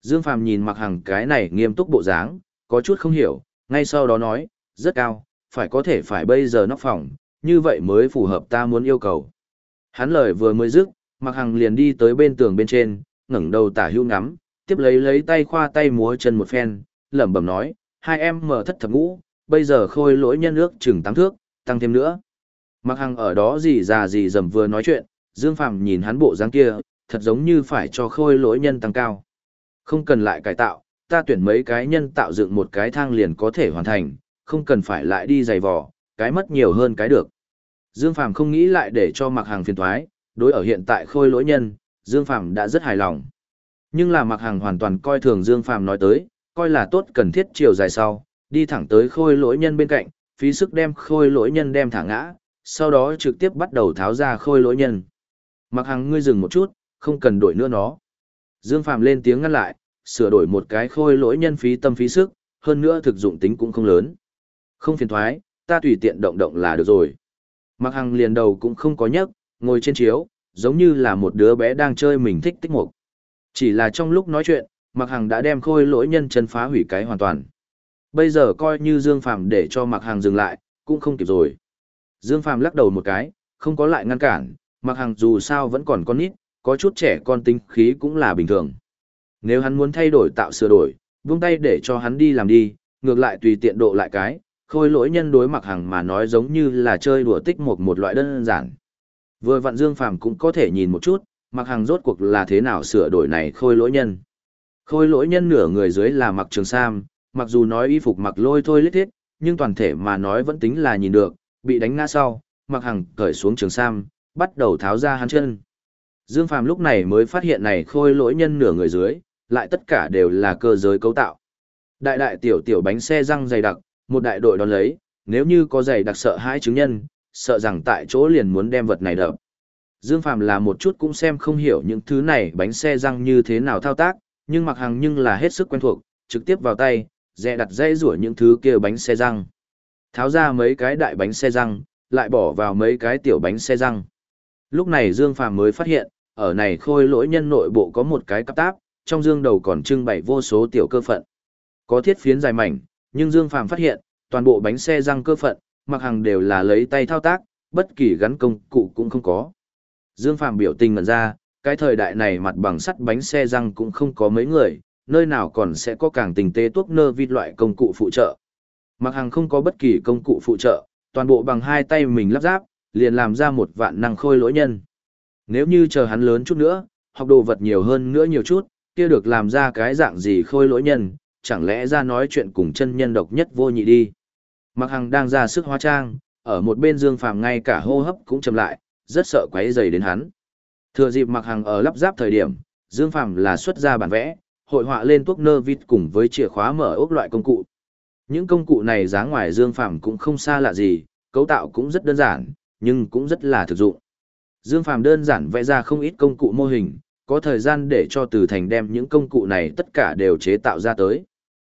Dương Phàm nhìn mặc hàng cái này nghiêm túc bộ dáng, có chút không hiểu, ngay sau đó nói, rất cao, phải có thể phải bây giờ nóc phòng, như vậy mới phù hợp ta muốn yêu cầu. Hắn lời vừa mới dứt, mặc hàng liền đi tới bên tường bên trên, ngẩng đầu tả hữu ngắm, tiếp lấy lấy tay khoa tay múa chân một phen, lẩm bẩm nói, hai em mở thất thập ngũ, bây giờ khôi lỗi nhân ước chừng tám thước, tăng thêm nữa. Mặc hàng ở đó gì già gì dầm vừa nói chuyện, Dương Phàm nhìn hắn bộ dáng kia, thật giống như phải cho khôi lỗi nhân tăng cao. Không cần lại cải tạo, ta tuyển mấy cái nhân tạo dựng một cái thang liền có thể hoàn thành, không cần phải lại đi giày vò, cái mất nhiều hơn cái được. Dương Phàm không nghĩ lại để cho mặc hàng phiền thoái, đối ở hiện tại khôi lỗi nhân, Dương Phàm đã rất hài lòng. Nhưng là mặc hàng hoàn toàn coi thường Dương Phàm nói tới, coi là tốt cần thiết chiều dài sau, đi thẳng tới khôi lỗi nhân bên cạnh, phí sức đem khôi lỗi nhân đem thả ngã, sau đó trực tiếp bắt đầu tháo ra khôi lỗi nhân. Mặc hàng ngươi dừng một chút, không cần đổi nữa nó. Dương Phàm lên tiếng ngăn lại, sửa đổi một cái khôi lỗi nhân phí tâm phí sức, hơn nữa thực dụng tính cũng không lớn. Không phiền thoái, ta tùy tiện động động là được rồi. Mặc Hằng liền đầu cũng không có nhấc, ngồi trên chiếu, giống như là một đứa bé đang chơi mình thích tích mục. Chỉ là trong lúc nói chuyện, Mặc Hằng đã đem khôi lỗi nhân chân phá hủy cái hoàn toàn. Bây giờ coi như Dương Phàm để cho Mặc Hằng dừng lại, cũng không kịp rồi. Dương Phàm lắc đầu một cái, không có lại ngăn cản, Mặc Hằng dù sao vẫn còn con nít, có chút trẻ con tinh khí cũng là bình thường. Nếu hắn muốn thay đổi tạo sửa đổi, buông tay để cho hắn đi làm đi, ngược lại tùy tiện độ lại cái, khôi lỗi nhân đối mặc hàng mà nói giống như là chơi đùa tích một một loại đơn giản. Vừa vặn Dương Phàm cũng có thể nhìn một chút, mặc hàng rốt cuộc là thế nào sửa đổi này khôi lỗi nhân. Khôi lỗi nhân nửa người dưới là mặc trường sam, mặc dù nói y phục mặc lôi thôi lít thiết, nhưng toàn thể mà nói vẫn tính là nhìn được, bị đánh ngã sau, mặc hàng cởi xuống trường sam, bắt đầu tháo ra hắn chân. Dương Phàm lúc này mới phát hiện này khôi lỗi nhân nửa người dưới, lại tất cả đều là cơ giới cấu tạo. Đại đại tiểu tiểu bánh xe răng dày đặc, một đại đội đón lấy, nếu như có dày đặc sợ hãi chứng nhân, sợ rằng tại chỗ liền muốn đem vật này đập. Dương Phàm là một chút cũng xem không hiểu những thứ này bánh xe răng như thế nào thao tác, nhưng mặc hàng nhưng là hết sức quen thuộc, trực tiếp vào tay, dè đặt dây rủa những thứ kia bánh xe răng. Tháo ra mấy cái đại bánh xe răng, lại bỏ vào mấy cái tiểu bánh xe răng. Lúc này Dương Phàm mới phát hiện, ở này khôi lỗi nhân nội bộ có một cái cắp táp, trong dương đầu còn trưng bày vô số tiểu cơ phận. Có thiết phiến dài mảnh, nhưng Dương Phàm phát hiện, toàn bộ bánh xe răng cơ phận, mặc hàng đều là lấy tay thao tác, bất kỳ gắn công cụ cũng không có. Dương Phàm biểu tình ngẩn ra, cái thời đại này mặt bằng sắt bánh xe răng cũng không có mấy người, nơi nào còn sẽ có càng tình tế tuốc nơ vịt loại công cụ phụ trợ. Mặc hàng không có bất kỳ công cụ phụ trợ, toàn bộ bằng hai tay mình lắp ráp, liền làm ra một vạn năng khôi lỗi nhân. Nếu như chờ hắn lớn chút nữa, học đồ vật nhiều hơn nữa nhiều chút, kia được làm ra cái dạng gì khôi lỗi nhân, chẳng lẽ ra nói chuyện cùng chân nhân độc nhất vô nhị đi. Mặc Hằng đang ra sức hóa trang, ở một bên Dương Phàm ngay cả hô hấp cũng chậm lại, rất sợ quấy rầy đến hắn. Thừa dịp Mặc Hằng ở lắp ráp thời điểm, Dương Phàm là xuất ra bản vẽ, hội họa lên tuốc nơ vít cùng với chìa khóa mở ốc loại công cụ. Những công cụ này dáng ngoài Dương Phàm cũng không xa lạ gì, cấu tạo cũng rất đơn giản, nhưng cũng rất là thực dụng. Dương Phàm đơn giản vẽ ra không ít công cụ mô hình, có thời gian để cho Từ Thành đem những công cụ này tất cả đều chế tạo ra tới.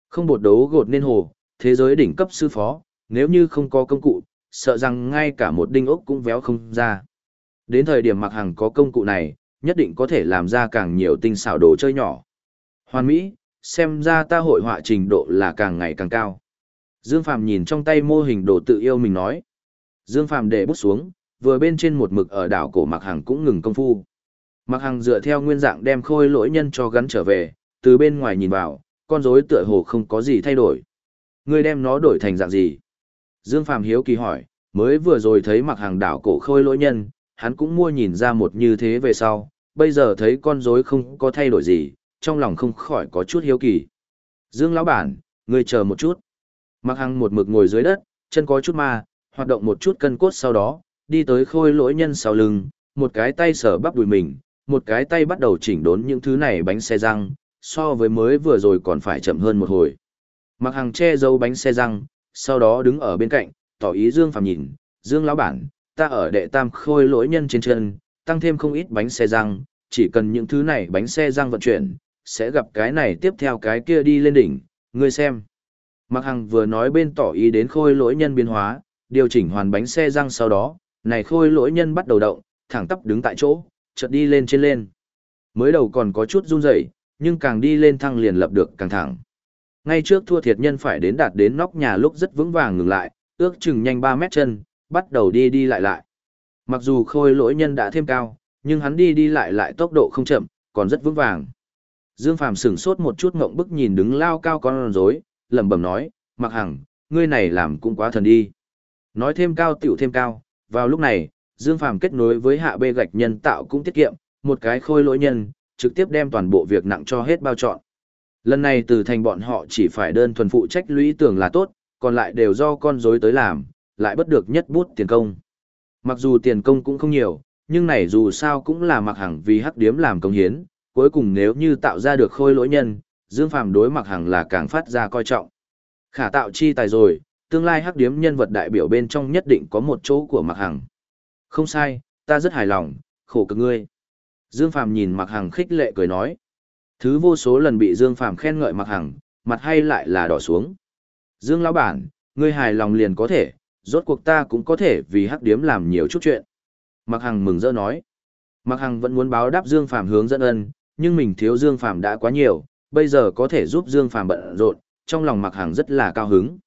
Không bột đấu gột nên hồ, thế giới đỉnh cấp sư phó, nếu như không có công cụ, sợ rằng ngay cả một đinh ốc cũng véo không ra. Đến thời điểm mặc hàng có công cụ này, nhất định có thể làm ra càng nhiều tinh xảo đồ chơi nhỏ. Hoàn Mỹ, xem ra ta hội họa trình độ là càng ngày càng cao. Dương Phàm nhìn trong tay mô hình đồ tự yêu mình nói. Dương Phàm để bút xuống, vừa bên trên một mực ở đảo cổ mặc hàng cũng ngừng công phu. Mặc hàng dựa theo nguyên dạng đem khôi lỗi nhân cho gắn trở về, từ bên ngoài nhìn vào, con rối tựa hồ không có gì thay đổi. Ngươi đem nó đổi thành dạng gì? Dương Phàm hiếu kỳ hỏi, mới vừa rồi thấy mặc hàng đảo cổ khôi lỗi nhân, hắn cũng mua nhìn ra một như thế về sau, bây giờ thấy con rối không có thay đổi gì, trong lòng không khỏi có chút hiếu kỳ. Dương lão bản, ngươi chờ một chút. Mặc hàng một mực ngồi dưới đất, chân có chút ma, hoạt động một chút cân cốt sau đó, đi tới khôi lỗi nhân sau lưng, một cái tay sở bắp đùi mình, một cái tay bắt đầu chỉnh đốn những thứ này bánh xe răng, so với mới vừa rồi còn phải chậm hơn một hồi. Mặc hàng che dấu bánh xe răng, sau đó đứng ở bên cạnh, tỏ ý Dương Phạm nhìn, Dương lão bản, ta ở đệ tam khôi lỗi nhân trên chân, tăng thêm không ít bánh xe răng, chỉ cần những thứ này bánh xe răng vận chuyển, sẽ gặp cái này tiếp theo cái kia đi lên đỉnh, ngươi xem. Mặc Hằng vừa nói bên tỏ ý đến khôi lỗi nhân biến hóa, điều chỉnh hoàn bánh xe răng sau đó, này khôi lỗi nhân bắt đầu động, thẳng tắp đứng tại chỗ, chợt đi lên trên lên. Mới đầu còn có chút run rẩy, nhưng càng đi lên thăng liền lập được càng thẳng. Ngay trước thua thiệt nhân phải đến đạt đến nóc nhà lúc rất vững vàng ngừng lại, ước chừng nhanh 3 mét chân, bắt đầu đi đi lại lại. Mặc dù khôi lỗi nhân đã thêm cao, nhưng hắn đi đi lại lại tốc độ không chậm, còn rất vững vàng. Dương Phàm sửng sốt một chút ngộng bức nhìn đứng lao cao con rối, lẩm bẩm nói, "Mặc Hằng, ngươi này làm cũng quá thần đi." Nói thêm cao tiểu thêm cao, vào lúc này, Dương Phàm kết nối với hạ bê gạch nhân tạo cũng tiết kiệm, một cái khôi lỗi nhân, trực tiếp đem toàn bộ việc nặng cho hết bao trọn. Lần này từ thành bọn họ chỉ phải đơn thuần phụ trách lũy tưởng là tốt, còn lại đều do con rối tới làm, lại bất được nhất bút tiền công. Mặc dù tiền công cũng không nhiều, nhưng này dù sao cũng là mặc hàng vì hắc điếm làm công hiến, cuối cùng nếu như tạo ra được khôi lỗi nhân, Dương Phàm đối mặc hàng là càng phát ra coi trọng. Khả tạo chi tài rồi, tương lai hắc điếm nhân vật đại biểu bên trong nhất định có một chỗ của mặc hằng. Không sai, ta rất hài lòng, khổ cực ngươi. Dương Phàm nhìn mặc hằng khích lệ cười nói. Thứ vô số lần bị Dương Phàm khen ngợi mặc hằng, mặt hay lại là đỏ xuống. Dương lão bản, ngươi hài lòng liền có thể, rốt cuộc ta cũng có thể vì hắc điếm làm nhiều chút chuyện. Mặc Hằng mừng rỡ nói. Mặc Hằng vẫn muốn báo đáp Dương Phàm hướng dẫn ân, nhưng mình thiếu Dương Phàm đã quá nhiều, bây giờ có thể giúp Dương Phàm bận rộn, trong lòng Mặc Hằng rất là cao hứng.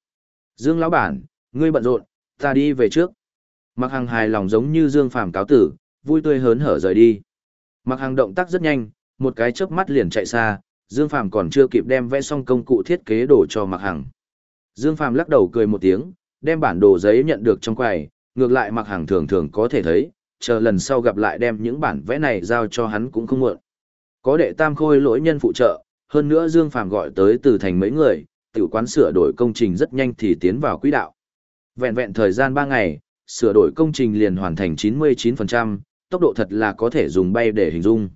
Dương lão bản, ngươi bận rộn, ta đi về trước. Mặc Hằng hài lòng giống như Dương Phàm cáo tử, vui tươi hớn hở rời đi. Mặc Hằng động tác rất nhanh, một cái chớp mắt liền chạy xa, Dương Phàm còn chưa kịp đem vẽ xong công cụ thiết kế đồ cho Mặc Hằng. Dương Phàm lắc đầu cười một tiếng, đem bản đồ giấy nhận được trong quầy, ngược lại Mặc Hằng thường thường có thể thấy, chờ lần sau gặp lại đem những bản vẽ này giao cho hắn cũng không muộn. Có đệ tam khôi lỗi nhân phụ trợ, hơn nữa Dương Phàm gọi tới từ thành mấy người, tiểu quán sửa đổi công trình rất nhanh thì tiến vào quỹ đạo. Vẹn vẹn thời gian 3 ngày, sửa đổi công trình liền hoàn thành 99%, tốc độ thật là có thể dùng bay để hình dung.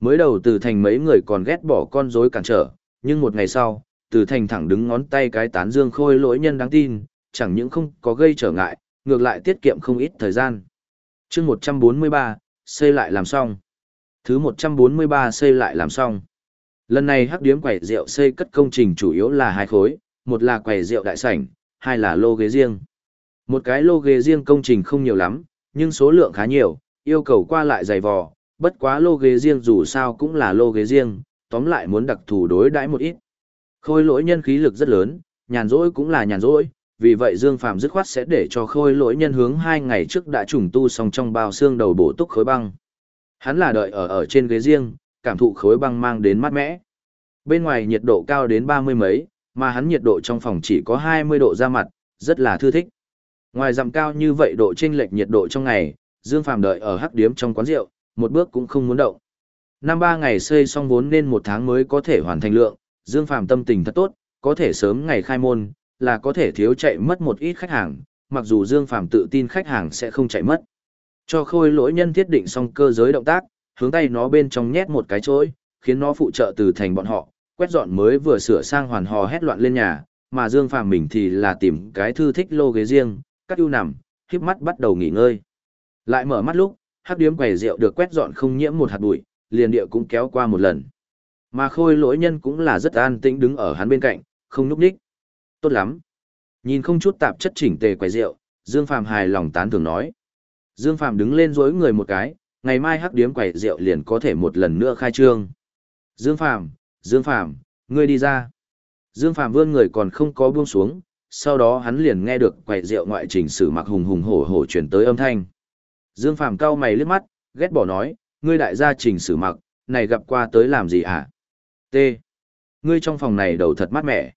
Mới đầu từ thành mấy người còn ghét bỏ con rối cản trở, nhưng một ngày sau, từ thành thẳng đứng ngón tay cái tán dương khôi lỗi nhân đáng tin, chẳng những không có gây trở ngại, ngược lại tiết kiệm không ít thời gian chương 143, xây lại làm xong. Thứ 143 xây lại làm xong. Lần này hắc điếm quầy rượu xây cất công trình chủ yếu là hai khối, một là quầy rượu đại sảnh, hai là lô ghế riêng. Một cái lô ghế riêng công trình không nhiều lắm, nhưng số lượng khá nhiều, yêu cầu qua lại dày vò, bất quá lô ghế riêng dù sao cũng là lô ghế riêng, tóm lại muốn đặc thù đối đãi một ít. Khôi lỗi nhân khí lực rất lớn, nhàn rỗi cũng là nhàn rỗi, vì vậy Dương Phàm dứt khoát sẽ để cho khôi lỗi nhân hướng hai ngày trước đã trùng tu xong trong bao xương đầu bổ túc khối băng. Hắn là đợi ở ở trên ghế riêng, cảm thụ khối băng mang đến mát mẻ. Bên ngoài nhiệt độ cao đến ba mươi mấy, mà hắn nhiệt độ trong phòng chỉ có hai mươi độ ra mặt, rất là thư thích. Ngoài giảm cao như vậy độ chênh lệch nhiệt độ trong ngày, Dương Phàm đợi ở hắc điếm trong quán rượu, một bước cũng không muốn động. Năm ba ngày xây xong vốn nên một tháng mới có thể hoàn thành lượng, Dương Phàm tâm tình thật tốt, có thể sớm ngày khai môn, là có thể thiếu chạy mất một ít khách hàng, mặc dù Dương Phàm tự tin khách hàng sẽ không chạy mất. Cho khôi lỗi nhân thiết định xong cơ giới động tác, hướng tay nó bên trong nhét một cái chối, khiến nó phụ trợ từ thành bọn họ, quét dọn mới vừa sửa sang hoàn hò hét loạn lên nhà, mà Dương Phàm mình thì là tìm cái thư thích lô ghế riêng, cắt ưu nằm, híp mắt bắt đầu nghỉ ngơi. Lại mở mắt lúc, hắc điếm quầy rượu được quét dọn không nhiễm một hạt bụi, liền địa cũng kéo qua một lần. Mà khôi lỗi nhân cũng là rất an tĩnh đứng ở hắn bên cạnh, không núp đích. Tốt lắm. Nhìn không chút tạp chất chỉnh tề quầy rượu, Dương Phàm hài lòng tán thưởng nói. Dương Phàm đứng lên dối người một cái, ngày mai hắc điếm quầy rượu liền có thể một lần nữa khai trương. Dương Phàm, Dương Phàm, ngươi đi ra. Dương Phàm vươn người còn không có buông xuống, sau đó hắn liền nghe được quầy rượu ngoại trình sử mặc hùng hùng hổ hổ chuyển tới âm thanh. Dương Phàm cau mày liếc mắt, ghét bỏ nói, ngươi đại gia trình sử mặc, này gặp qua tới làm gì hả? T. Ngươi trong phòng này đầu thật mát mẻ.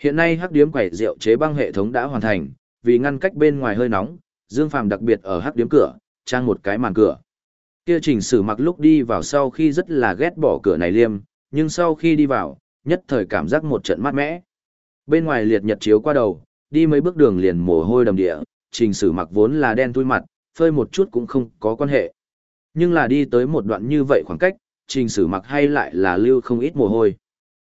Hiện nay hắc điếm quầy rượu chế băng hệ thống đã hoàn thành, vì ngăn cách bên ngoài hơi nóng, Dương Phàm đặc biệt ở hắc điếm cửa, trang một cái màn cửa. Kia chỉnh sử mặc lúc đi vào sau khi rất là ghét bỏ cửa này liêm, nhưng sau khi đi vào, nhất thời cảm giác một trận mát mẻ. Bên ngoài liệt nhật chiếu qua đầu, đi mấy bước đường liền mồ hôi đầm địa, trình sử mặc vốn là đen thui mặt, phơi một chút cũng không có quan hệ. Nhưng là đi tới một đoạn như vậy khoảng cách, trình sử mặc hay lại là lưu không ít mồ hôi.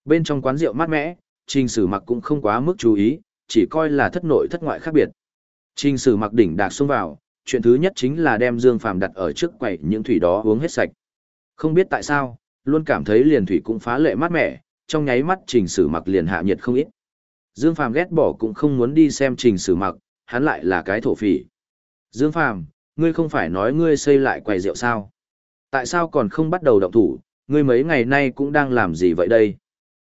Bên trong quán rượu mát mẻ, trình sử mặc cũng không quá mức chú ý, chỉ coi là thất nội thất ngoại khác biệt. Trình sử mặc đỉnh đạc xông vào, chuyện thứ nhất chính là đem Dương Phàm đặt ở trước quầy những thủy đó uống hết sạch. Không biết tại sao, luôn cảm thấy liền thủy cũng phá lệ mát mẻ, trong nháy mắt trình sử mặc liền hạ nhiệt không ít. Dương Phàm ghét bỏ cũng không muốn đi xem trình sử mặc, hắn lại là cái thổ phỉ. Dương Phàm, ngươi không phải nói ngươi xây lại quầy rượu sao? Tại sao còn không bắt đầu động thủ, ngươi mấy ngày nay cũng đang làm gì vậy đây?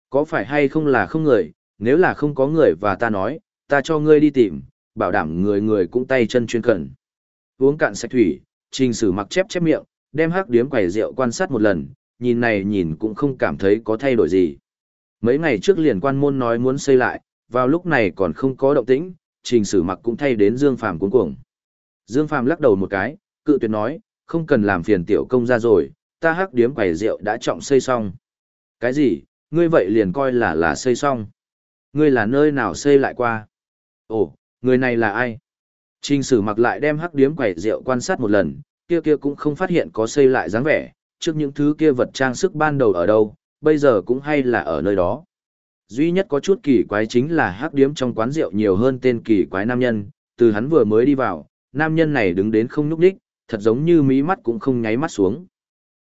Có phải hay không là không người, nếu là không có người và ta nói, ta cho ngươi đi tìm, bảo đảm người người cũng tay chân chuyên cần. Uống cạn sạch thủy, trình sử mặc chép chép miệng, đem hắc điếm quầy rượu quan sát một lần, nhìn này nhìn cũng không cảm thấy có thay đổi gì. Mấy ngày trước liền quan môn nói muốn xây lại, vào lúc này còn không có động tĩnh, trình sử mặc cũng thay đến Dương Phàm cuống cuồng. Dương Phàm lắc đầu một cái, cự tuyệt nói, không cần làm phiền tiểu công ra rồi, ta hắc điếm quầy rượu đã trọng xây xong. Cái gì, ngươi vậy liền coi là là xây xong. Ngươi là nơi nào xây lại qua? Ồ, người này là ai? Trình sử mặc lại đem hắc điếm quầy rượu quan sát một lần, kia kia cũng không phát hiện có xây lại dáng vẻ, trước những thứ kia vật trang sức ban đầu ở đâu, bây giờ cũng hay là ở nơi đó. Duy nhất có chút kỳ quái chính là hắc điếm trong quán rượu nhiều hơn tên kỳ quái nam nhân, từ hắn vừa mới đi vào, nam nhân này đứng đến không nhúc đích, thật giống như mí mắt cũng không nháy mắt xuống.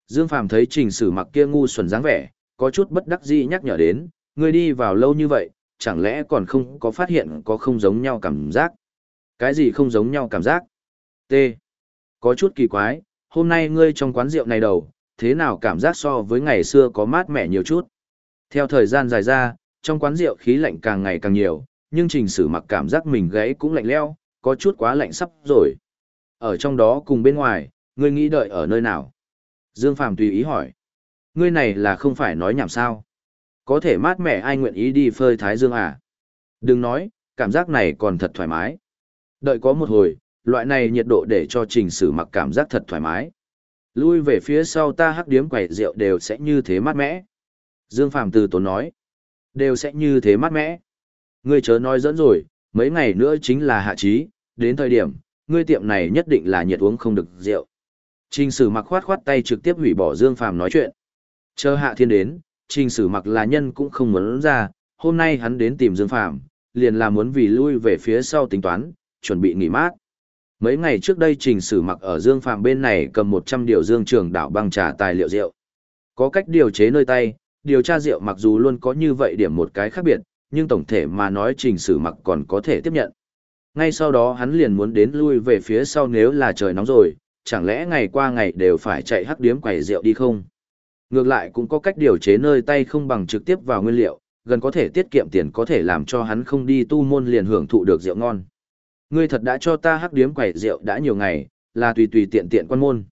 Dương Phàm thấy trình sử mặc kia ngu xuẩn dáng vẻ, có chút bất đắc dĩ nhắc nhở đến, người đi vào lâu như vậy, chẳng lẽ còn không có phát hiện có không giống nhau cảm giác? Cái gì không giống nhau cảm giác? T. Có chút kỳ quái, hôm nay ngươi trong quán rượu này đầu, thế nào cảm giác so với ngày xưa có mát mẻ nhiều chút? Theo thời gian dài ra, trong quán rượu khí lạnh càng ngày càng nhiều, nhưng trình sử mặc cảm giác mình gãy cũng lạnh leo, có chút quá lạnh sắp rồi. Ở trong đó cùng bên ngoài, ngươi nghĩ đợi ở nơi nào? Dương Phàm tùy ý hỏi. Ngươi này là không phải nói nhảm sao? Có thể mát mẻ ai nguyện ý đi phơi thái dương à? Đừng nói, cảm giác này còn thật thoải mái. Đợi có một hồi, loại này nhiệt độ để cho trình sử mặc cảm giác thật thoải mái. Lui về phía sau ta hắc điếm quẩy rượu đều sẽ như thế mát mẻ. Dương Phàm từ tốn nói. Đều sẽ như thế mát mẻ. Ngươi chớ nói dẫn rồi, mấy ngày nữa chính là hạ trí, đến thời điểm, ngươi tiệm này nhất định là nhiệt uống không được rượu. Trình sử mặc khoát khoát tay trực tiếp hủy bỏ Dương Phàm nói chuyện. Chờ hạ thiên đến, trình sử mặc là nhân cũng không muốn ra, hôm nay hắn đến tìm Dương Phàm liền là muốn vì lui về phía sau tính toán, chuẩn bị nghỉ mát. Mấy ngày trước đây trình sử mặc ở Dương Phàm bên này cầm 100 điều Dương Trường đảo băng trà tài liệu rượu. Có cách điều chế nơi tay, điều tra rượu mặc dù luôn có như vậy điểm một cái khác biệt, nhưng tổng thể mà nói trình sử mặc còn có thể tiếp nhận. Ngay sau đó hắn liền muốn đến lui về phía sau nếu là trời nóng rồi, chẳng lẽ ngày qua ngày đều phải chạy hắc điếm quầy rượu đi không? Ngược lại cũng có cách điều chế nơi tay không bằng trực tiếp vào nguyên liệu, gần có thể tiết kiệm tiền có thể làm cho hắn không đi tu môn liền hưởng thụ được rượu ngon. Ngươi thật đã cho ta hắc điếm quẩy rượu đã nhiều ngày, là tùy tùy tiện tiện quan môn.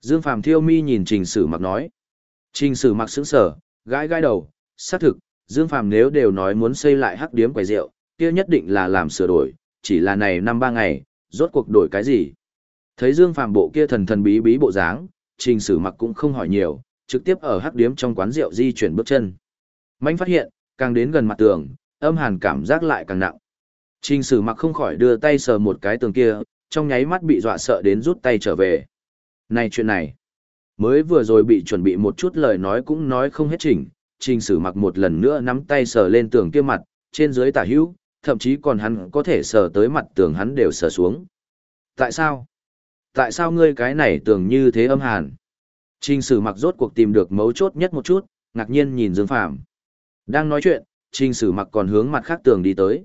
Dương Phàm Thiêu Mi nhìn Trình Sử Mặc nói. Trình Sử Mặc sững sờ, gãi gãi đầu, xác thực, Dương Phàm nếu đều nói muốn xây lại hắc điếm quẩy rượu, kia nhất định là làm sửa đổi, chỉ là này năm ba ngày, rốt cuộc đổi cái gì? Thấy Dương Phàm bộ kia thần thần bí bí bộ dáng, Trình Sử Mặc cũng không hỏi nhiều, trực tiếp ở hắc điếm trong quán rượu di chuyển bước chân. Mạnh phát hiện, càng đến gần mặt tường, âm hàn cảm giác lại càng nặng. Trình Sử Mặc không khỏi đưa tay sờ một cái tường kia, trong nháy mắt bị dọa sợ đến rút tay trở về. Này chuyện này, mới vừa rồi bị chuẩn bị một chút lời nói cũng nói không hết chỉnh, Trình Sử Mặc một lần nữa nắm tay sờ lên tường kia mặt, trên dưới tả hữu, thậm chí còn hắn có thể sờ tới mặt tường hắn đều sờ xuống. Tại sao? Tại sao ngươi cái này tưởng như thế âm hàn? Trình sử mặc rốt cuộc tìm được mấu chốt nhất một chút, ngạc nhiên nhìn Dương Phàm Đang nói chuyện, trình sử mặc còn hướng mặt khác tường đi tới.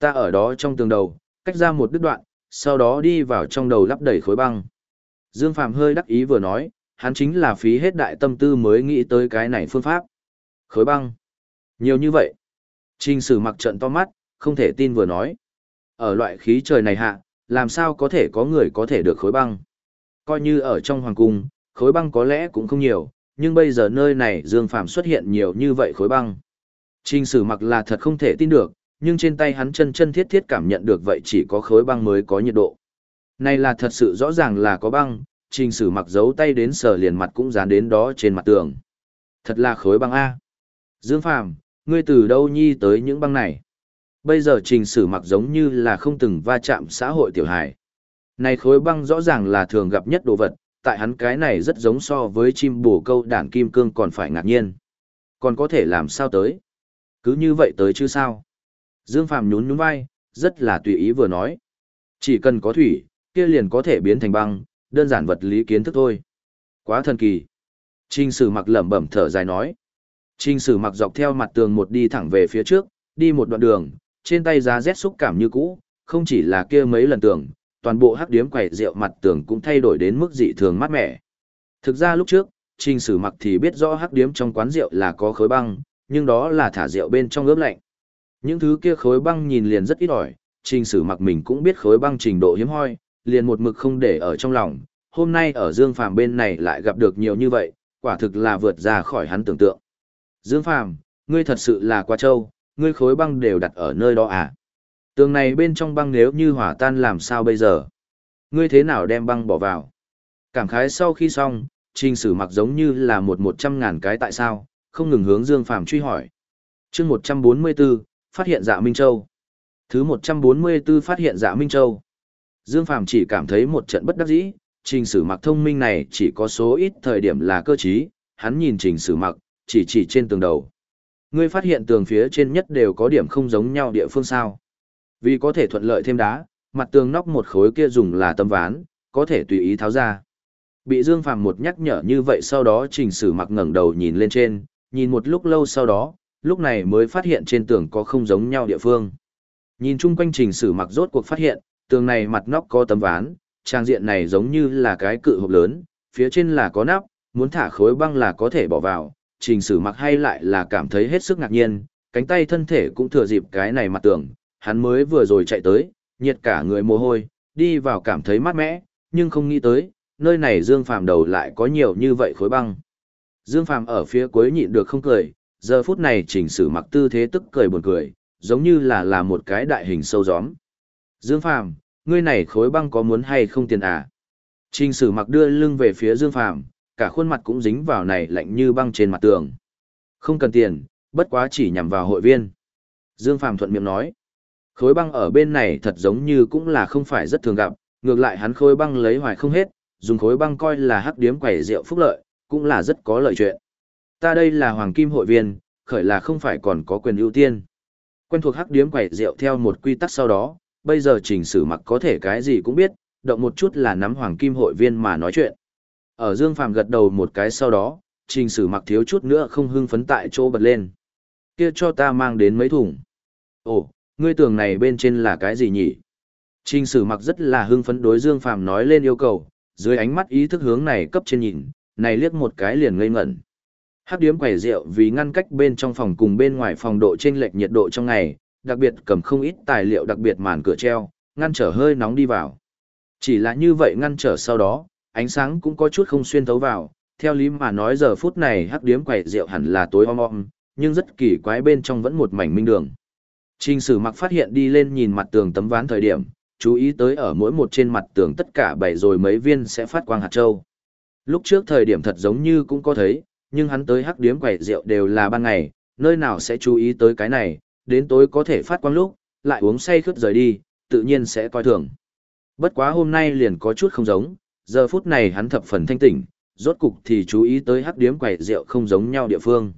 Ta ở đó trong tường đầu, cách ra một đứt đoạn, sau đó đi vào trong đầu lắp đầy khối băng. Dương Phàm hơi đắc ý vừa nói, hắn chính là phí hết đại tâm tư mới nghĩ tới cái này phương pháp. Khối băng. Nhiều như vậy. Trình sử mặc trận to mắt, không thể tin vừa nói. Ở loại khí trời này hạ, làm sao có thể có người có thể được khối băng. Coi như ở trong hoàng cung, khối băng có lẽ cũng không nhiều, nhưng bây giờ nơi này Dương Phàm xuất hiện nhiều như vậy khối băng. Trình sử mặc là thật không thể tin được, nhưng trên tay hắn chân chân thiết thiết cảm nhận được vậy chỉ có khối băng mới có nhiệt độ. Này là thật sự rõ ràng là có băng, trình sử mặc giấu tay đến sờ liền mặt cũng dán đến đó trên mặt tường. Thật là khối băng A. Dương Phàm ngươi từ đâu nhi tới những băng này? Bây giờ trình sử mặc giống như là không từng va chạm xã hội tiểu hài. Này khối băng rõ ràng là thường gặp nhất đồ vật, tại hắn cái này rất giống so với chim bổ câu đàn kim cương còn phải ngạc nhiên. Còn có thể làm sao tới? Cứ như vậy tới chứ sao? Dương Phàm nhún nhún vai, rất là tùy ý vừa nói. Chỉ cần có thủy, kia liền có thể biến thành băng, đơn giản vật lý kiến thức thôi. Quá thần kỳ. Trình sử mặc lẩm bẩm thở dài nói. Trình sử mặc dọc theo mặt tường một đi thẳng về phía trước, đi một đoạn đường, trên tay giá rét xúc cảm như cũ, không chỉ là kia mấy lần tường, toàn bộ hắc điếm quầy rượu mặt tường cũng thay đổi đến mức dị thường mát mẻ. Thực ra lúc trước, trình sử mặc thì biết rõ hắc điếm trong quán rượu là có khối băng, nhưng đó là thả rượu bên trong ướp lạnh. Những thứ kia khối băng nhìn liền rất ít ỏi, trình sử mặc mình cũng biết khối băng trình độ hiếm hoi, liền một mực không để ở trong lòng, hôm nay ở Dương Phàm bên này lại gặp được nhiều như vậy, quả thực là vượt ra khỏi hắn tưởng tượng. Dương Phàm, ngươi thật sự là quá trâu, ngươi khối băng đều đặt ở nơi đó à? Tường này bên trong băng nếu như hỏa tan làm sao bây giờ? Ngươi thế nào đem băng bỏ vào? Cảm khái sau khi xong, trình sử mặc giống như là một một trăm ngàn cái tại sao, không ngừng hướng Dương Phàm truy hỏi. chương một trăm bốn mươi 144, phát hiện dạ Minh Châu. Thứ một trăm bốn mươi 144 phát hiện dạ Minh Châu. Dương Phàm chỉ cảm thấy một trận bất đắc dĩ, trình sử mặc thông minh này chỉ có số ít thời điểm là cơ trí, hắn nhìn trình sử mặc, chỉ chỉ trên tường đầu. Ngươi phát hiện tường phía trên nhất đều có điểm không giống nhau địa phương sao. Vì có thể thuận lợi thêm đá, mặt tường nóc một khối kia dùng là tấm ván, có thể tùy ý tháo ra. Bị Dương Phàm một nhắc nhở như vậy sau đó trình sử mặc ngẩng đầu nhìn lên trên, nhìn một lúc lâu sau đó, lúc này mới phát hiện trên tường có không giống nhau địa phương. Nhìn chung quanh trình sử mặc rốt cuộc phát hiện, tường này mặt nóc có tấm ván, trang diện này giống như là cái cự hộp lớn, phía trên là có nắp, muốn thả khối băng là có thể bỏ vào, trình sử mặc hay lại là cảm thấy hết sức ngạc nhiên, cánh tay thân thể cũng thừa dịp cái này mặt tường, hắn mới vừa rồi chạy tới, nhiệt cả người mồ hôi, đi vào cảm thấy mát mẻ, nhưng không nghĩ tới, nơi này Dương Phàm đầu lại có nhiều như vậy khối băng. Dương Phàm ở phía cuối nhịn được không cười, giờ phút này chỉnh sử mặc tư thế tức cười buồn cười, giống như là là một cái đại hình sâu gióm. Dương Phàm, ngươi này khối băng có muốn hay không tiền à? Trình sử mặc đưa lưng về phía Dương Phàm, cả khuôn mặt cũng dính vào này lạnh như băng trên mặt tường. Không cần tiền, bất quá chỉ nhằm vào hội viên. Dương Phàm thuận miệng nói. Khối băng ở bên này thật giống như cũng là không phải rất thường gặp, ngược lại hắn khối băng lấy hoài không hết, dùng khối băng coi là hắc điếm quẩy rượu phúc lợi, cũng là rất có lợi chuyện. Ta đây là hoàng kim hội viên, khởi là không phải còn có quyền ưu tiên. Quen thuộc hắc điếm quẩy rượu theo một quy tắc sau đó, bây giờ trình sử mặc có thể cái gì cũng biết, động một chút là nắm hoàng kim hội viên mà nói chuyện. Ở Dương Phàm gật đầu một cái sau đó, trình sử mặc thiếu chút nữa không hưng phấn tại chỗ bật lên. Kia cho ta mang đến mấy thùng. Ồ, ngươi tưởng này bên trên là cái gì nhỉ? Trình sử mặc rất là hưng phấn đối Dương Phàm nói lên yêu cầu, dưới ánh mắt ý thức hướng này cấp trên nhìn, này liếc một cái liền ngây ngẩn. Hắc điếm quầy rượu vì ngăn cách bên trong phòng cùng bên ngoài phòng độ chênh lệch nhiệt độ trong ngày, đặc biệt cầm không ít tài liệu đặc biệt màn cửa treo, ngăn trở hơi nóng đi vào. Chỉ là như vậy ngăn trở sau đó, ánh sáng cũng có chút không xuyên thấu vào, theo lý mà nói giờ phút này hắc điếm quầy rượu hẳn là tối om om, nhưng rất kỳ quái bên trong vẫn một mảnh minh đường. Trình sử mặc phát hiện đi lên nhìn mặt tường tấm ván thời điểm, chú ý tới ở mỗi một trên mặt tường tất cả bảy rồi mấy viên sẽ phát quang hạt châu. Lúc trước thời điểm thật giống như cũng có thấy, nhưng hắn tới hắc điếm quẩy rượu đều là ban ngày, nơi nào sẽ chú ý tới cái này, đến tối có thể phát quang lúc, lại uống say khướt rời đi, tự nhiên sẽ coi thường. Bất quá hôm nay liền có chút không giống, giờ phút này hắn thập phần thanh tỉnh, rốt cục thì chú ý tới hắc điếm quẩy rượu không giống nhau địa phương.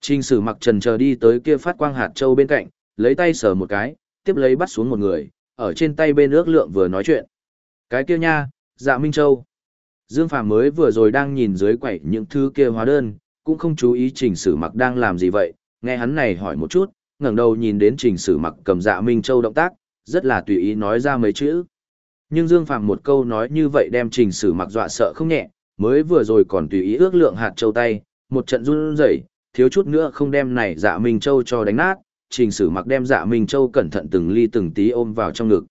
Trình sử mặc trần chờ đi tới kia phát quang hạt châu bên cạnh, lấy tay sờ một cái, tiếp lấy bắt xuống một người, ở trên tay bên ước lượng vừa nói chuyện. Cái kia nha, dạ Minh Châu. Dương Phàm mới vừa rồi đang nhìn dưới quẩy những thứ kia hóa đơn, cũng không chú ý trình sử mặc đang làm gì vậy, nghe hắn này hỏi một chút, ngẩng đầu nhìn đến trình sử mặc cầm dạ Minh Châu động tác, rất là tùy ý nói ra mấy chữ. Nhưng Dương Phàm một câu nói như vậy đem trình sử mặc dọa sợ không nhẹ, mới vừa rồi còn tùy ý ước lượng hạt châu tay, một trận run rẩy, thiếu chút nữa không đem này dạ Minh Châu cho đánh nát, trình sử mặc đem dạ Minh Châu cẩn thận từng ly từng tí ôm vào trong ngực.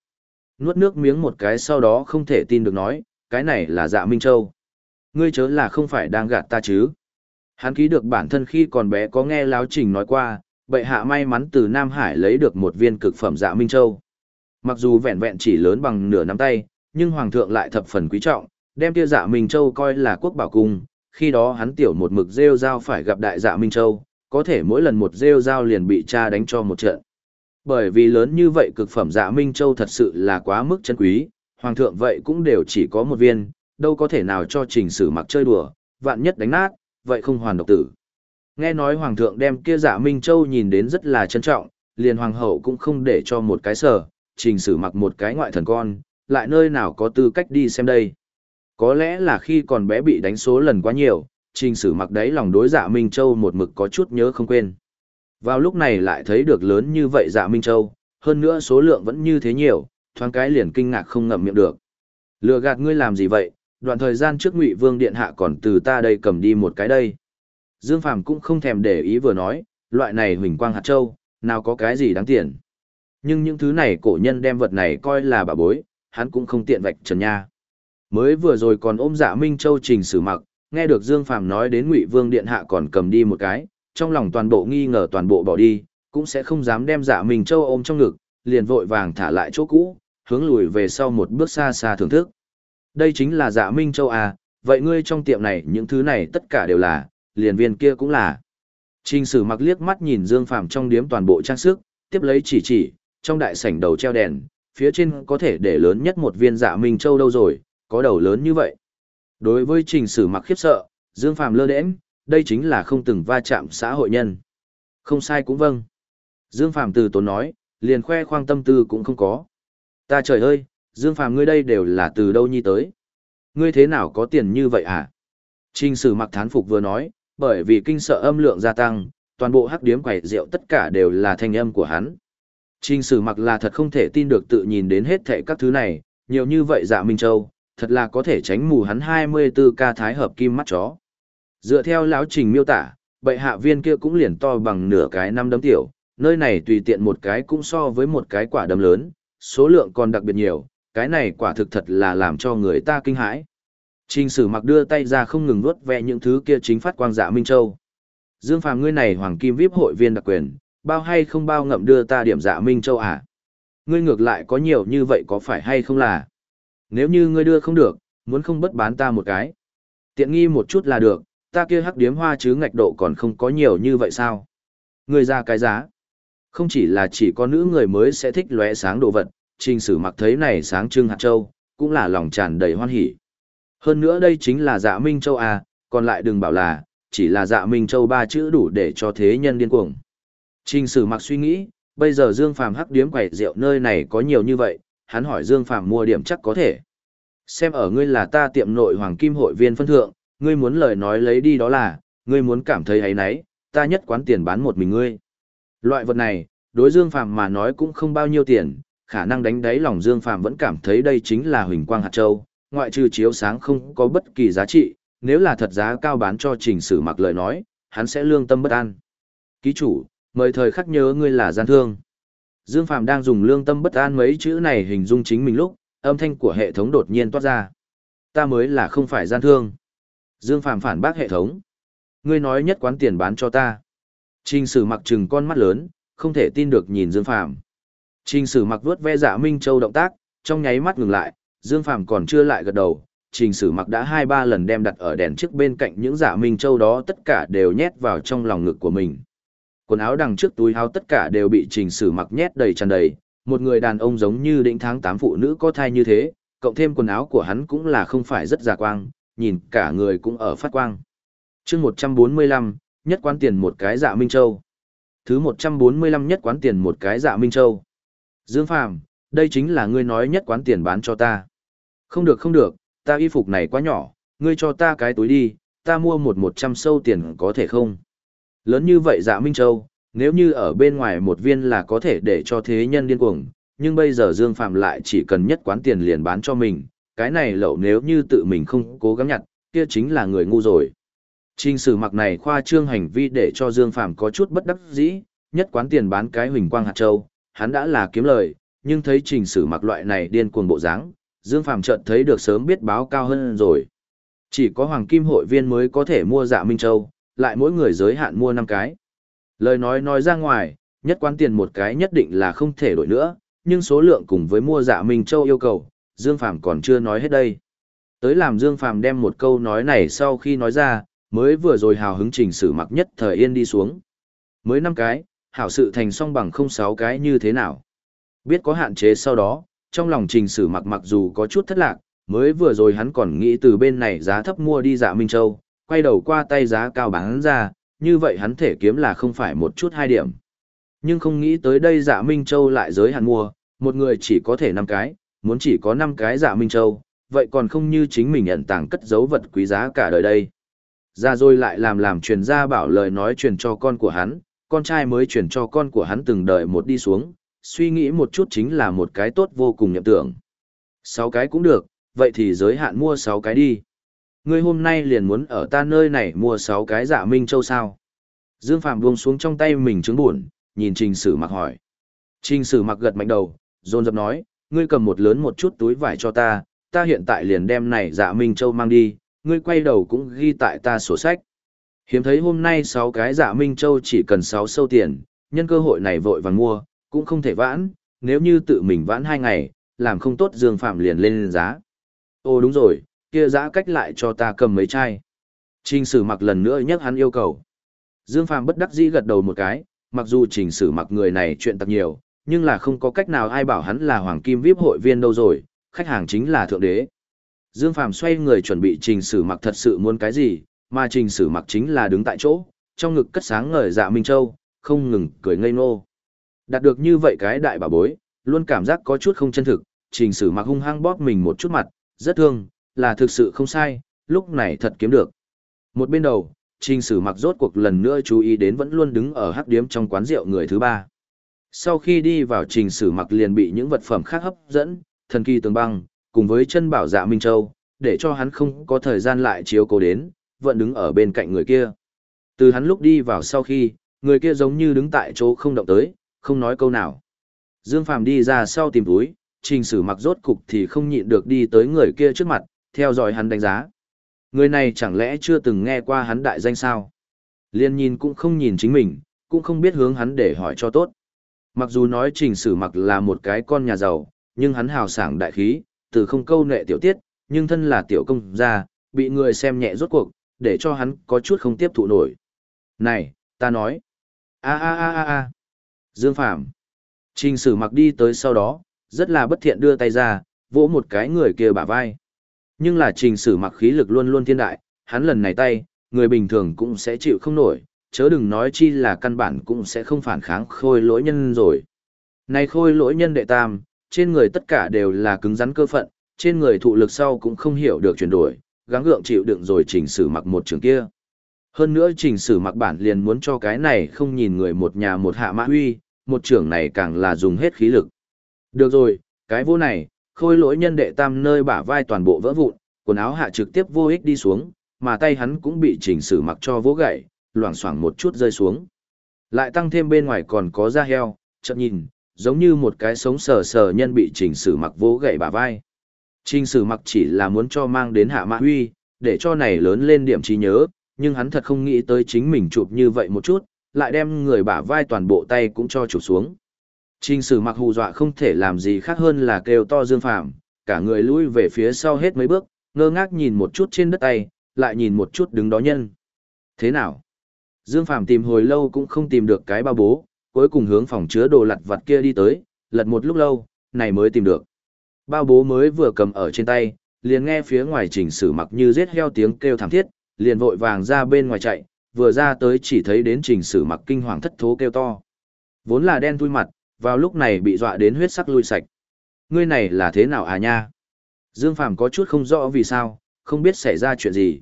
Nuốt nước miếng một cái sau đó không thể tin được nói, cái này là dạ Minh Châu. Ngươi chớ là không phải đang gạt ta chứ. Hắn ký được bản thân khi còn bé có nghe Láo Trình nói qua, bệ hạ may mắn từ Nam Hải lấy được một viên cực phẩm dạ Minh Châu. Mặc dù vẹn vẹn chỉ lớn bằng nửa nắm tay, nhưng Hoàng thượng lại thập phần quý trọng, đem tia dạ Minh Châu coi là quốc bảo cung, khi đó hắn tiểu một mực rêu giao phải gặp đại dạ Minh Châu, có thể mỗi lần một rêu dao liền bị cha đánh cho một trận. Bởi vì lớn như vậy cực phẩm dạ Minh Châu thật sự là quá mức chân quý, hoàng thượng vậy cũng đều chỉ có một viên, đâu có thể nào cho trình sử mặc chơi đùa, vạn nhất đánh nát, vậy không hoàn độc tử. Nghe nói hoàng thượng đem kia dạ Minh Châu nhìn đến rất là trân trọng, liền hoàng hậu cũng không để cho một cái sở, trình sử mặc một cái ngoại thần con, lại nơi nào có tư cách đi xem đây. Có lẽ là khi còn bé bị đánh số lần quá nhiều, trình sử mặc đấy lòng đối dạ Minh Châu một mực có chút nhớ không quên. Vào lúc này lại thấy được lớn như vậy dạ Minh Châu, hơn nữa số lượng vẫn như thế nhiều, thoáng cái liền kinh ngạc không ngậm miệng được. Lừa gạt ngươi làm gì vậy, đoạn thời gian trước Ngụy Vương điện hạ còn từ ta đây cầm đi một cái đây. Dương Phàm cũng không thèm để ý vừa nói, loại này huỳnh quang hạt châu, nào có cái gì đáng tiền. Nhưng những thứ này cổ nhân đem vật này coi là bà bối, hắn cũng không tiện vạch trần nha. Mới vừa rồi còn ôm dạ Minh Châu trình sử mặc, nghe được Dương Phàm nói đến Ngụy Vương điện hạ còn cầm đi một cái, trong lòng toàn bộ nghi ngờ toàn bộ bỏ đi, cũng sẽ không dám đem dạ Minh Châu ôm trong ngực, liền vội vàng thả lại chỗ cũ, hướng lùi về sau một bước xa xa thưởng thức. Đây chính là dạ Minh Châu à, vậy ngươi trong tiệm này những thứ này tất cả đều là, liền viên kia cũng là. Trình sử mặc liếc mắt nhìn Dương Phàm trong điếm toàn bộ trang sức, tiếp lấy chỉ chỉ, trong đại sảnh đầu treo đèn, phía trên có thể để lớn nhất một viên dạ Minh Châu đâu rồi, có đầu lớn như vậy. Đối với trình sử mặc khiếp sợ, Dương Phàm lơ đễnh, đây chính là không từng va chạm xã hội nhân. Không sai cũng vâng. Dương Phàm từ tốn nói, liền khoe khoang tâm tư cũng không có. Ta trời ơi, Dương Phàm ngươi đây đều là từ đâu nhi tới? Ngươi thế nào có tiền như vậy hả? Trình sử mặc thán phục vừa nói, bởi vì kinh sợ âm lượng gia tăng, toàn bộ hắc điếm quầy rượu tất cả đều là thanh âm của hắn. Trình sử mặc là thật không thể tin được tự nhìn đến hết thệ các thứ này, nhiều như vậy dạ Minh Châu, thật là có thể tránh mù hắn 24 ca thái hợp kim mắt chó. Dựa theo lão trình miêu tả, bệ hạ viên kia cũng liền to bằng nửa cái năm đấm tiểu, nơi này tùy tiện một cái cũng so với một cái quả đấm lớn, số lượng còn đặc biệt nhiều, cái này quả thực thật là làm cho người ta kinh hãi. Trình sử mặc đưa tay ra không ngừng vuốt ve những thứ kia chính phát quang dạ Minh Châu. Dương Phàm ngươi này hoàng kim VIP hội viên đặc quyền, bao hay không bao ngậm đưa ta điểm dạ Minh Châu à? Ngươi ngược lại có nhiều như vậy có phải hay không là? Nếu như ngươi đưa không được, muốn không bất bán ta một cái. Tiện nghi một chút là được, ta kia hắc điếm hoa chứ ngạch độ còn không có nhiều như vậy sao? Ngươi ra cái giá. Không chỉ là chỉ có nữ người mới sẽ thích lóe sáng đồ vật, trình sử mặc thấy này sáng trưng hạt châu, cũng là lòng tràn đầy hoan hỉ. Hơn nữa đây chính là dạ Minh Châu à, còn lại đừng bảo là, chỉ là dạ Minh Châu ba chữ đủ để cho thế nhân điên cuồng. Trình sử mặc suy nghĩ, bây giờ Dương Phàm hắc điếm quẩy rượu nơi này có nhiều như vậy, hắn hỏi Dương Phàm mua điểm chắc có thể. Xem ở ngươi là ta tiệm nội hoàng kim hội viên phân thượng, ngươi muốn lời nói lấy đi đó là, ngươi muốn cảm thấy ấy nấy, ta nhất quán tiền bán một mình ngươi. Loại vật này, đối Dương Phàm mà nói cũng không bao nhiêu tiền, khả năng đánh đáy lòng Dương Phàm vẫn cảm thấy đây chính là huỳnh quang hạt châu, ngoại trừ chiếu sáng không có bất kỳ giá trị, nếu là thật giá cao bán cho trình sử mặc lời nói, hắn sẽ lương tâm bất an. Ký chủ, mời thời khắc nhớ ngươi là gian thương. Dương Phàm đang dùng lương tâm bất an mấy chữ này hình dung chính mình lúc, âm thanh của hệ thống đột nhiên toát ra. Ta mới là không phải gian thương. Dương Phàm phản bác hệ thống. Ngươi nói nhất quán tiền bán cho ta. Trình sử mặc trừng con mắt lớn, không thể tin được nhìn Dương Phàm. Trình sử mặc vuốt ve dạ Minh Châu động tác, trong nháy mắt ngừng lại, Dương Phàm còn chưa lại gật đầu. Trình sử mặc đã hai ba lần đem đặt ở đèn trước bên cạnh những dạ Minh Châu đó tất cả đều nhét vào trong lòng ngực của mình. Quần áo đằng trước túi áo tất cả đều bị trình sử mặc nhét đầy tràn đầy, một người đàn ông giống như đỉnh tháng 8 phụ nữ có thai như thế, cộng thêm quần áo của hắn cũng là không phải rất giả quang, nhìn cả người cũng ở phát quang. chương 145, nhất quán tiền một cái dạ Minh Châu. Thứ 145 nhất quán tiền một cái dạ Minh Châu. Dương Phàm đây chính là ngươi nói nhất quán tiền bán cho ta. Không được không được, ta y phục này quá nhỏ, ngươi cho ta cái túi đi, ta mua một một trăm sâu tiền có thể không? Lớn như vậy dạ Minh Châu, nếu như ở bên ngoài một viên là có thể để cho thế nhân điên cuồng, nhưng bây giờ Dương Phạm lại chỉ cần nhất quán tiền liền bán cho mình, cái này lậu nếu như tự mình không cố gắng nhặt, kia chính là người ngu rồi. Trình sử mặc này khoa trương hành vi để cho Dương Phạm có chút bất đắc dĩ, nhất quán tiền bán cái huỳnh quang hạt châu, hắn đã là kiếm lời, nhưng thấy trình sử mặc loại này điên cuồng bộ dáng, Dương Phạm chợt thấy được sớm biết báo cao hơn rồi. Chỉ có hoàng kim hội viên mới có thể mua dạ Minh Châu, lại mỗi người giới hạn mua 5 cái. Lời nói nói ra ngoài, nhất quán tiền một cái nhất định là không thể đổi nữa, nhưng số lượng cùng với mua dạ Minh Châu yêu cầu, Dương Phàm còn chưa nói hết đây. Tới làm Dương Phàm đem một câu nói này sau khi nói ra, mới vừa rồi hào hứng trình sử mặc nhất thời yên đi xuống. Mới 5 cái, hảo sự thành song bằng không sáu cái như thế nào. Biết có hạn chế sau đó, trong lòng trình sử mặc mặc dù có chút thất lạc, mới vừa rồi hắn còn nghĩ từ bên này giá thấp mua đi dạ Minh Châu, quay đầu qua tay giá cao bán ra, như vậy hắn thể kiếm là không phải một chút hai điểm. Nhưng không nghĩ tới đây dạ Minh Châu lại giới hạn mua, một người chỉ có thể 5 cái, muốn chỉ có 5 cái dạ Minh Châu, vậy còn không như chính mình ẩn tàng cất giấu vật quý giá cả đời đây. Ra rồi lại làm làm truyền ra bảo lời nói truyền cho con của hắn, con trai mới truyền cho con của hắn từng đời một đi xuống, suy nghĩ một chút chính là một cái tốt vô cùng nhậm tưởng. Sáu cái cũng được, vậy thì giới hạn mua sáu cái đi. Ngươi hôm nay liền muốn ở ta nơi này mua sáu cái dạ Minh Châu sao? Dương Phạm buông xuống trong tay mình trứng buồn, nhìn Trình Sử Mặc hỏi. Trình Sử Mặc gật mạnh đầu, rôn dập nói, ngươi cầm một lớn một chút túi vải cho ta, ta hiện tại liền đem này dạ Minh Châu mang đi, ngươi quay đầu cũng ghi tại ta sổ sách. Hiếm thấy hôm nay 6 cái dạ Minh Châu chỉ cần 6 sâu tiền, nhân cơ hội này vội vàng mua, cũng không thể vãn, nếu như tự mình vãn 2 ngày, làm không tốt Dương Phạm liền lên giá. Ô đúng rồi, kia Giá cách lại cho ta cầm mấy chai. Trình sử mặc lần nữa nhắc hắn yêu cầu. Dương Phạm bất đắc dĩ gật đầu một cái, mặc dù trình sử mặc người này chuyện tặc nhiều, nhưng là không có cách nào ai bảo hắn là hoàng kim VIP hội viên đâu rồi, khách hàng chính là thượng đế. Dương Phạm xoay người chuẩn bị trình sử mặc thật sự muốn cái gì, mà trình sử mặc chính là đứng tại chỗ, trong ngực cất sáng ngời dạ Minh Châu, không ngừng cười ngây ngô. Đạt được như vậy cái đại bà bối, luôn cảm giác có chút không chân thực, trình sử mặc hung hăng bóp mình một chút mặt, rất thương, là thực sự không sai, lúc này thật kiếm được. Một bên đầu, trình sử mặc rốt cuộc lần nữa chú ý đến vẫn luôn đứng ở hắc điếm trong quán rượu người thứ ba. Sau khi đi vào trình sử mặc liền bị những vật phẩm khác hấp dẫn, thần kỳ tường băng, cùng với chân bảo dạ Minh Châu, để cho hắn không có thời gian lại chiếu cố đến, vẫn đứng ở bên cạnh người kia. Từ hắn lúc đi vào sau khi, người kia giống như đứng tại chỗ không động tới, không nói câu nào. Dương Phàm đi ra sau tìm túi, trình sử mặc rốt cục thì không nhịn được đi tới người kia trước mặt, theo dõi hắn đánh giá. Người này chẳng lẽ chưa từng nghe qua hắn đại danh sao? Liên nhìn cũng không nhìn chính mình, cũng không biết hướng hắn để hỏi cho tốt. Mặc dù nói trình sử mặc là một cái con nhà giàu, nhưng hắn hào sảng đại khí, từ không câu nệ tiểu tiết, nhưng thân là tiểu công gia, bị người xem nhẹ rốt cuộc, để cho hắn có chút không tiếp thụ nổi. Này, ta nói. a a a a a Dương Phạm. Trình sử mặc đi tới sau đó, rất là bất thiện đưa tay ra, vỗ một cái người kia bả vai. Nhưng là trình sử mặc khí lực luôn luôn thiên đại, hắn lần này tay, người bình thường cũng sẽ chịu không nổi, chớ đừng nói chi là căn bản cũng sẽ không phản kháng khôi lỗi nhân rồi. Này khôi lỗi nhân đệ tam, trên người tất cả đều là cứng rắn cơ phận, trên người thụ lực sau cũng không hiểu được chuyển đổi, gắng gượng chịu đựng rồi chỉnh sử mặc một trường kia. Hơn nữa chỉnh sử mặc bản liền muốn cho cái này không nhìn người một nhà một hạ mã huy, một trưởng này càng là dùng hết khí lực. Được rồi, cái vô này, khôi lỗi nhân đệ tam nơi bả vai toàn bộ vỡ vụn, quần áo hạ trực tiếp vô ích đi xuống, mà tay hắn cũng bị chỉnh sử mặc cho vỗ gậy, loảng xoảng một chút rơi xuống. Lại tăng thêm bên ngoài còn có da heo, chậm nhìn, giống như một cái sống sờ sờ nhân bị trình sử mặc vỗ gậy bả vai. Trình sử mặc chỉ là muốn cho mang đến hạ mã huy, để cho này lớn lên điểm trí nhớ, nhưng hắn thật không nghĩ tới chính mình chụp như vậy một chút, lại đem người bả vai toàn bộ tay cũng cho chụp xuống. Trình sử mặc hù dọa không thể làm gì khác hơn là kêu to dương phàm, cả người lui về phía sau hết mấy bước, ngơ ngác nhìn một chút trên đất tay, lại nhìn một chút đứng đó nhân. Thế nào? Dương phàm tìm hồi lâu cũng không tìm được cái bao bố, cuối cùng hướng phòng chứa đồ lặt vặt kia đi tới, lật một lúc lâu, này mới tìm được. Bao bố mới vừa cầm ở trên tay, liền nghe phía ngoài trình sử mặc như giết heo tiếng kêu thảm thiết, liền vội vàng ra bên ngoài chạy, vừa ra tới chỉ thấy đến trình sử mặc kinh hoàng thất thố kêu to. Vốn là đen thui mặt, vào lúc này bị dọa đến huyết sắc lui sạch. Ngươi này là thế nào à nha? Dương Phàm có chút không rõ vì sao, không biết xảy ra chuyện gì.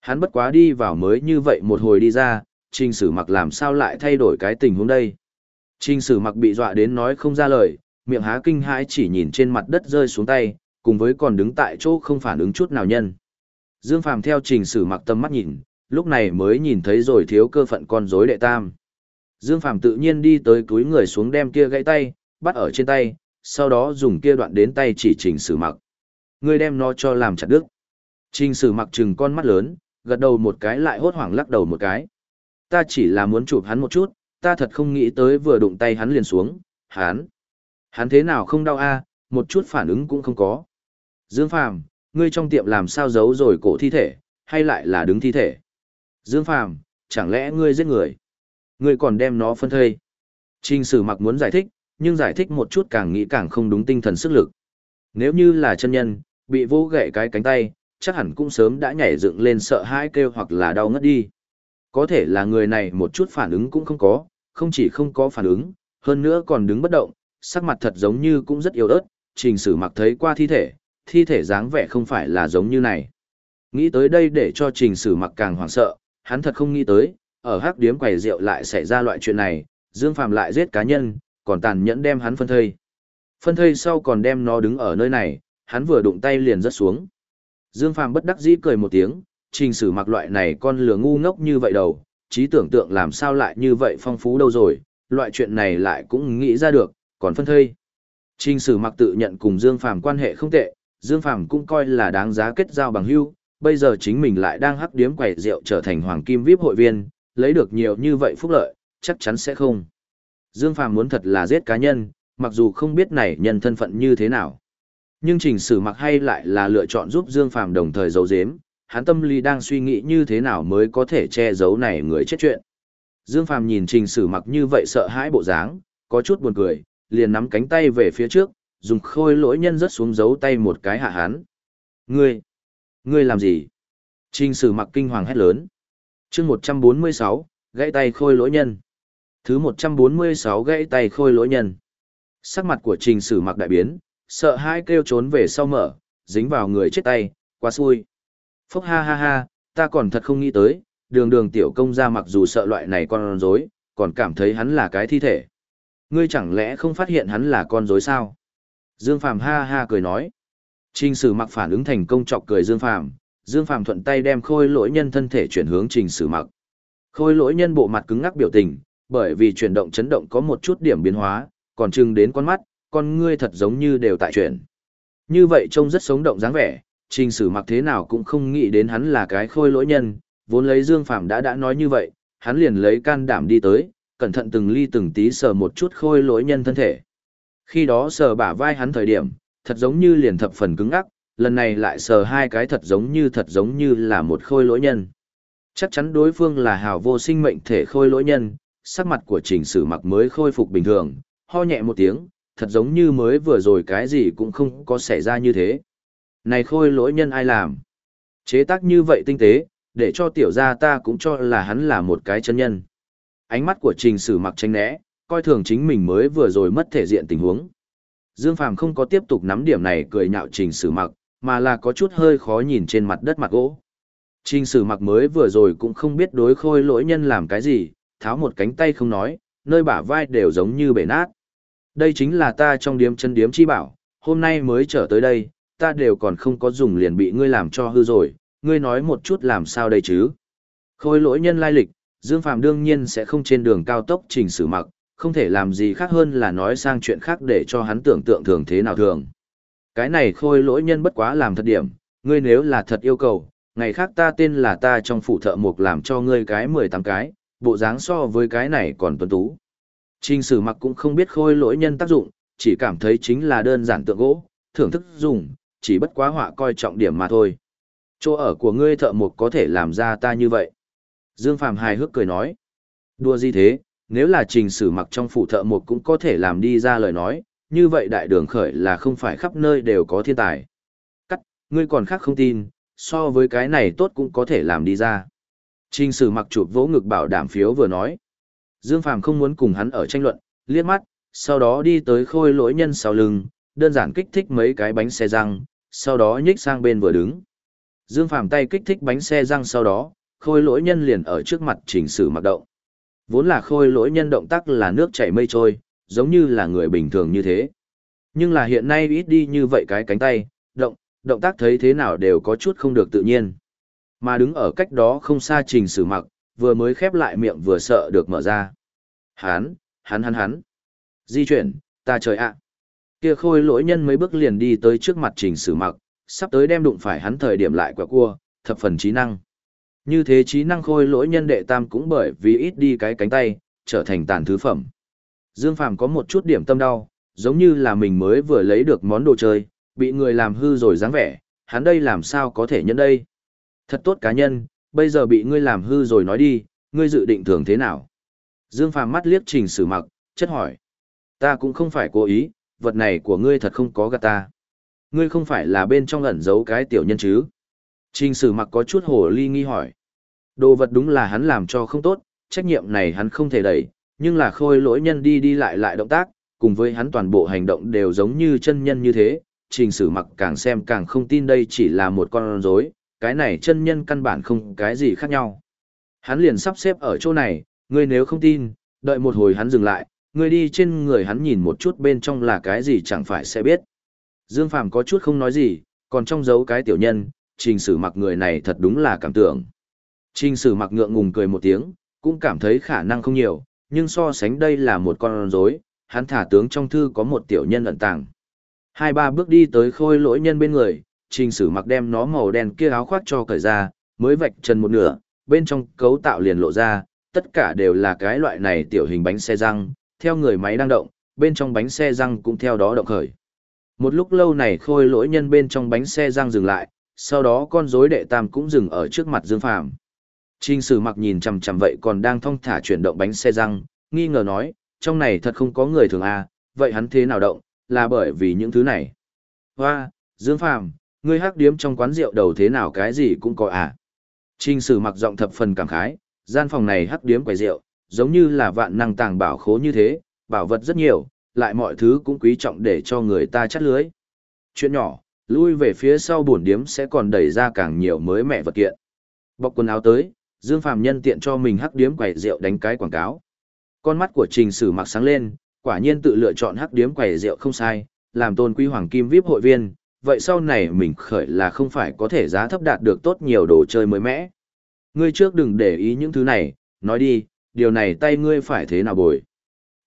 Hắn bất quá đi vào mới như vậy một hồi đi ra, trình sử mặc làm sao lại thay đổi cái tình huống đây. Trình sử mặc bị dọa đến nói không ra lời, miệng há kinh hãi chỉ nhìn trên mặt đất rơi xuống tay, cùng với còn đứng tại chỗ không phản ứng chút nào nhân. Dương Phàm theo trình sử mặc tâm mắt nhìn, lúc này mới nhìn thấy rồi thiếu cơ phận con rối đệ tam. Dương Phàm tự nhiên đi tới túi người xuống đem kia gãy tay, bắt ở trên tay, sau đó dùng kia đoạn đến tay chỉ trình sử mặc. Ngươi đem nó cho làm chặt đứt. Trình sử mặc trừng con mắt lớn, gật đầu một cái lại hốt hoảng lắc đầu một cái. Ta chỉ là muốn chụp hắn một chút, ta thật không nghĩ tới vừa đụng tay hắn liền xuống, hắn. Hắn thế nào không đau a, một chút phản ứng cũng không có. Dương Phàm, ngươi trong tiệm làm sao giấu rồi cổ thi thể, hay lại là đứng thi thể? Dương Phàm, chẳng lẽ ngươi giết người? Ngươi còn đem nó phân thây? Trình sử mặc muốn giải thích, nhưng giải thích một chút càng nghĩ càng không đúng tinh thần sức lực. Nếu như là chân nhân, bị vô gậy cái cánh tay, chắc hẳn cũng sớm đã nhảy dựng lên sợ hãi kêu hoặc là đau ngất đi. Có thể là người này một chút phản ứng cũng không có, không chỉ không có phản ứng, hơn nữa còn đứng bất động, sắc mặt thật giống như cũng rất yếu ớt, trình sử mặc thấy qua thi thể, thi thể dáng vẻ không phải là giống như này. Nghĩ tới đây để cho trình sử mặc càng hoảng sợ, hắn thật không nghĩ tới, ở hắc điếm quầy rượu lại xảy ra loại chuyện này, Dương Phàm lại giết cá nhân, còn tàn nhẫn đem hắn phân thây. Phân thây sau còn đem nó đứng ở nơi này, hắn vừa đụng tay liền rớt xuống. Dương Phàm bất đắc dĩ cười một tiếng, trình sử mặc loại này con lừa ngu ngốc như vậy đâu, trí tưởng tượng làm sao lại như vậy phong phú đâu rồi, loại chuyện này lại cũng nghĩ ra được, còn phân thây. Trình sử mặc tự nhận cùng Dương Phàm quan hệ không tệ, Dương Phàm cũng coi là đáng giá kết giao bằng hữu, bây giờ chính mình lại đang hắc điếm quẩy rượu trở thành hoàng kim VIP hội viên, lấy được nhiều như vậy phúc lợi, chắc chắn sẽ không. Dương Phàm muốn thật là giết cá nhân, mặc dù không biết này nhân thân phận như thế nào. Nhưng trình sử mặc hay lại là lựa chọn giúp Dương Phàm đồng thời giấu giếm, hắn tâm lý đang suy nghĩ như thế nào mới có thể che giấu này người chết chuyện. Dương Phàm nhìn trình sử mặc như vậy sợ hãi bộ dáng, có chút buồn cười, liền nắm cánh tay về phía trước, dùng khôi lỗi nhân rất xuống giấu tay một cái hạ hắn. Ngươi, ngươi làm gì? Trình sử mặc kinh hoàng hét lớn. chương 146, gãy tay khôi lỗi nhân. Thứ 146 gãy tay khôi lỗi nhân. Sắc mặt của trình sử mặc đại biến, sợ hãi kêu trốn về sau mở, dính vào người chết tay, quá xui. Phúc ha ha ha, ta còn thật không nghĩ tới, đường đường tiểu công ra mặc dù sợ loại này con rối, còn cảm thấy hắn là cái thi thể. Ngươi chẳng lẽ không phát hiện hắn là con rối sao? Dương Phàm ha ha cười nói. Trình Sử Mặc phản ứng thành công chọc cười Dương Phàm, Dương Phàm thuận tay đem khôi lỗi nhân thân thể chuyển hướng Trình Sử Mặc. Khôi lỗi nhân bộ mặt cứng ngắc biểu tình, bởi vì chuyển động chấn động có một chút điểm biến hóa, còn chừng đến con mắt, con ngươi thật giống như đều tại chuyển. Như vậy trông rất sống động dáng vẻ, Trình Sử Mặc thế nào cũng không nghĩ đến hắn là cái khôi lỗi nhân, vốn lấy Dương Phạm đã đã nói như vậy, hắn liền lấy can đảm đi tới, cẩn thận từng ly từng tí sờ một chút khôi lỗi nhân thân thể. Khi đó sờ bả vai hắn thời điểm, thật giống như liền thập phần cứng ắc, lần này lại sờ hai cái thật giống như thật giống như là một khôi lỗi nhân. Chắc chắn đối phương là hào vô sinh mệnh thể khôi lỗi nhân, sắc mặt của trình sử mặc mới khôi phục bình thường, ho nhẹ một tiếng, thật giống như mới vừa rồi cái gì cũng không có xảy ra như thế. Này khôi lỗi nhân ai làm? Chế tác như vậy tinh tế, để cho tiểu gia ta cũng cho là hắn là một cái chân nhân. Ánh mắt của trình sử mặc tranh né, coi thường chính mình mới vừa rồi mất thể diện tình huống. Dương Phàm không có tiếp tục nắm điểm này cười nhạo trình sử mặc, mà là có chút hơi khó nhìn trên mặt đất mặt gỗ. Trình sử mặc mới vừa rồi cũng không biết đối khôi lỗi nhân làm cái gì, tháo một cánh tay không nói, nơi bả vai đều giống như bể nát. Đây chính là ta trong điếm chân điếm chi bảo, hôm nay mới trở tới đây, ta đều còn không có dùng liền bị ngươi làm cho hư rồi, ngươi nói một chút làm sao đây chứ. Khôi lỗi nhân lai lịch, Dương Phàm đương nhiên sẽ không trên đường cao tốc trình xử mặc, không thể làm gì khác hơn là nói sang chuyện khác để cho hắn tưởng tượng thường thế nào thường. Cái này khôi lỗi nhân bất quá làm thật điểm, ngươi nếu là thật yêu cầu, ngày khác ta tên là ta trong phủ thợ mục làm cho ngươi cái 18 cái, bộ dáng so với cái này còn tuấn tú. Trình sử mặc cũng không biết khôi lỗi nhân tác dụng, chỉ cảm thấy chính là đơn giản tượng gỗ, thưởng thức dùng, chỉ bất quá họa coi trọng điểm mà thôi. Chỗ ở của ngươi thợ mộc có thể làm ra ta như vậy. Dương Phàm hài hước cười nói. Đùa gì thế, nếu là trình sử mặc trong phủ thợ mộc cũng có thể làm đi ra lời nói, như vậy đại đường khởi là không phải khắp nơi đều có thiên tài. Cắt, ngươi còn khác không tin, so với cái này tốt cũng có thể làm đi ra. Trình sử mặc chụp vỗ ngực bảo đảm phiếu vừa nói. Dương Phàm không muốn cùng hắn ở tranh luận, liếc mắt, sau đó đi tới khôi lỗi nhân sau lưng, đơn giản kích thích mấy cái bánh xe răng, sau đó nhích sang bên vừa đứng. Dương Phàm tay kích thích bánh xe răng sau đó, khôi lỗi nhân liền ở trước mặt chỉnh sử mặc động. Vốn là khôi lỗi nhân động tác là nước chảy mây trôi, giống như là người bình thường như thế. Nhưng là hiện nay ít đi như vậy cái cánh tay, động, động tác thấy thế nào đều có chút không được tự nhiên. Mà đứng ở cách đó không xa trình sử mặc, vừa mới khép lại miệng vừa sợ được mở ra. Hán, hắn hắn hắn. Di chuyển, ta trời ạ. Kia khôi lỗi nhân mấy bước liền đi tới trước mặt trình sử mặc, sắp tới đem đụng phải hắn thời điểm lại quả cua, thập phần trí năng. Như thế trí năng khôi lỗi nhân đệ tam cũng bởi vì ít đi cái cánh tay, trở thành tàn thứ phẩm. Dương Phàm có một chút điểm tâm đau, giống như là mình mới vừa lấy được món đồ chơi, bị người làm hư rồi dáng vẻ, hắn đây làm sao có thể nhân đây. Thật tốt cá nhân, bây giờ bị ngươi làm hư rồi nói đi, ngươi dự định thường thế nào? Dương Phàm mắt liếc trình sử mặc, chất hỏi. Ta cũng không phải cố ý, vật này của ngươi thật không có gạt ta. Ngươi không phải là bên trong ẩn giấu cái tiểu nhân chứ? Trình sử mặc có chút hồ ly nghi hỏi. Đồ vật đúng là hắn làm cho không tốt, trách nhiệm này hắn không thể đẩy, nhưng là khôi lỗi nhân đi đi lại lại động tác, cùng với hắn toàn bộ hành động đều giống như chân nhân như thế, trình sử mặc càng xem càng không tin đây chỉ là một con rối, cái này chân nhân căn bản không cái gì khác nhau. Hắn liền sắp xếp ở chỗ này, ngươi nếu không tin, đợi một hồi hắn dừng lại, ngươi đi trên người hắn nhìn một chút bên trong là cái gì chẳng phải sẽ biết. Dương Phàm có chút không nói gì, còn trong dấu cái tiểu nhân, trình sử mặc người này thật đúng là cảm tưởng. Trình sử mặc ngượng ngùng cười một tiếng, cũng cảm thấy khả năng không nhiều, nhưng so sánh đây là một con rối, hắn thả tướng trong thư có một tiểu nhân ẩn tàng. Hai ba bước đi tới khôi lỗi nhân bên người, trình sử mặc đem nó màu đen kia áo khoác cho cởi ra, mới vạch chân một nửa, bên trong cấu tạo liền lộ ra, tất cả đều là cái loại này tiểu hình bánh xe răng, theo người máy đang động, bên trong bánh xe răng cũng theo đó động khởi. Một lúc lâu này khôi lỗi nhân bên trong bánh xe răng dừng lại, sau đó con rối đệ tam cũng dừng ở trước mặt Dương Phàm. Trình sử mặc nhìn chằm chằm vậy còn đang thong thả chuyển động bánh xe răng, nghi ngờ nói, trong này thật không có người thường à, vậy hắn thế nào động, là bởi vì những thứ này. Hoa, Dương Phàm, ngươi hắc điếm trong quán rượu đầu thế nào cái gì cũng có à. Trình sử mặc giọng thập phần cảm khái, gian phòng này hắc điếm quầy rượu, giống như là vạn năng tàng bảo khố như thế, bảo vật rất nhiều, lại mọi thứ cũng quý trọng để cho người ta chắt lưới. Chuyện nhỏ, lui về phía sau buồn điếm sẽ còn đẩy ra càng nhiều mới mẹ vật kiện. Bọc quần áo tới, Dương Phàm nhân tiện cho mình hắc điếm quầy rượu đánh cái quảng cáo. Con mắt của Trình Sử mặc sáng lên, quả nhiên tự lựa chọn hắc điếm quầy rượu không sai, làm tôn quý hoàng kim VIP hội viên, vậy sau này mình khởi là không phải có thể giá thấp đạt được tốt nhiều đồ chơi mới mẻ. Ngươi trước đừng để ý những thứ này, nói đi, điều này tay ngươi phải thế nào bồi.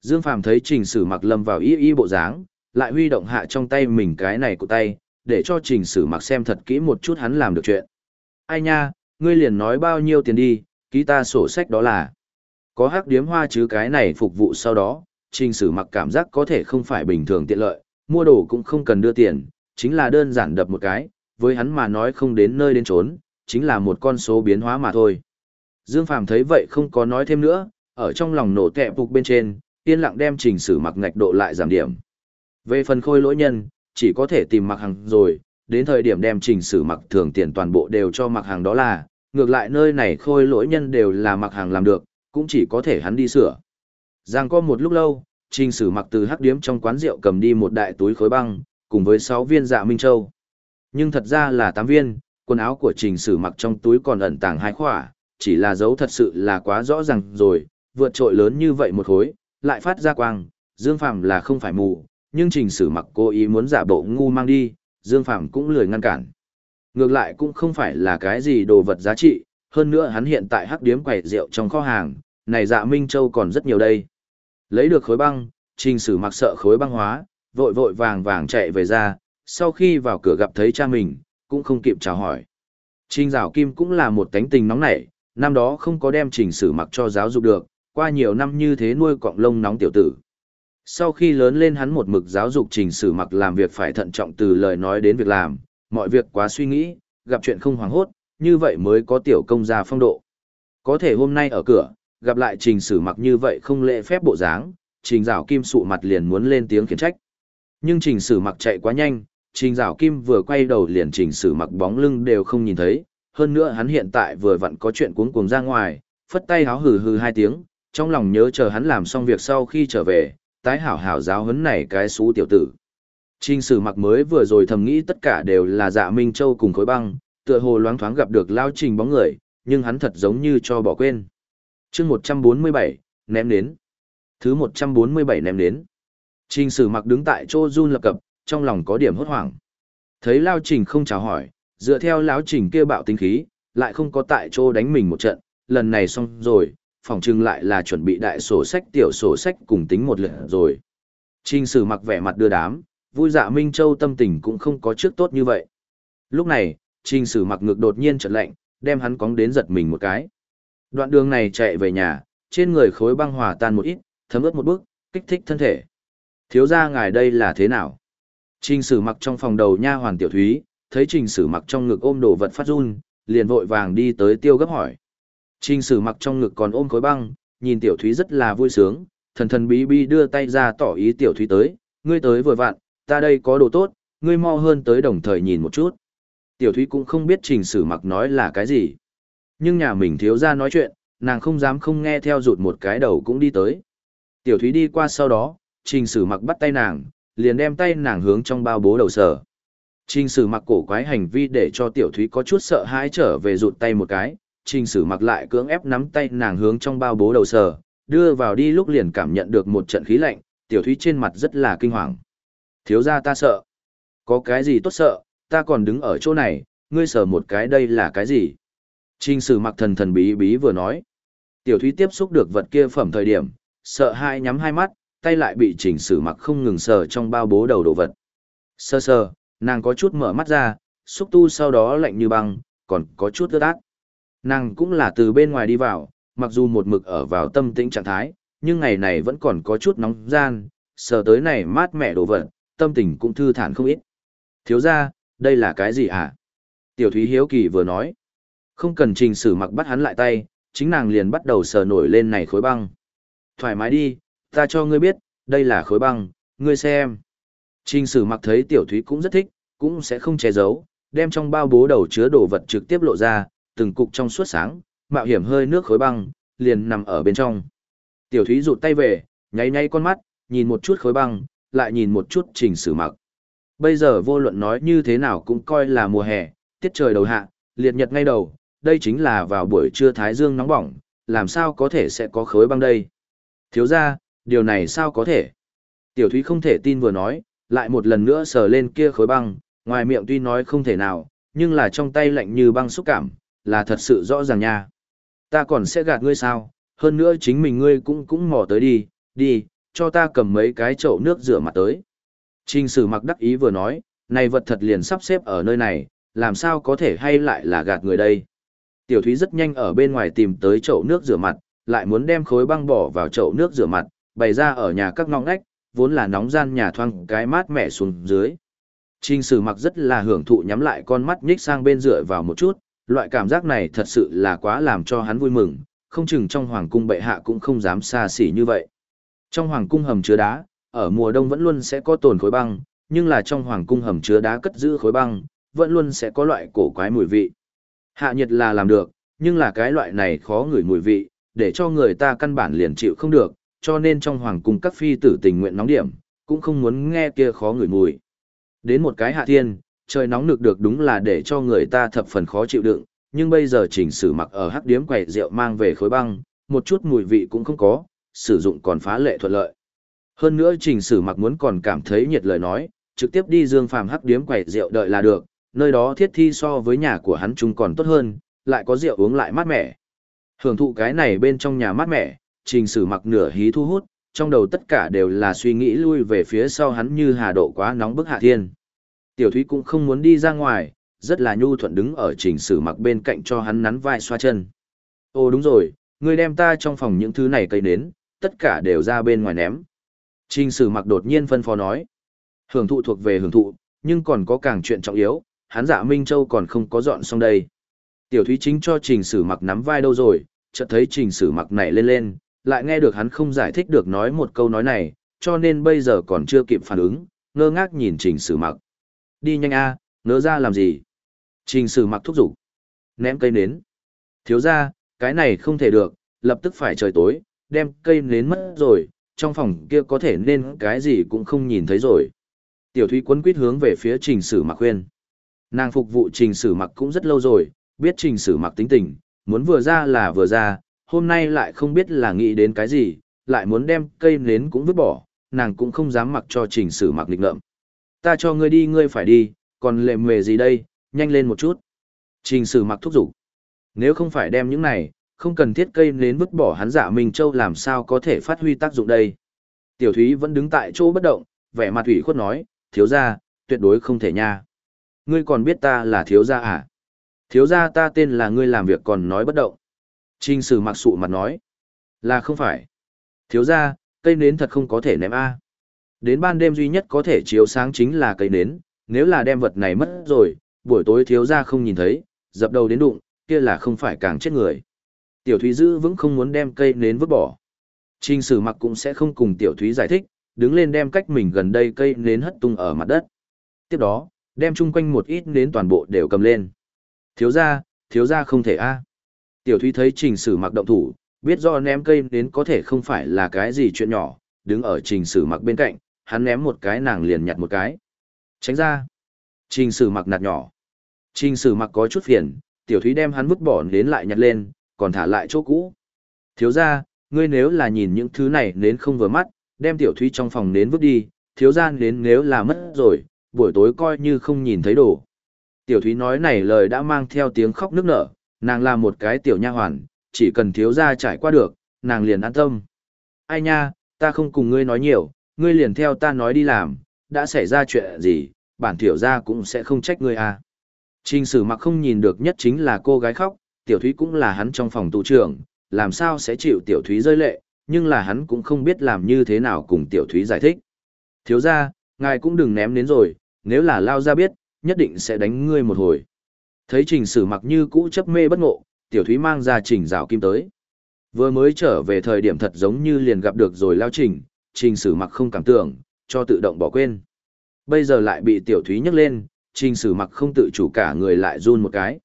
Dương Phàm thấy Trình Sử Mặc lâm vào y y bộ dáng, lại huy động hạ trong tay mình cái này của tay, để cho Trình Sử Mặc xem thật kỹ một chút hắn làm được chuyện. Ai nha, ngươi liền nói bao nhiêu tiền đi, ký ta sổ sách đó là. Có hắc điếm hoa chứ cái này phục vụ sau đó, Trình Sử Mặc cảm giác có thể không phải bình thường tiện lợi, mua đồ cũng không cần đưa tiền, chính là đơn giản đập một cái, với hắn mà nói không đến nơi đến trốn, chính là một con số biến hóa mà thôi. Dương Phàm thấy vậy không có nói thêm nữa, ở trong lòng nổ kẹp phục bên trên, yên lặng đem trình sử mặc ngạch độ lại giảm điểm. Về phần khôi lỗi nhân, chỉ có thể tìm mặc hàng rồi, đến thời điểm đem trình sử mặc thường tiền toàn bộ đều cho mặc hàng đó là, ngược lại nơi này khôi lỗi nhân đều là mặc hàng làm được, cũng chỉ có thể hắn đi sửa. Giang có một lúc lâu, trình sử mặc từ hắc điếm trong quán rượu cầm đi một đại túi khối băng, cùng với 6 viên dạ Minh Châu. Nhưng thật ra là 8 viên, quần áo của trình sử mặc trong túi còn ẩn tàng hai khỏa, chỉ là dấu thật sự là quá rõ ràng rồi, vượt trội lớn như vậy một khối, lại phát ra quang, Dương Phàm là không phải mù, nhưng trình sử mặc cố ý muốn giả bộ ngu mang đi, Dương Phàm cũng lười ngăn cản. Ngược lại cũng không phải là cái gì đồ vật giá trị, hơn nữa hắn hiện tại hắc điếm quầy rượu trong kho hàng, này dạ Minh Châu còn rất nhiều đây. Lấy được khối băng, trình sử mặc sợ khối băng hóa, vội vội vàng vàng chạy về ra, sau khi vào cửa gặp thấy cha mình, cũng không kịp chào hỏi. Trình Giảo Kim cũng là một tánh tình nóng nảy, năm đó không có đem trình sử mặc cho giáo dục được, qua nhiều năm như thế nuôi cọng lông nóng tiểu tử. Sau khi lớn lên hắn một mực giáo dục trình sử mặc làm việc phải thận trọng từ lời nói đến việc làm, mọi việc quá suy nghĩ, gặp chuyện không hoảng hốt, như vậy mới có tiểu công gia phong độ. Có thể hôm nay ở cửa, gặp lại trình sử mặc như vậy không lễ phép bộ dáng, trình rào kim sụ mặt liền muốn lên tiếng khiển trách. Nhưng trình sử mặc chạy quá nhanh, trình rào kim vừa quay đầu liền trình sử mặc bóng lưng đều không nhìn thấy, hơn nữa hắn hiện tại vừa vặn có chuyện cuống cuồng ra ngoài, phất tay háo hừ hừ hai tiếng, trong lòng nhớ chờ hắn làm xong việc sau khi trở về, tái hảo hảo giáo huấn này cái xú tiểu tử. Trình sử mặc mới vừa rồi thầm nghĩ tất cả đều là dạ Minh Châu cùng khối băng, tựa hồ loáng thoáng gặp được lao trình bóng người, nhưng hắn thật giống như cho bỏ quên. chương 147, ném đến. Thứ 147 ném đến. Trình sử mặc đứng tại chỗ run lập cập, trong lòng có điểm hốt hoảng. Thấy lao trình không chào hỏi, dựa theo lão trình kia bạo tính khí, lại không có tại chỗ đánh mình một trận, lần này xong rồi, phòng trưng lại là chuẩn bị đại sổ sách tiểu sổ sách cùng tính một lượt rồi. Trình sử mặc vẻ mặt đưa đám, vui dạ Minh Châu tâm tình cũng không có trước tốt như vậy. Lúc này, trình sử mặc ngực đột nhiên trận lạnh, đem hắn cóng đến giật mình một cái. Đoạn đường này chạy về nhà, trên người khối băng hòa tan một ít, thấm ướt một bước, kích thích thân thể. Thiếu ra ngài đây là thế nào? Trình sử mặc trong phòng đầu nha hoàn tiểu thúy, thấy trình sử mặc trong ngực ôm đồ vật phát run, liền vội vàng đi tới tiêu gấp hỏi. Trình sử mặc trong ngực còn ôm khối băng, nhìn tiểu thúy rất là vui sướng, thần thần bí bí đưa tay ra tỏ ý tiểu thúy tới, ngươi tới vừa vặn, ta đây có đồ tốt, ngươi mau hơn tới đồng thời nhìn một chút. Tiểu thúy cũng không biết trình sử mặc nói là cái gì. Nhưng nhà mình thiếu ra nói chuyện, nàng không dám không nghe theo rụt một cái đầu cũng đi tới. Tiểu thúy đi qua sau đó, trình sử mặc bắt tay nàng, liền đem tay nàng hướng trong bao bố đầu sở. Trình sử mặc cổ quái hành vi để cho tiểu thúy có chút sợ hãi trở về rụt tay một cái, trình sử mặc lại cưỡng ép nắm tay nàng hướng trong bao bố đầu sờ, đưa vào đi lúc liền cảm nhận được một trận khí lạnh, tiểu thúy trên mặt rất là kinh hoàng. Thiếu ra ta sợ. Có cái gì tốt sợ, ta còn đứng ở chỗ này, ngươi sờ một cái đây là cái gì? Trình sử mặc thần thần bí bí vừa nói. Tiểu thúy tiếp xúc được vật kia phẩm thời điểm, sợ hãi nhắm hai mắt, tay lại bị trình sử mặc không ngừng sờ trong bao bố đầu đồ vật. Sơ sơ, nàng có chút mở mắt ra, xúc tu sau đó lạnh như băng, còn có chút ướt át. Nàng cũng là từ bên ngoài đi vào, mặc dù một mực ở vào tâm tĩnh trạng thái, nhưng ngày này vẫn còn có chút nóng gian, sờ tới này mát mẻ đồ vật, tâm tình cũng thư thản không ít. Thiếu ra, đây là cái gì hả? Tiểu Thúy Hiếu Kỳ vừa nói. Không cần trình sử mặc bắt hắn lại tay, chính nàng liền bắt đầu sờ nổi lên này khối băng. Thoải mái đi, ta cho ngươi biết, đây là khối băng, ngươi xem. Trình sử mặc thấy tiểu thúy cũng rất thích, cũng sẽ không che giấu, đem trong bao bố đầu chứa đồ vật trực tiếp lộ ra, từng cục trong suốt sáng, mạo hiểm hơi nước khối băng, liền nằm ở bên trong. Tiểu thúy rụt tay về, nháy nháy con mắt, nhìn một chút khối băng, lại nhìn một chút trình sử mặc. Bây giờ vô luận nói như thế nào cũng coi là mùa hè, tiết trời đầu hạ, liệt nhật ngay đầu, đây chính là vào buổi trưa thái dương nóng bỏng, làm sao có thể sẽ có khối băng đây. Thiếu ra, điều này sao có thể? Tiểu thúy không thể tin vừa nói, lại một lần nữa sờ lên kia khối băng, ngoài miệng tuy nói không thể nào, nhưng là trong tay lạnh như băng xúc cảm, là thật sự rõ ràng nha. Ta còn sẽ gạt ngươi sao, hơn nữa chính mình ngươi cũng cũng mò tới đi, đi, cho ta cầm mấy cái chậu nước rửa mặt tới. Trình sử mặc đắc ý vừa nói, này vật thật liền sắp xếp ở nơi này, làm sao có thể hay lại là gạt người đây. Tiểu thúy rất nhanh ở bên ngoài tìm tới chậu nước rửa mặt, lại muốn đem khối băng bỏ vào chậu nước rửa mặt, bày ra ở nhà các ngõ ngách, vốn là nóng gian nhà thoang cái mát mẻ xuống dưới. Trình sử mặc rất là hưởng thụ nhắm lại con mắt nhích sang bên dựa vào một chút, loại cảm giác này thật sự là quá làm cho hắn vui mừng, không chừng trong hoàng cung bệ hạ cũng không dám xa xỉ như vậy. Trong hoàng cung hầm chứa đá, ở mùa đông vẫn luôn sẽ có tồn khối băng, nhưng là trong hoàng cung hầm chứa đá cất giữ khối băng, vẫn luôn sẽ có loại cổ quái mùi vị. Hạ nhiệt là làm được, nhưng là cái loại này khó ngửi mùi vị, để cho người ta căn bản liền chịu không được, cho nên trong hoàng cung các phi tử tình nguyện nóng điểm, cũng không muốn nghe kia khó ngửi mùi. Đến một cái hạ thiên, trời nóng nực được đúng là để cho người ta thập phần khó chịu đựng, nhưng bây giờ chỉnh sử mặc ở hắc điếm quầy rượu mang về khối băng, một chút mùi vị cũng không có, sử dụng còn phá lệ thuận lợi. Hơn nữa trình sử mặc muốn còn cảm thấy nhiệt lời nói, trực tiếp đi dương phàm hắc điếm quầy rượu đợi là được, nơi đó thiết thi so với nhà của hắn chúng còn tốt hơn, lại có rượu uống lại mát mẻ. Hưởng thụ cái này bên trong nhà mát mẻ, trình sử mặc nửa hí thu hút, trong đầu tất cả đều là suy nghĩ lui về phía sau hắn như hà độ quá nóng bức hạ thiên. Tiểu thúy cũng không muốn đi ra ngoài, rất là nhu thuận đứng ở trình sử mặc bên cạnh cho hắn nắn vai xoa chân. Ồ đúng rồi, người đem ta trong phòng những thứ này cây nến, tất cả đều ra bên ngoài ném. Trình sử mặc đột nhiên phân phó nói. Hưởng thụ thuộc về hưởng thụ, nhưng còn có càng chuyện trọng yếu, hắn dạ Minh Châu còn không có dọn xong đây. Tiểu Thúy chính cho trình sử mặc nắm vai đâu rồi, chợt thấy trình sử mặc này lên lên, lại nghe được hắn không giải thích được nói một câu nói này, cho nên bây giờ còn chưa kịp phản ứng, ngơ ngác nhìn trình sử mặc. Đi nhanh a, nỡ ra làm gì? Trình sử mặc thúc giục. Ném cây nến. Thiếu ra, cái này không thể được, lập tức phải trời tối, đem cây nến mất rồi, trong phòng kia có thể nên cái gì cũng không nhìn thấy rồi. Tiểu Thúy quấn quýt hướng về phía trình sử mặc khuyên. Nàng phục vụ trình sử mặc cũng rất lâu rồi, biết trình sử mặc tính tình, muốn vừa ra là vừa ra, hôm nay lại không biết là nghĩ đến cái gì, lại muốn đem cây nến cũng vứt bỏ, nàng cũng không dám mặc cho trình sử mặc lịch ngợm. Ta cho ngươi đi ngươi phải đi, còn lệ mề gì đây, nhanh lên một chút. Trình sử mặc thúc giục. Nếu không phải đem những này, không cần thiết cây nến vứt bỏ hắn giả Minh Châu làm sao có thể phát huy tác dụng đây. Tiểu Thúy vẫn đứng tại chỗ bất động, vẻ mặt ủy khuất nói, thiếu gia, tuyệt đối không thể nha. Ngươi còn biết ta là thiếu gia à? Thiếu gia ta tên là ngươi làm việc còn nói bất động. Trình sử mặc sụ mặt nói. Là không phải. Thiếu gia, cây nến thật không có thể ném A. Đến ban đêm duy nhất có thể chiếu sáng chính là cây nến, nếu là đem vật này mất rồi, buổi tối thiếu gia không nhìn thấy, dập đầu đến đụng, kia là không phải càng chết người. Tiểu Thúy giữ vững không muốn đem cây nến vứt bỏ. Trình sử mặc cũng sẽ không cùng Tiểu Thúy giải thích, đứng lên đem cách mình gần đây cây nến hất tung ở mặt đất. Tiếp đó, đem chung quanh một ít nến toàn bộ đều cầm lên. Thiếu gia, thiếu gia không thể a. Tiểu Thúy thấy trình sử mặc động thủ, biết do ném cây đến có thể không phải là cái gì chuyện nhỏ, đứng ở trình sử mặc bên cạnh, hắn ném một cái nàng liền nhặt một cái. Tránh ra. Trình sử mặc nạt nhỏ. Trình sử mặc có chút phiền, tiểu thúy đem hắn vứt bỏ đến lại nhặt lên, còn thả lại chỗ cũ. Thiếu ra, ngươi nếu là nhìn những thứ này nến không vừa mắt, đem tiểu thúy trong phòng nến vứt đi, thiếu ra nến nếu là mất rồi, buổi tối coi như không nhìn thấy đồ. Tiểu Thúy nói này lời đã mang theo tiếng khóc nức nở, nàng là một cái tiểu nha hoàn, chỉ cần thiếu gia trải qua được, nàng liền an tâm. Ai nha, ta không cùng ngươi nói nhiều, ngươi liền theo ta nói đi làm, đã xảy ra chuyện gì, bản tiểu gia cũng sẽ không trách ngươi à. Trình sử mặc không nhìn được nhất chính là cô gái khóc, tiểu thúy cũng là hắn trong phòng tù trưởng, làm sao sẽ chịu tiểu thúy rơi lệ, nhưng là hắn cũng không biết làm như thế nào cùng tiểu thúy giải thích. Thiếu gia, ngài cũng đừng ném đến rồi, nếu là lao ra biết, nhất định sẽ đánh ngươi một hồi. Thấy trình sử mặc như cũ chấp mê bất ngộ, tiểu thúy mang ra trình rào kim tới. Vừa mới trở về thời điểm thật giống như liền gặp được rồi lao trình, trình sử mặc không cảm tưởng, cho tự động bỏ quên. Bây giờ lại bị tiểu thúy nhấc lên, trình sử mặc không tự chủ cả người lại run một cái.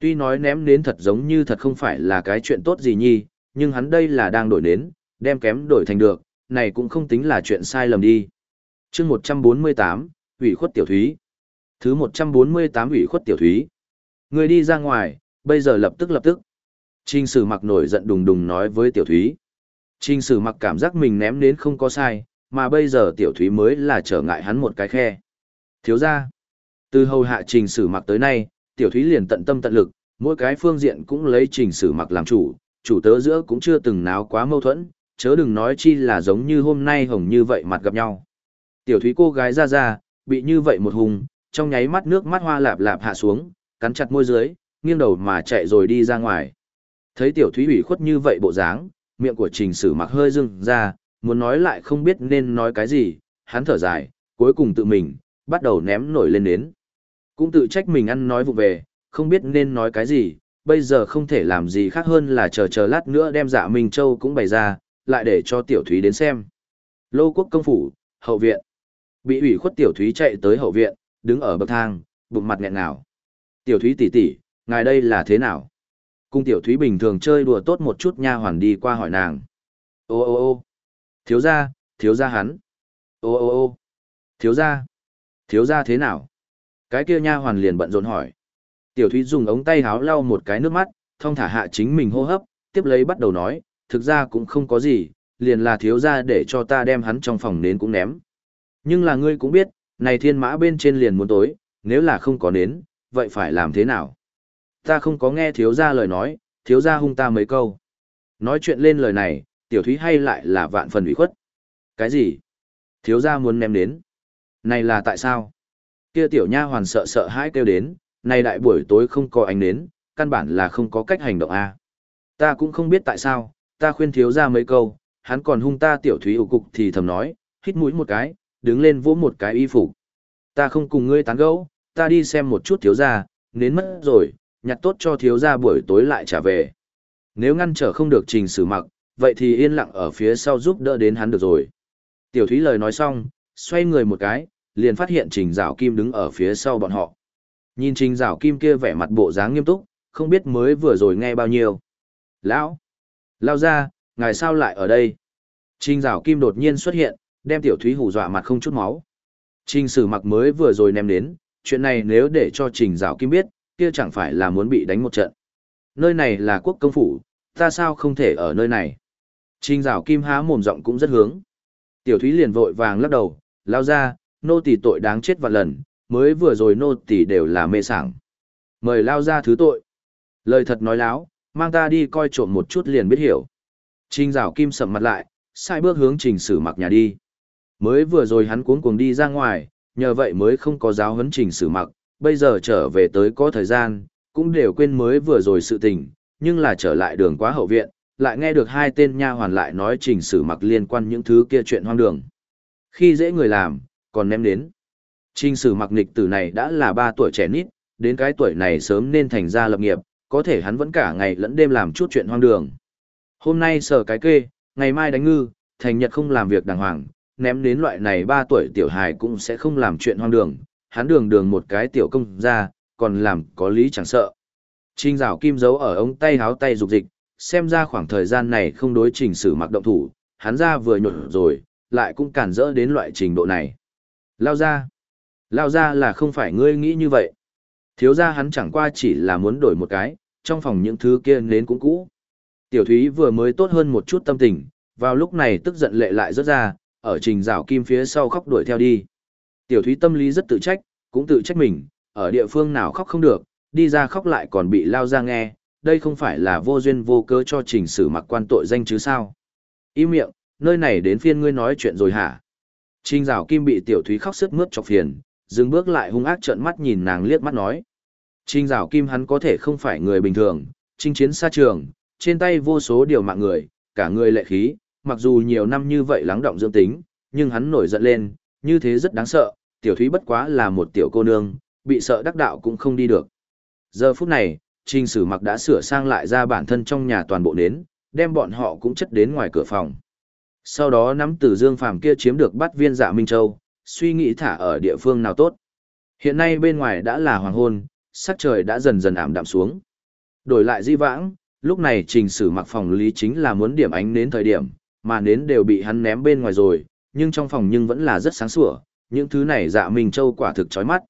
Tuy nói ném nến thật giống như thật không phải là cái chuyện tốt gì nhi, nhưng hắn đây là đang đổi nến, đem kém đổi thành được, này cũng không tính là chuyện sai lầm đi. chương 148, ủy khuất tiểu thúy. Thứ 148 ủy khuất tiểu thúy. Người đi ra ngoài, bây giờ lập tức lập tức. Trình sử mặc nổi giận đùng đùng nói với tiểu thúy. Trình sử mặc cảm giác mình ném đến không có sai, mà bây giờ tiểu thúy mới là trở ngại hắn một cái khe. Thiếu ra. Từ hầu hạ trình sử mặc tới nay, tiểu thúy liền tận tâm tận lực, mỗi cái phương diện cũng lấy trình sử mặc làm chủ, chủ tớ giữa cũng chưa từng náo quá mâu thuẫn, chớ đừng nói chi là giống như hôm nay hồng như vậy mặt gặp nhau. Tiểu thúy cô gái ra ra, bị như vậy một hùng, trong nháy mắt nước mắt hoa lạp lạp hạ xuống, cắn chặt môi dưới, nghiêng đầu mà chạy rồi đi ra ngoài. Thấy tiểu thúy ủy khuất như vậy bộ dáng, miệng của trình sử mặc hơi dưng ra, muốn nói lại không biết nên nói cái gì, hắn thở dài, cuối cùng tự mình, bắt đầu ném nổi lên đến. Cũng tự trách mình ăn nói vụ về, không biết nên nói cái gì, bây giờ không thể làm gì khác hơn là chờ chờ lát nữa đem dạ Minh Châu cũng bày ra, lại để cho tiểu thúy đến xem. Lô quốc công phủ, hậu viện. Bị ủy khuất tiểu thúy chạy tới hậu viện, đứng ở bậc thang, bụng mặt nghẹn ngào. Tiểu thúy tỷ tỷ, ngài đây là thế nào? Cung tiểu thúy bình thường chơi đùa tốt một chút nha hoàn đi qua hỏi nàng. Ô ô ô thiếu gia, thiếu gia hắn. Ô ô ô thiếu gia, thiếu gia thế nào? Cái kia nha hoàn liền bận rộn hỏi. Tiểu thúy dùng ống tay háo lau một cái nước mắt, thong thả hạ chính mình hô hấp, tiếp lấy bắt đầu nói, thực ra cũng không có gì, liền là thiếu gia để cho ta đem hắn trong phòng nến cũng ném. Nhưng là ngươi cũng biết, này thiên mã bên trên liền muốn tối, nếu là không có nến, vậy phải làm thế nào? Ta không có nghe thiếu gia lời nói, thiếu gia hung ta mấy câu. Nói chuyện lên lời này, tiểu thúy hay lại là vạn phần ủy khuất. Cái gì? Thiếu gia muốn ném đến. Này là tại sao? Kia tiểu nha hoàn sợ sợ hãi kêu đến, này đại buổi tối không có ánh đến, căn bản là không có cách hành động a. Ta cũng không biết tại sao, ta khuyên thiếu gia mấy câu, hắn còn hung ta tiểu thúy ủ cục thì thầm nói, hít mũi một cái, đứng lên vỗ một cái y phục. Ta không cùng ngươi tán gẫu, ta đi xem một chút thiếu gia, nến mất rồi, nhặt tốt cho thiếu gia buổi tối lại trả về. Nếu ngăn trở không được trình xử mặc, vậy thì yên lặng ở phía sau giúp đỡ đến hắn được rồi. Tiểu Thúy lời nói xong, xoay người một cái, liền phát hiện Trình rào Kim đứng ở phía sau bọn họ. Nhìn Trình rào Kim kia vẻ mặt bộ dáng nghiêm túc, không biết mới vừa rồi nghe bao nhiêu. Lão! Lao ra, ngài sao lại ở đây? Trình rào Kim đột nhiên xuất hiện, đem Tiểu Thúy hù dọa mặt không chút máu. Trình sử mặc mới vừa rồi ném đến, chuyện này nếu để cho Trình Dạo Kim biết, kia chẳng phải là muốn bị đánh một trận. Nơi này là quốc công phủ, ta sao không thể ở nơi này? Trình Dạo Kim há mồm giọng cũng rất hướng. Tiểu Thúy liền vội vàng lắc đầu, lao ra, nô tỳ tội đáng chết vạn lần, mới vừa rồi nô tỳ đều là mê sảng. Mời lao ra thứ tội. Lời thật nói láo, mang ta đi coi trộm một chút liền biết hiểu. Trình Dạo Kim sầm mặt lại, sai bước hướng Trình Sử Mặc nhà đi. Mới vừa rồi hắn cuống cuồng đi ra ngoài, nhờ vậy mới không có giáo huấn Trình Sử Mặc, bây giờ trở về tới có thời gian, cũng đều quên mới vừa rồi sự tình, nhưng là trở lại đường quá hậu viện, lại nghe được hai tên nha hoàn lại nói Trình Sử Mặc liên quan những thứ kia chuyện hoang đường. Khi dễ người làm, còn ném đến. Trình Sử Mặc nịch tử này đã là ba tuổi trẻ nít, đến cái tuổi này sớm nên thành ra lập nghiệp, có thể hắn vẫn cả ngày lẫn đêm làm chút chuyện hoang đường. Hôm nay sờ cái kê, ngày mai đánh ngư, thành nhật không làm việc đàng hoàng, ném đến loại này ba tuổi tiểu hài cũng sẽ không làm chuyện hoang đường, hắn đường đường một cái tiểu công ra, còn làm có lý chẳng sợ. Trình rào kim giấu ở ống tay háo tay dục dịch, xem ra khoảng thời gian này không đối trình xử mặc động thủ, hắn ra vừa nhột rồi, lại cũng cản rỡ đến loại trình độ này. Lao ra. Lao ra là không phải ngươi nghĩ như vậy. Thiếu ra hắn chẳng qua chỉ là muốn đổi một cái, trong phòng những thứ kia nến cũng cũ. Tiểu thúy vừa mới tốt hơn một chút tâm tình, vào lúc này tức giận lệ lại rớt ra, ở trình rào kim phía sau khóc đuổi theo đi. Tiểu thúy tâm lý rất tự trách, cũng tự trách mình, ở địa phương nào khóc không được, đi ra khóc lại còn bị lao ra nghe, đây không phải là vô duyên vô cớ cho trình sử mặc quan tội danh chứ sao. Im miệng, nơi này đến phiên ngươi nói chuyện rồi hả? Trình rào kim bị tiểu thúy khóc sức mướt chọc phiền, dừng bước lại hung ác trợn mắt nhìn nàng liếc mắt nói. Trình rào kim hắn có thể không phải người bình thường, chinh chiến xa trường, trên tay vô số điều mạng người, cả người lệ khí, mặc dù nhiều năm như vậy lắng động dương tính, nhưng hắn nổi giận lên, như thế rất đáng sợ, tiểu thúy bất quá là một tiểu cô nương, bị sợ đắc đạo cũng không đi được. Giờ phút này, trình sử mặc đã sửa sang lại ra bản thân trong nhà toàn bộ nến, đem bọn họ cũng chất đến ngoài cửa phòng. Sau đó nắm từ dương phàm kia chiếm được bắt viên dạ Minh Châu, suy nghĩ thả ở địa phương nào tốt. Hiện nay bên ngoài đã là hoàng hôn, sắc trời đã dần dần ảm đạm xuống. Đổi lại di vãng, lúc này trình sử mặc phòng lý chính là muốn điểm ánh đến thời điểm, mà nến đều bị hắn ném bên ngoài rồi, nhưng trong phòng nhưng vẫn là rất sáng sủa, những thứ này dạ Minh Châu quả thực chói mắt.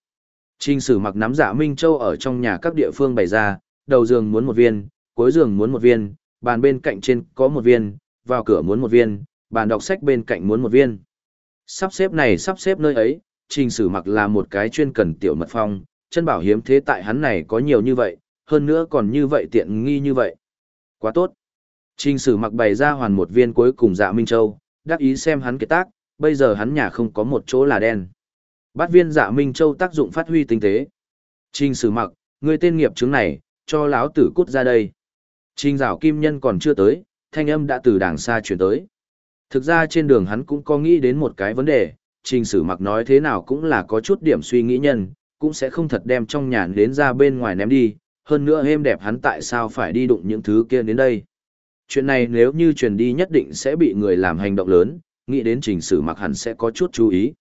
Trình sử mặc nắm dạ Minh Châu ở trong nhà các địa phương bày ra, đầu giường muốn một viên, cuối giường muốn một viên, bàn bên cạnh trên có một viên, vào cửa muốn một viên, bàn đọc sách bên cạnh muốn một viên. Sắp xếp này sắp xếp nơi ấy, trình sử mặc là một cái chuyên cần tiểu mật phong, chân bảo hiếm thế tại hắn này có nhiều như vậy, hơn nữa còn như vậy tiện nghi như vậy. Quá tốt. Trình sử mặc bày ra hoàn một viên cuối cùng dạ Minh Châu, đắc ý xem hắn kết tác, bây giờ hắn nhà không có một chỗ là đen. Bát viên dạ Minh Châu tác dụng phát huy tinh tế. Trình sử mặc, người tên nghiệp chứng này, cho lão tử cút ra đây. Trình rào kim nhân còn chưa tới, thanh âm đã từ đàng xa chuyển tới. Thực ra trên đường hắn cũng có nghĩ đến một cái vấn đề, trình sử mặc nói thế nào cũng là có chút điểm suy nghĩ nhân, cũng sẽ không thật đem trong nhà đến ra bên ngoài ném đi, hơn nữa êm đẹp hắn tại sao phải đi đụng những thứ kia đến đây. Chuyện này nếu như truyền đi nhất định sẽ bị người làm hành động lớn, nghĩ đến trình sử mặc hẳn sẽ có chút chú ý.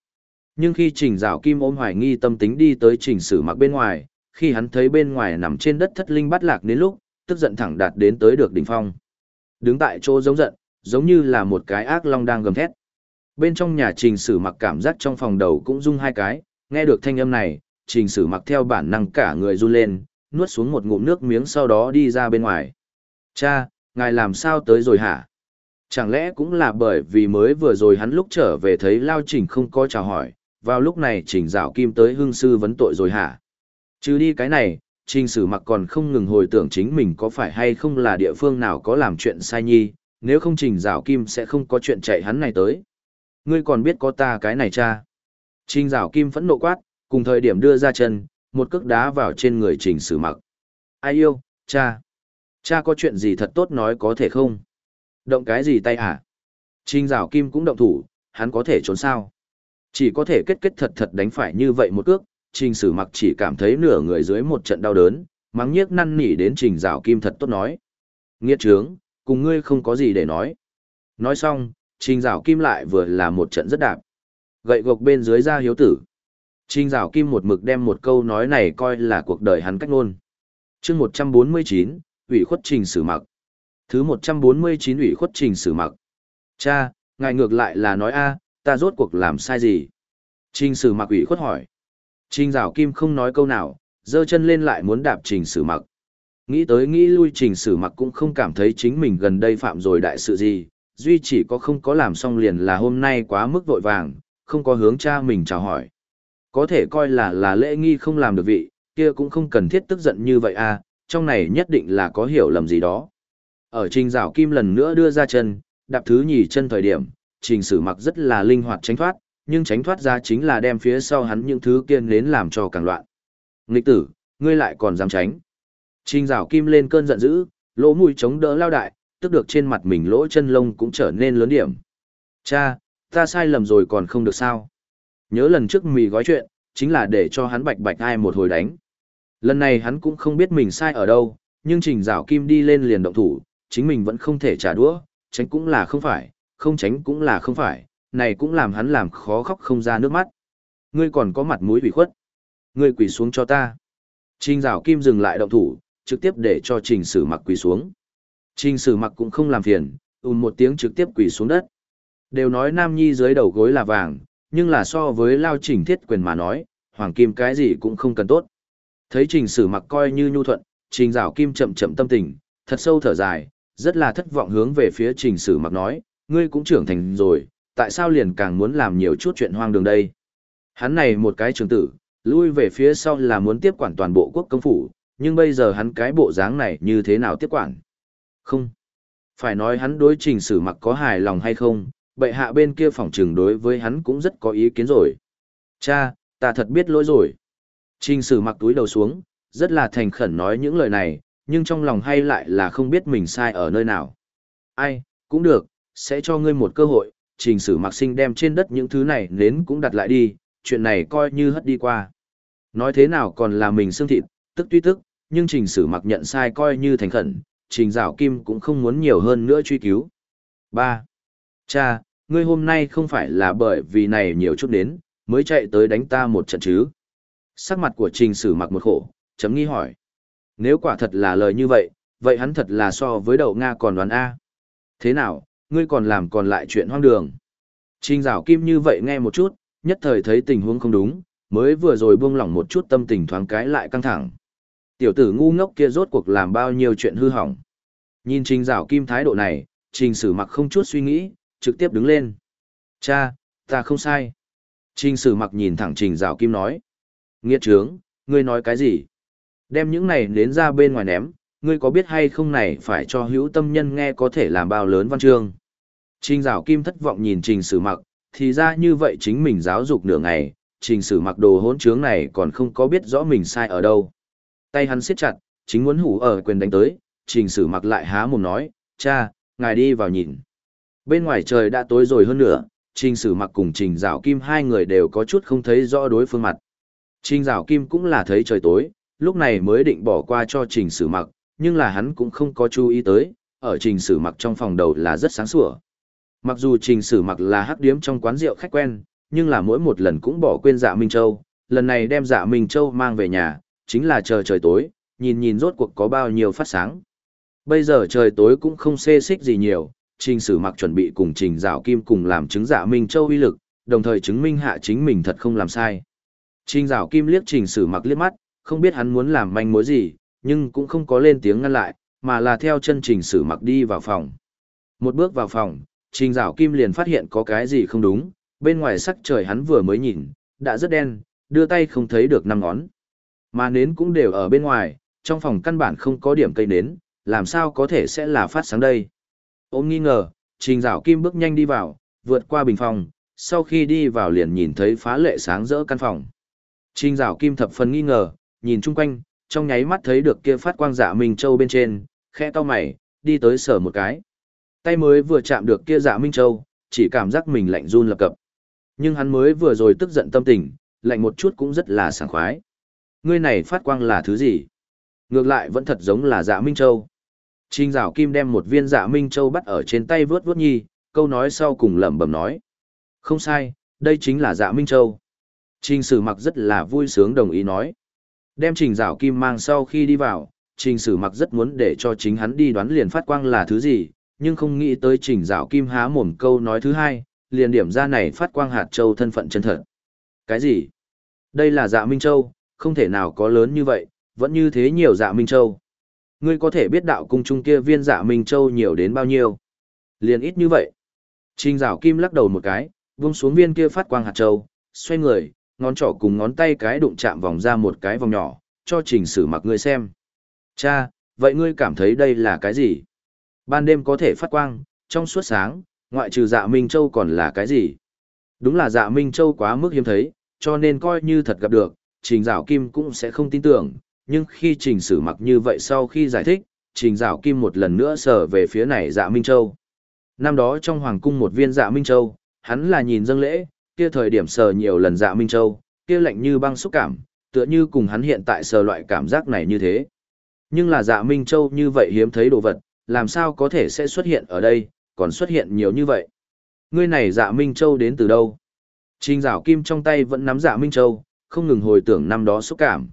Nhưng khi trình rào kim ôm hoài nghi tâm tính đi tới trình sử mặc bên ngoài, khi hắn thấy bên ngoài nằm trên đất thất linh bắt lạc đến lúc, tức giận thẳng đạt đến tới được đỉnh phong. Đứng tại chỗ giống giận, giống như là một cái ác long đang gầm thét. Bên trong nhà trình sử mặc cảm giác trong phòng đầu cũng rung hai cái, nghe được thanh âm này, trình sử mặc theo bản năng cả người run lên, nuốt xuống một ngụm nước miếng sau đó đi ra bên ngoài. Cha, ngài làm sao tới rồi hả? Chẳng lẽ cũng là bởi vì mới vừa rồi hắn lúc trở về thấy Lao Trình không có chào hỏi, vào lúc này Trình Dạo Kim tới hương sư vấn tội rồi hả? Chứ đi cái này, Trình Sử mặc còn không ngừng hồi tưởng chính mình có phải hay không là địa phương nào có làm chuyện sai nhi, nếu không Trình Dạo Kim sẽ không có chuyện chạy hắn này tới. Ngươi còn biết có ta cái này cha? Trình Dạo Kim phẫn nộ quát, cùng thời điểm đưa ra chân, một cước đá vào trên người Trình Sử mặc. Ai yêu, cha? Cha có chuyện gì thật tốt nói có thể không? Động cái gì tay hả? Trình Dạo Kim cũng động thủ, hắn có thể trốn sao? Chỉ có thể kết kết thật thật đánh phải như vậy một cước, trình sử mặc chỉ cảm thấy nửa người dưới một trận đau đớn, mắng nhiếc năn nỉ đến trình rào kim thật tốt nói. Nghiệt trướng, cùng ngươi không có gì để nói. Nói xong, trình rào kim lại vừa là một trận rất đạp. Gậy gộc bên dưới ra hiếu tử. Trình rào kim một mực đem một câu nói này coi là cuộc đời hắn cách ngôn. chương 149, ủy khuất trình sử mặc. Thứ 149 ủy khuất trình sử mặc. Cha, ngài ngược lại là nói a ta rốt cuộc làm sai gì? Trình sử mặc ủy khuất hỏi. Trình rào kim không nói câu nào, dơ chân lên lại muốn đạp trình sử mặc. Nghĩ tới nghĩ lui trình sử mặc cũng không cảm thấy chính mình gần đây phạm rồi đại sự gì, duy chỉ có không có làm xong liền là hôm nay quá mức vội vàng, không có hướng cha mình chào hỏi. Có thể coi là là lễ nghi không làm được vị, kia cũng không cần thiết tức giận như vậy à, trong này nhất định là có hiểu lầm gì đó. Ở trình rào kim lần nữa đưa ra chân, đạp thứ nhì chân thời điểm, trình sử mặc rất là linh hoạt tránh thoát, nhưng tránh thoát ra chính là đem phía sau hắn những thứ kiên đến làm cho càng loạn. Nghịch tử, ngươi lại còn dám tránh. Trình rào kim lên cơn giận dữ, lỗ mũi chống đỡ lao đại, tức được trên mặt mình lỗ chân lông cũng trở nên lớn điểm. Cha, ta sai lầm rồi còn không được sao. Nhớ lần trước mì gói chuyện, chính là để cho hắn bạch bạch ai một hồi đánh. Lần này hắn cũng không biết mình sai ở đâu, nhưng trình rào kim đi lên liền động thủ, chính mình vẫn không thể trả đũa, tránh cũng là không phải, không tránh cũng là không phải, này cũng làm hắn làm khó khóc không ra nước mắt. Ngươi còn có mặt mũi bị khuất. Ngươi quỳ xuống cho ta. Trình rào kim dừng lại động thủ, trực tiếp để cho trình sử mặc quỳ xuống. Trình sử mặc cũng không làm phiền, ùn một tiếng trực tiếp quỳ xuống đất. Đều nói nam nhi dưới đầu gối là vàng, nhưng là so với lao trình thiết quyền mà nói, hoàng kim cái gì cũng không cần tốt. Thấy trình sử mặc coi như nhu thuận, trình dạo kim chậm chậm tâm tình, thật sâu thở dài, rất là thất vọng hướng về phía trình sử mặc nói, ngươi cũng trưởng thành rồi, tại sao liền càng muốn làm nhiều chút chuyện hoang đường đây? Hắn này một cái trường tử, lui về phía sau là muốn tiếp quản toàn bộ quốc công phủ, nhưng bây giờ hắn cái bộ dáng này như thế nào tiếp quản? Không. Phải nói hắn đối trình sử mặc có hài lòng hay không, bệ hạ bên kia phòng trường đối với hắn cũng rất có ý kiến rồi. Cha, ta thật biết lỗi rồi. Trình sử mặc túi đầu xuống, rất là thành khẩn nói những lời này, nhưng trong lòng hay lại là không biết mình sai ở nơi nào. Ai, cũng được, sẽ cho ngươi một cơ hội, trình sử mặc sinh đem trên đất những thứ này nến cũng đặt lại đi, chuyện này coi như hất đi qua. Nói thế nào còn là mình xương thịt, tức tuy tức, nhưng trình sử mặc nhận sai coi như thành khẩn, trình dạo kim cũng không muốn nhiều hơn nữa truy cứu. 3. Cha, ngươi hôm nay không phải là bởi vì này nhiều chút đến, mới chạy tới đánh ta một trận chứ. Sắc mặt của trình sử mặc một khổ, chấm nghi hỏi. Nếu quả thật là lời như vậy, vậy hắn thật là so với đầu Nga còn đoán A. Thế nào, ngươi còn làm còn lại chuyện hoang đường. Trình rào kim như vậy nghe một chút, nhất thời thấy tình huống không đúng, mới vừa rồi buông lỏng một chút tâm tình thoáng cái lại căng thẳng. Tiểu tử ngu ngốc kia rốt cuộc làm bao nhiêu chuyện hư hỏng. Nhìn trình rào kim thái độ này, trình sử mặc không chút suy nghĩ, trực tiếp đứng lên. Cha, ta không sai. Trình sử mặc nhìn thẳng trình rào kim nói. Nghiệt trướng, ngươi nói cái gì? Đem những này đến ra bên ngoài ném, ngươi có biết hay không này phải cho hữu tâm nhân nghe có thể làm bao lớn văn chương. Trình dạo kim thất vọng nhìn trình sử mặc, thì ra như vậy chính mình giáo dục nửa ngày, trình sử mặc đồ hỗn trướng này còn không có biết rõ mình sai ở đâu. Tay hắn siết chặt, chính muốn hủ ở quyền đánh tới, trình sử mặc lại há mồm nói, cha, ngài đi vào nhìn. Bên ngoài trời đã tối rồi hơn nữa, trình sử mặc cùng trình dạo kim hai người đều có chút không thấy rõ đối phương mặt. Trình dạo kim cũng là thấy trời tối, lúc này mới định bỏ qua cho trình sử mặc, nhưng là hắn cũng không có chú ý tới, ở trình sử mặc trong phòng đầu là rất sáng sủa. Mặc dù trình sử mặc là hắc điếm trong quán rượu khách quen, nhưng là mỗi một lần cũng bỏ quên dạ Minh Châu, lần này đem dạ Minh Châu mang về nhà, chính là chờ trời tối, nhìn nhìn rốt cuộc có bao nhiêu phát sáng. Bây giờ trời tối cũng không xê xích gì nhiều, trình sử mặc chuẩn bị cùng trình dạo kim cùng làm chứng dạ Minh Châu uy lực, đồng thời chứng minh hạ chính mình thật không làm sai. Trình rào kim liếc trình sử mặc liếc mắt, không biết hắn muốn làm manh mối gì, nhưng cũng không có lên tiếng ngăn lại, mà là theo chân trình sử mặc đi vào phòng. Một bước vào phòng, trình rào kim liền phát hiện có cái gì không đúng, bên ngoài sắc trời hắn vừa mới nhìn, đã rất đen, đưa tay không thấy được năm ngón. Mà nến cũng đều ở bên ngoài, trong phòng căn bản không có điểm cây nến, làm sao có thể sẽ là phát sáng đây. Ôm nghi ngờ, trình rào kim bước nhanh đi vào, vượt qua bình phòng, sau khi đi vào liền nhìn thấy phá lệ sáng rỡ căn phòng. Trình dạo kim thập phần nghi ngờ, nhìn chung quanh, trong nháy mắt thấy được kia phát quang dạ Minh Châu bên trên, khẽ to mày, đi tới sở một cái. Tay mới vừa chạm được kia dạ Minh Châu, chỉ cảm giác mình lạnh run lập cập. Nhưng hắn mới vừa rồi tức giận tâm tình, lạnh một chút cũng rất là sảng khoái. Ngươi này phát quang là thứ gì? Ngược lại vẫn thật giống là dạ Minh Châu. Trình Dạo Kim đem một viên dạ Minh Châu bắt ở trên tay vướt vướt nhi, câu nói sau cùng lẩm bẩm nói. Không sai, đây chính là dạ Minh Châu. Trình Sử Mặc rất là vui sướng đồng ý nói. Đem Trình Dạo Kim mang sau khi đi vào, Trình Sử Mặc rất muốn để cho chính hắn đi đoán liền phát quang là thứ gì, nhưng không nghĩ tới Trình Dạo Kim há mồm câu nói thứ hai, liền điểm ra này phát quang hạt châu thân phận chân thật. Cái gì? Đây là dạ Minh Châu, không thể nào có lớn như vậy, vẫn như thế nhiều dạ Minh Châu. Ngươi có thể biết đạo cung trung kia viên dạ Minh Châu nhiều đến bao nhiêu? Liền ít như vậy. Trình rào kim lắc đầu một cái, vung xuống viên kia phát quang hạt châu, xoay người, ngón trỏ cùng ngón tay cái đụng chạm vòng ra một cái vòng nhỏ, cho trình sử mặc ngươi xem. Cha, vậy ngươi cảm thấy đây là cái gì? Ban đêm có thể phát quang, trong suốt sáng, ngoại trừ dạ Minh Châu còn là cái gì? Đúng là dạ Minh Châu quá mức hiếm thấy, cho nên coi như thật gặp được, trình dạo kim cũng sẽ không tin tưởng, nhưng khi trình sử mặc như vậy sau khi giải thích, trình dạo kim một lần nữa sờ về phía này dạ Minh Châu. Năm đó trong hoàng cung một viên dạ Minh Châu, hắn là nhìn dâng lễ, kia thời điểm sờ nhiều lần dạ Minh Châu, kia lạnh như băng xúc cảm, tựa như cùng hắn hiện tại sờ loại cảm giác này như thế. Nhưng là dạ Minh Châu như vậy hiếm thấy đồ vật, làm sao có thể sẽ xuất hiện ở đây, còn xuất hiện nhiều như vậy. Ngươi này dạ Minh Châu đến từ đâu? Trình dạo kim trong tay vẫn nắm dạ Minh Châu, không ngừng hồi tưởng năm đó xúc cảm.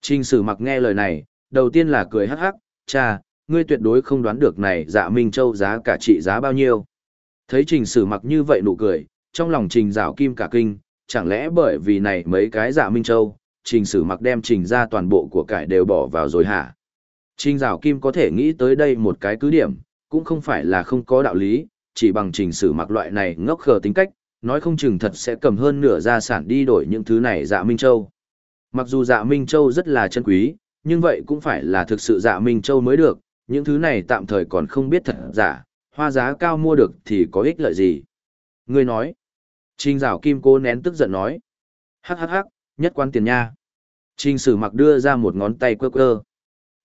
Trình sử mặc nghe lời này, đầu tiên là cười hắc hắc, cha, ngươi tuyệt đối không đoán được này dạ Minh Châu giá cả trị giá bao nhiêu. Thấy trình sử mặc như vậy nụ cười, trong lòng trình rào kim cả kinh, chẳng lẽ bởi vì này mấy cái dạ Minh Châu, trình sử mặc đem trình ra toàn bộ của cải đều bỏ vào rồi hả? Trình rào kim có thể nghĩ tới đây một cái cứ điểm, cũng không phải là không có đạo lý, chỉ bằng trình sử mặc loại này ngốc khờ tính cách, nói không chừng thật sẽ cầm hơn nửa gia sản đi đổi những thứ này dạ Minh Châu. Mặc dù dạ Minh Châu rất là chân quý, nhưng vậy cũng phải là thực sự dạ Minh Châu mới được, những thứ này tạm thời còn không biết thật giả, hoa giá cao mua được thì có ích lợi gì. người nói, Trình rào Kim cô nén tức giận nói, hắc hắc hắc, nhất quan tiền nha. Trình Sử Mặc đưa ra một ngón tay quơ quơ.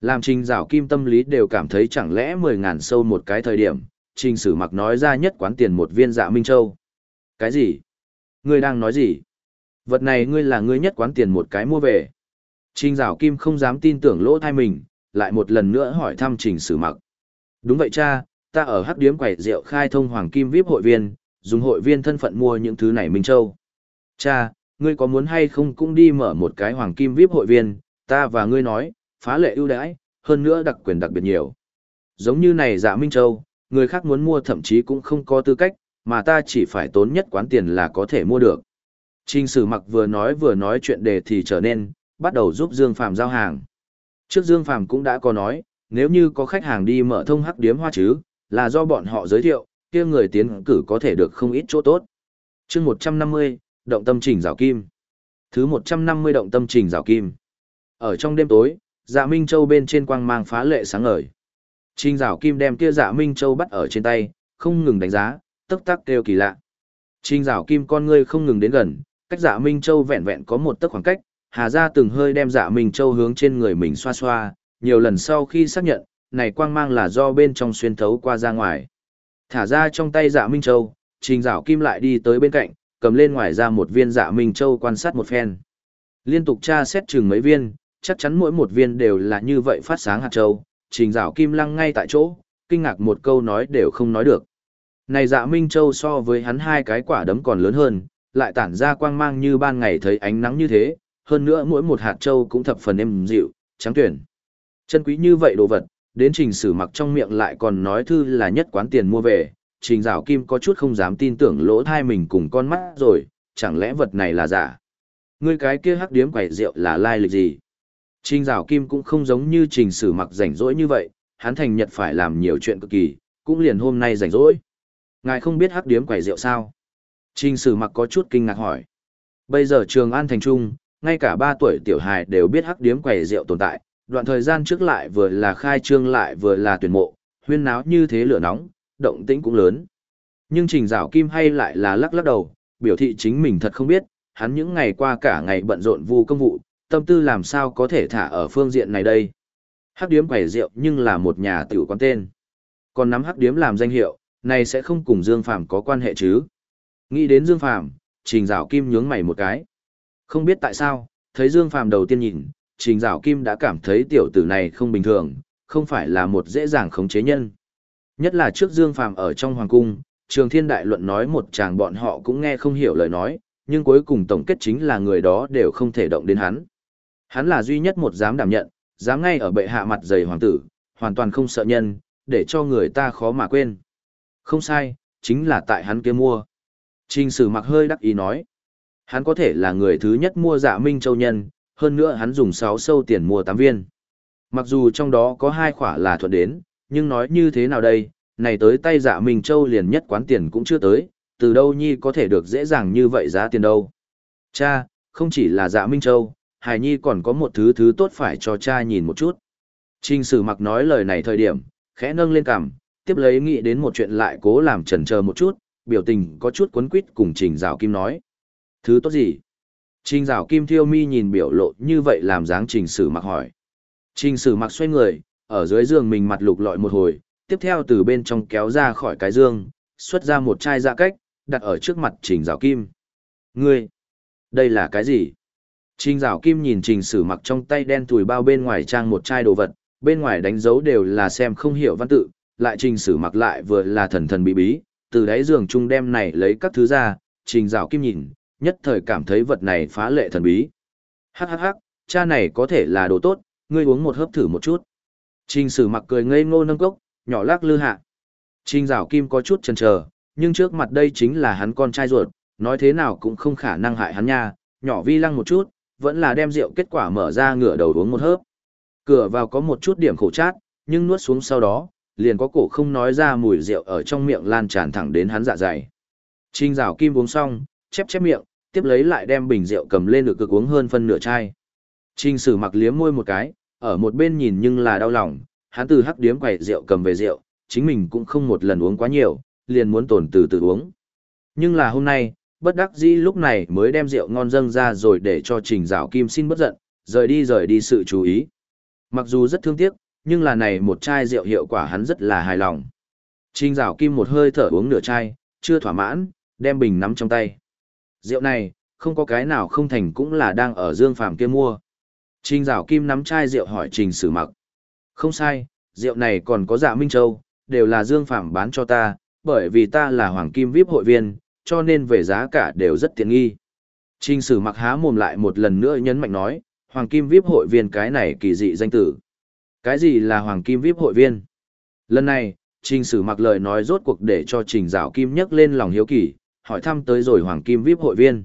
Làm Trình rào Kim tâm lý đều cảm thấy chẳng lẽ mười ngàn sâu một cái thời điểm, Trình Sử Mặc nói ra nhất quán tiền một viên dạ Minh Châu. Cái gì? Ngươi đang nói gì? Vật này ngươi là ngươi nhất quán tiền một cái mua về. Trình rào Kim không dám tin tưởng lỗ thai mình, lại một lần nữa hỏi thăm Trình Sử Mặc. Đúng vậy cha, ta ở hắc điếm quầy rượu khai thông hoàng kim VIP hội viên, dùng hội viên thân phận mua những thứ này Minh Châu. Cha, ngươi có muốn hay không cũng đi mở một cái hoàng kim VIP hội viên, ta và ngươi nói, phá lệ ưu đãi, hơn nữa đặc quyền đặc biệt nhiều. Giống như này dạ Minh Châu, người khác muốn mua thậm chí cũng không có tư cách, mà ta chỉ phải tốn nhất quán tiền là có thể mua được. Trình sử mặc vừa nói vừa nói chuyện đề thì trở nên, bắt đầu giúp Dương Phàm giao hàng. Trước Dương Phàm cũng đã có nói, nếu như có khách hàng đi mở thông hắc điếm hoa chứ, là do bọn họ giới thiệu, kia người tiến cử có thể được không ít chỗ tốt. chương 150, động tâm trình rào kim. Thứ 150 động tâm trình rào kim. Ở trong đêm tối, dạ Minh Châu bên trên quang mang phá lệ sáng ngời. Trình rào kim đem kia dạ Minh Châu bắt ở trên tay, không ngừng đánh giá, tức tắc kêu kỳ lạ. Trình rào kim con ngươi không ngừng đến gần, cách dạ Minh Châu vẹn vẹn có một tấc khoảng cách, Hà Gia từng hơi đem dạ Minh Châu hướng trên người mình xoa xoa, nhiều lần sau khi xác nhận, này quang mang là do bên trong xuyên thấu qua ra ngoài. Thả ra trong tay dạ Minh Châu, trình dạo kim lại đi tới bên cạnh, cầm lên ngoài ra một viên dạ Minh Châu quan sát một phen. Liên tục tra xét chừng mấy viên, chắc chắn mỗi một viên đều là như vậy phát sáng hạt châu, trình dạo kim lăng ngay tại chỗ, kinh ngạc một câu nói đều không nói được. Này dạ Minh Châu so với hắn hai cái quả đấm còn lớn hơn, lại tản ra quang mang như ban ngày thấy ánh nắng như thế, hơn nữa mỗi một hạt châu cũng thập phần êm dịu, trắng tuyển. Chân quý như vậy đồ vật, đến trình sử mặc trong miệng lại còn nói thư là nhất quán tiền mua về, trình rào kim có chút không dám tin tưởng lỗ thai mình cùng con mắt rồi, chẳng lẽ vật này là giả. Ngươi cái kia hắc điếm quẩy rượu là lai lịch gì? Trình rào kim cũng không giống như trình sử mặc rảnh rỗi như vậy, hắn thành nhật phải làm nhiều chuyện cực kỳ, cũng liền hôm nay rảnh rỗi. Ngài không biết hắc điếm quẩy rượu sao? Trình sử mặc có chút kinh ngạc hỏi. Bây giờ trường An Thành Trung, ngay cả ba tuổi tiểu hài đều biết hắc điếm quẩy rượu tồn tại, đoạn thời gian trước lại vừa là khai trương lại vừa là tuyển mộ, huyên náo như thế lửa nóng, động tĩnh cũng lớn. Nhưng Trình rào Kim hay lại là lắc lắc đầu, biểu thị chính mình thật không biết, hắn những ngày qua cả ngày bận rộn vu công vụ, tâm tư làm sao có thể thả ở phương diện này đây. Hắc điếm quẩy rượu nhưng là một nhà tiểu quán tên. Còn nắm hắc điếm làm danh hiệu, này sẽ không cùng Dương Phàm có quan hệ chứ. Nghĩ đến Dương Phàm, Trình rào Kim nhướng mày một cái. Không biết tại sao, thấy Dương Phàm đầu tiên nhìn, Trình Dạo Kim đã cảm thấy tiểu tử này không bình thường, không phải là một dễ dàng khống chế nhân. Nhất là trước Dương Phàm ở trong hoàng cung, Trường Thiên Đại Luận nói một chàng bọn họ cũng nghe không hiểu lời nói, nhưng cuối cùng tổng kết chính là người đó đều không thể động đến hắn. Hắn là duy nhất một dám đảm nhận, dám ngay ở bệ hạ mặt dày hoàng tử, hoàn toàn không sợ nhân, để cho người ta khó mà quên. Không sai, chính là tại hắn kia mua. Trình sử mặc hơi đắc ý nói. Hắn có thể là người thứ nhất mua dạ Minh Châu Nhân, hơn nữa hắn dùng 6 sâu tiền mua 8 viên. Mặc dù trong đó có hai khỏa là thuận đến, nhưng nói như thế nào đây, này tới tay dạ Minh Châu liền nhất quán tiền cũng chưa tới, từ đâu nhi có thể được dễ dàng như vậy giá tiền đâu. Cha, không chỉ là dạ Minh Châu, Hải Nhi còn có một thứ thứ tốt phải cho cha nhìn một chút. Trình sử mặc nói lời này thời điểm, khẽ nâng lên cằm, tiếp lấy nghĩ đến một chuyện lại cố làm chần chờ một chút, biểu tình có chút cuốn quýt cùng Trình rào Kim nói. Thứ tốt gì? Trình rào Kim Thiêu Mi nhìn biểu lộ như vậy làm dáng Trình Sử Mặc hỏi. Trình Sử Mặc xoay người, ở dưới giường mình mặt lục lọi một hồi, tiếp theo từ bên trong kéo ra khỏi cái giường, xuất ra một chai dạ cách, đặt ở trước mặt Trình rào Kim. Ngươi, đây là cái gì? Trình rào Kim nhìn Trình Sử Mặc trong tay đen thùi bao bên ngoài trang một chai đồ vật, bên ngoài đánh dấu đều là xem không hiểu văn tự, lại Trình Sử Mặc lại vừa là thần thần bí bí, từ đáy giường trung đem này lấy các thứ ra, Trình rào Kim nhìn, nhất thời cảm thấy vật này phá lệ thần bí. Hắc hắc hắc, cha này có thể là đồ tốt, ngươi uống một hớp thử một chút. Trình sử mặc cười ngây ngô nâng cốc, nhỏ lắc lư hạ. Trình rào kim có chút chần chờ, nhưng trước mặt đây chính là hắn con trai ruột, nói thế nào cũng không khả năng hại hắn nha, nhỏ vi lăng một chút, vẫn là đem rượu kết quả mở ra ngửa đầu uống một hớp. Cửa vào có một chút điểm khổ chát, nhưng nuốt xuống sau đó, liền có cổ không nói ra mùi rượu ở trong miệng lan tràn thẳng đến hắn dạ dày. Trình rào kim uống xong, chép chép miệng, tiếp lấy lại đem bình rượu cầm lên được cực uống hơn phân nửa chai. Trình sử mặc liếm môi một cái, ở một bên nhìn nhưng là đau lòng, hắn từ hắc điếm quầy rượu cầm về rượu, chính mình cũng không một lần uống quá nhiều, liền muốn tổn từ từ uống. Nhưng là hôm nay, bất đắc dĩ lúc này mới đem rượu ngon dâng ra rồi để cho trình rào kim xin bất giận, rời đi rời đi sự chú ý. Mặc dù rất thương tiếc, nhưng là này một chai rượu hiệu quả hắn rất là hài lòng. Trình rào kim một hơi thở uống nửa chai, chưa thỏa mãn, đem bình nắm trong tay. Rượu này, không có cái nào không thành cũng là đang ở Dương Phàm kia mua. Trình Dạo kim nắm chai rượu hỏi trình sử mặc. Không sai, rượu này còn có dạ Minh Châu, đều là Dương Phàm bán cho ta, bởi vì ta là Hoàng Kim VIP hội viên, cho nên về giá cả đều rất tiện nghi. Trình sử mặc há mồm lại một lần nữa nhấn mạnh nói, Hoàng Kim VIP hội viên cái này kỳ dị danh tử. Cái gì là Hoàng Kim VIP hội viên? Lần này, Trình sử mặc lời nói rốt cuộc để cho Trình Dạo Kim nhắc lên lòng hiếu kỳ, hỏi thăm tới rồi Hoàng Kim VIP hội viên.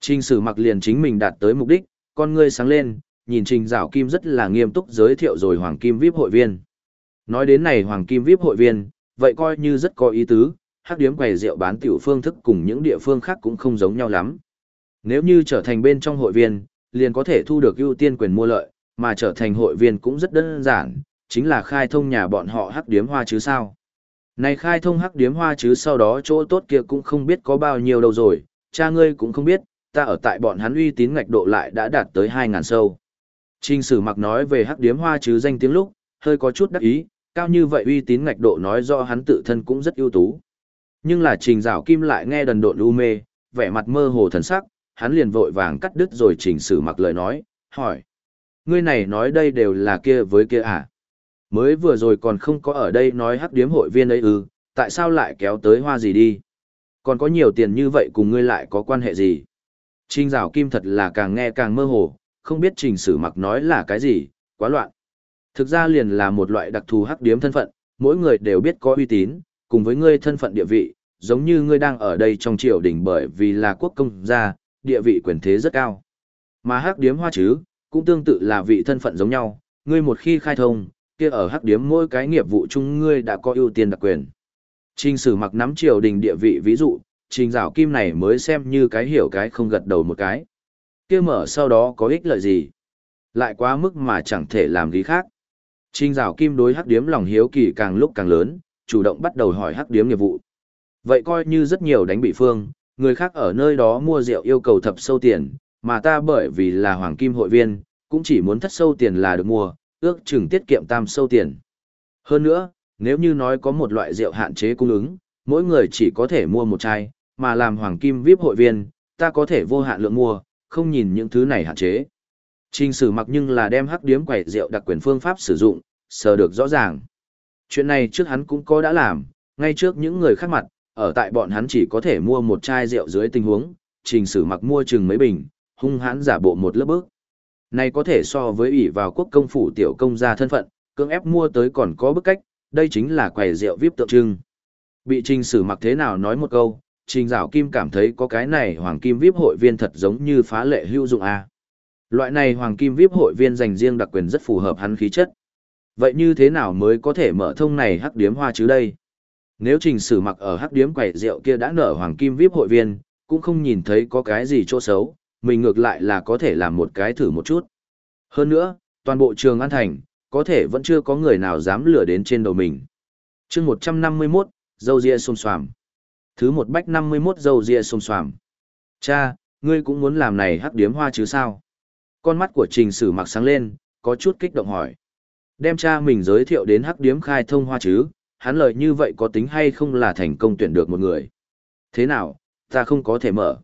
Trình sử mặc liền chính mình đạt tới mục đích, con ngươi sáng lên, nhìn Trình Dạo Kim rất là nghiêm túc giới thiệu rồi Hoàng Kim VIP hội viên. Nói đến này Hoàng Kim VIP hội viên, vậy coi như rất có ý tứ, hắc điếm quầy rượu bán tiểu phương thức cùng những địa phương khác cũng không giống nhau lắm. Nếu như trở thành bên trong hội viên, liền có thể thu được ưu tiên quyền mua lợi, mà trở thành hội viên cũng rất đơn giản, chính là khai thông nhà bọn họ hắc điếm hoa chứ sao. Này khai thông hắc điếm hoa chứ sau đó chỗ tốt kia cũng không biết có bao nhiêu đâu rồi, cha ngươi cũng không biết, ta ở tại bọn hắn uy tín ngạch độ lại đã đạt tới 2.000 sâu. Trình sử mặc nói về hắc điếm hoa chứ danh tiếng lúc, hơi có chút đắc ý, cao như vậy uy tín ngạch độ nói do hắn tự thân cũng rất ưu tú. Nhưng là trình rào kim lại nghe đần độn u mê, vẻ mặt mơ hồ thần sắc, hắn liền vội vàng cắt đứt rồi trình sử mặc lời nói, hỏi. Ngươi này nói đây đều là kia với kia à? Mới vừa rồi còn không có ở đây nói hắc điếm hội viên ấy ư, tại sao lại kéo tới hoa gì đi? Còn có nhiều tiền như vậy cùng ngươi lại có quan hệ gì? Trình rào kim thật là càng nghe càng mơ hồ, không biết trình sử mặc nói là cái gì, quá loạn. Thực ra liền là một loại đặc thù hắc điếm thân phận, mỗi người đều biết có uy tín, cùng với ngươi thân phận địa vị, giống như ngươi đang ở đây trong triều đình bởi vì là quốc công gia, địa vị quyền thế rất cao. Mà hắc điếm hoa chứ, cũng tương tự là vị thân phận giống nhau, ngươi một khi khai thông, kia ở hắc điếm mỗi cái nghiệp vụ chung ngươi đã có ưu tiên đặc quyền. Trình sử mặc nắm triều đình địa vị ví dụ, trình rào kim này mới xem như cái hiểu cái không gật đầu một cái. kia mở sau đó có ích lợi gì? Lại quá mức mà chẳng thể làm gì khác. Trình rào kim đối hắc điếm lòng hiếu kỳ càng lúc càng lớn, chủ động bắt đầu hỏi hắc điếm nghiệp vụ. Vậy coi như rất nhiều đánh bị phương, người khác ở nơi đó mua rượu yêu cầu thập sâu tiền, mà ta bởi vì là hoàng kim hội viên, cũng chỉ muốn thất sâu tiền là được mua, ước chừng tiết kiệm tam sâu tiền. Hơn nữa, nếu như nói có một loại rượu hạn chế cung ứng, mỗi người chỉ có thể mua một chai, mà làm hoàng kim VIP hội viên, ta có thể vô hạn lượng mua, không nhìn những thứ này hạn chế. Trình sử mặc nhưng là đem hắc điếm quẩy rượu đặc quyền phương pháp sử dụng, sờ được rõ ràng. Chuyện này trước hắn cũng có đã làm, ngay trước những người khác mặt, ở tại bọn hắn chỉ có thể mua một chai rượu dưới tình huống, trình sử mặc mua chừng mấy bình, hung hãn giả bộ một lớp bước. Này có thể so với ủy vào quốc công phủ tiểu công gia thân phận, cưỡng ép mua tới còn có bức cách, đây chính là quầy rượu VIP tượng trưng. Bị trình sử mặc thế nào nói một câu, trình rào kim cảm thấy có cái này hoàng kim VIP hội viên thật giống như phá lệ hữu dụng a. Loại này hoàng kim VIP hội viên dành riêng đặc quyền rất phù hợp hắn khí chất. Vậy như thế nào mới có thể mở thông này hắc điếm hoa chứ đây? Nếu trình sử mặc ở hắc điếm quầy rượu kia đã nở hoàng kim VIP hội viên, cũng không nhìn thấy có cái gì chỗ xấu, mình ngược lại là có thể làm một cái thử một chút. Hơn nữa, toàn bộ trường An Thành, có thể vẫn chưa có người nào dám lừa đến trên đầu mình. chương 151, dâu ria xôn xoàm. Thứ một bách 51 dâu ria xôn xoàm. Cha, ngươi cũng muốn làm này hắc điếm hoa chứ sao? Con mắt của trình sử mặc sáng lên, có chút kích động hỏi. Đem cha mình giới thiệu đến hắc điếm khai thông hoa chứ, hắn lời như vậy có tính hay không là thành công tuyển được một người. Thế nào, ta không có thể mở.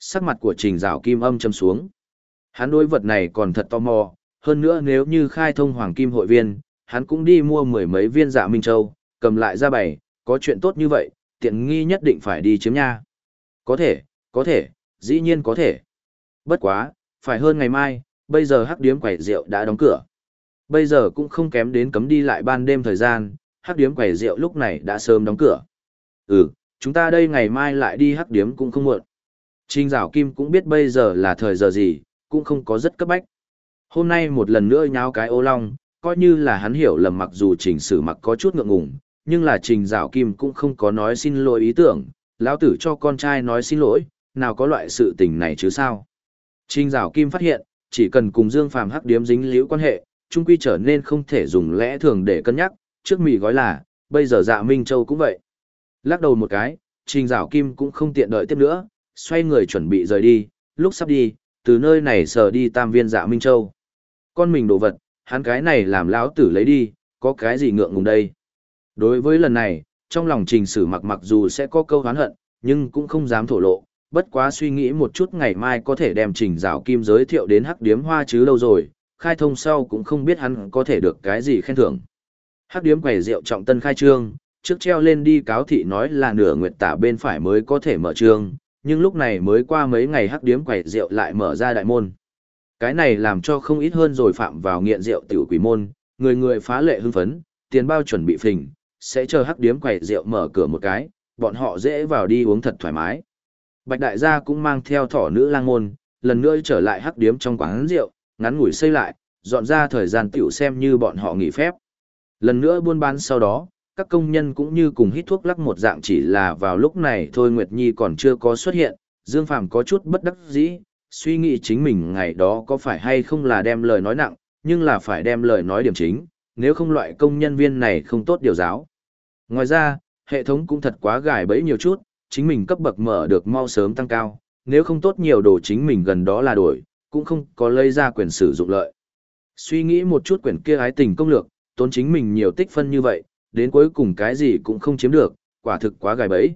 Sắc mặt của trình rào kim âm châm xuống. Hắn đối vật này còn thật tò mò, hơn nữa nếu như khai thông hoàng kim hội viên, hắn cũng đi mua mười mấy viên dạ Minh Châu, cầm lại ra bày, có chuyện tốt như vậy, tiện nghi nhất định phải đi chiếm nha. Có thể, có thể, dĩ nhiên có thể. Bất quá, phải hơn ngày mai, bây giờ hắc điếm quẩy rượu đã đóng cửa. Bây giờ cũng không kém đến cấm đi lại ban đêm thời gian, hắc điếm quầy rượu lúc này đã sớm đóng cửa. Ừ, chúng ta đây ngày mai lại đi hắc điếm cũng không muộn. Trình Dạo Kim cũng biết bây giờ là thời giờ gì, cũng không có rất cấp bách. Hôm nay một lần nữa nháo cái ô long, coi như là hắn hiểu lầm mặc dù trình sử mặc có chút ngượng ngùng, nhưng là trình Dạo Kim cũng không có nói xin lỗi ý tưởng, lão tử cho con trai nói xin lỗi, nào có loại sự tình này chứ sao. Trình Dạo Kim phát hiện, chỉ cần cùng Dương Phàm hắc điếm dính liễu quan hệ, chung quy trở nên không thể dùng lẽ thường để cân nhắc, trước mì gói là, bây giờ dạ Minh Châu cũng vậy. Lắc đầu một cái, Trình Dạo Kim cũng không tiện đợi tiếp nữa, xoay người chuẩn bị rời đi, lúc sắp đi, từ nơi này sờ đi tam viên dạ Minh Châu. Con mình đồ vật, hắn cái này làm lão tử lấy đi, có cái gì ngượng ngùng đây. Đối với lần này, trong lòng trình sử mặc mặc dù sẽ có câu hán hận, nhưng cũng không dám thổ lộ, bất quá suy nghĩ một chút ngày mai có thể đem trình rào kim giới thiệu đến hắc điếm hoa chứ lâu rồi, khai thông sau cũng không biết hắn có thể được cái gì khen thưởng. Hắc điếm quầy rượu trọng tân khai trương, trước treo lên đi cáo thị nói là nửa nguyệt tả bên phải mới có thể mở trương, nhưng lúc này mới qua mấy ngày hắc điếm quầy rượu lại mở ra đại môn. Cái này làm cho không ít hơn rồi phạm vào nghiện rượu tiểu quỷ môn, người người phá lệ hưng phấn, tiền bao chuẩn bị phình, sẽ chờ hắc điếm quầy rượu mở cửa một cái, bọn họ dễ vào đi uống thật thoải mái. Bạch đại gia cũng mang theo thỏ nữ lang môn, lần nữa trở lại hắc điếm trong quán rượu, ngắn ngủi xây lại, dọn ra thời gian tiểu xem như bọn họ nghỉ phép. Lần nữa buôn bán sau đó, các công nhân cũng như cùng hít thuốc lắc một dạng chỉ là vào lúc này thôi Nguyệt Nhi còn chưa có xuất hiện, Dương Phàm có chút bất đắc dĩ, suy nghĩ chính mình ngày đó có phải hay không là đem lời nói nặng, nhưng là phải đem lời nói điểm chính, nếu không loại công nhân viên này không tốt điều giáo. Ngoài ra, hệ thống cũng thật quá gài bẫy nhiều chút, chính mình cấp bậc mở được mau sớm tăng cao, nếu không tốt nhiều đồ chính mình gần đó là đổi, cũng không có lấy ra quyền sử dụng lợi. Suy nghĩ một chút quyển kia ái tình công lược, tốn chính mình nhiều tích phân như vậy, đến cuối cùng cái gì cũng không chiếm được, quả thực quá gài bẫy.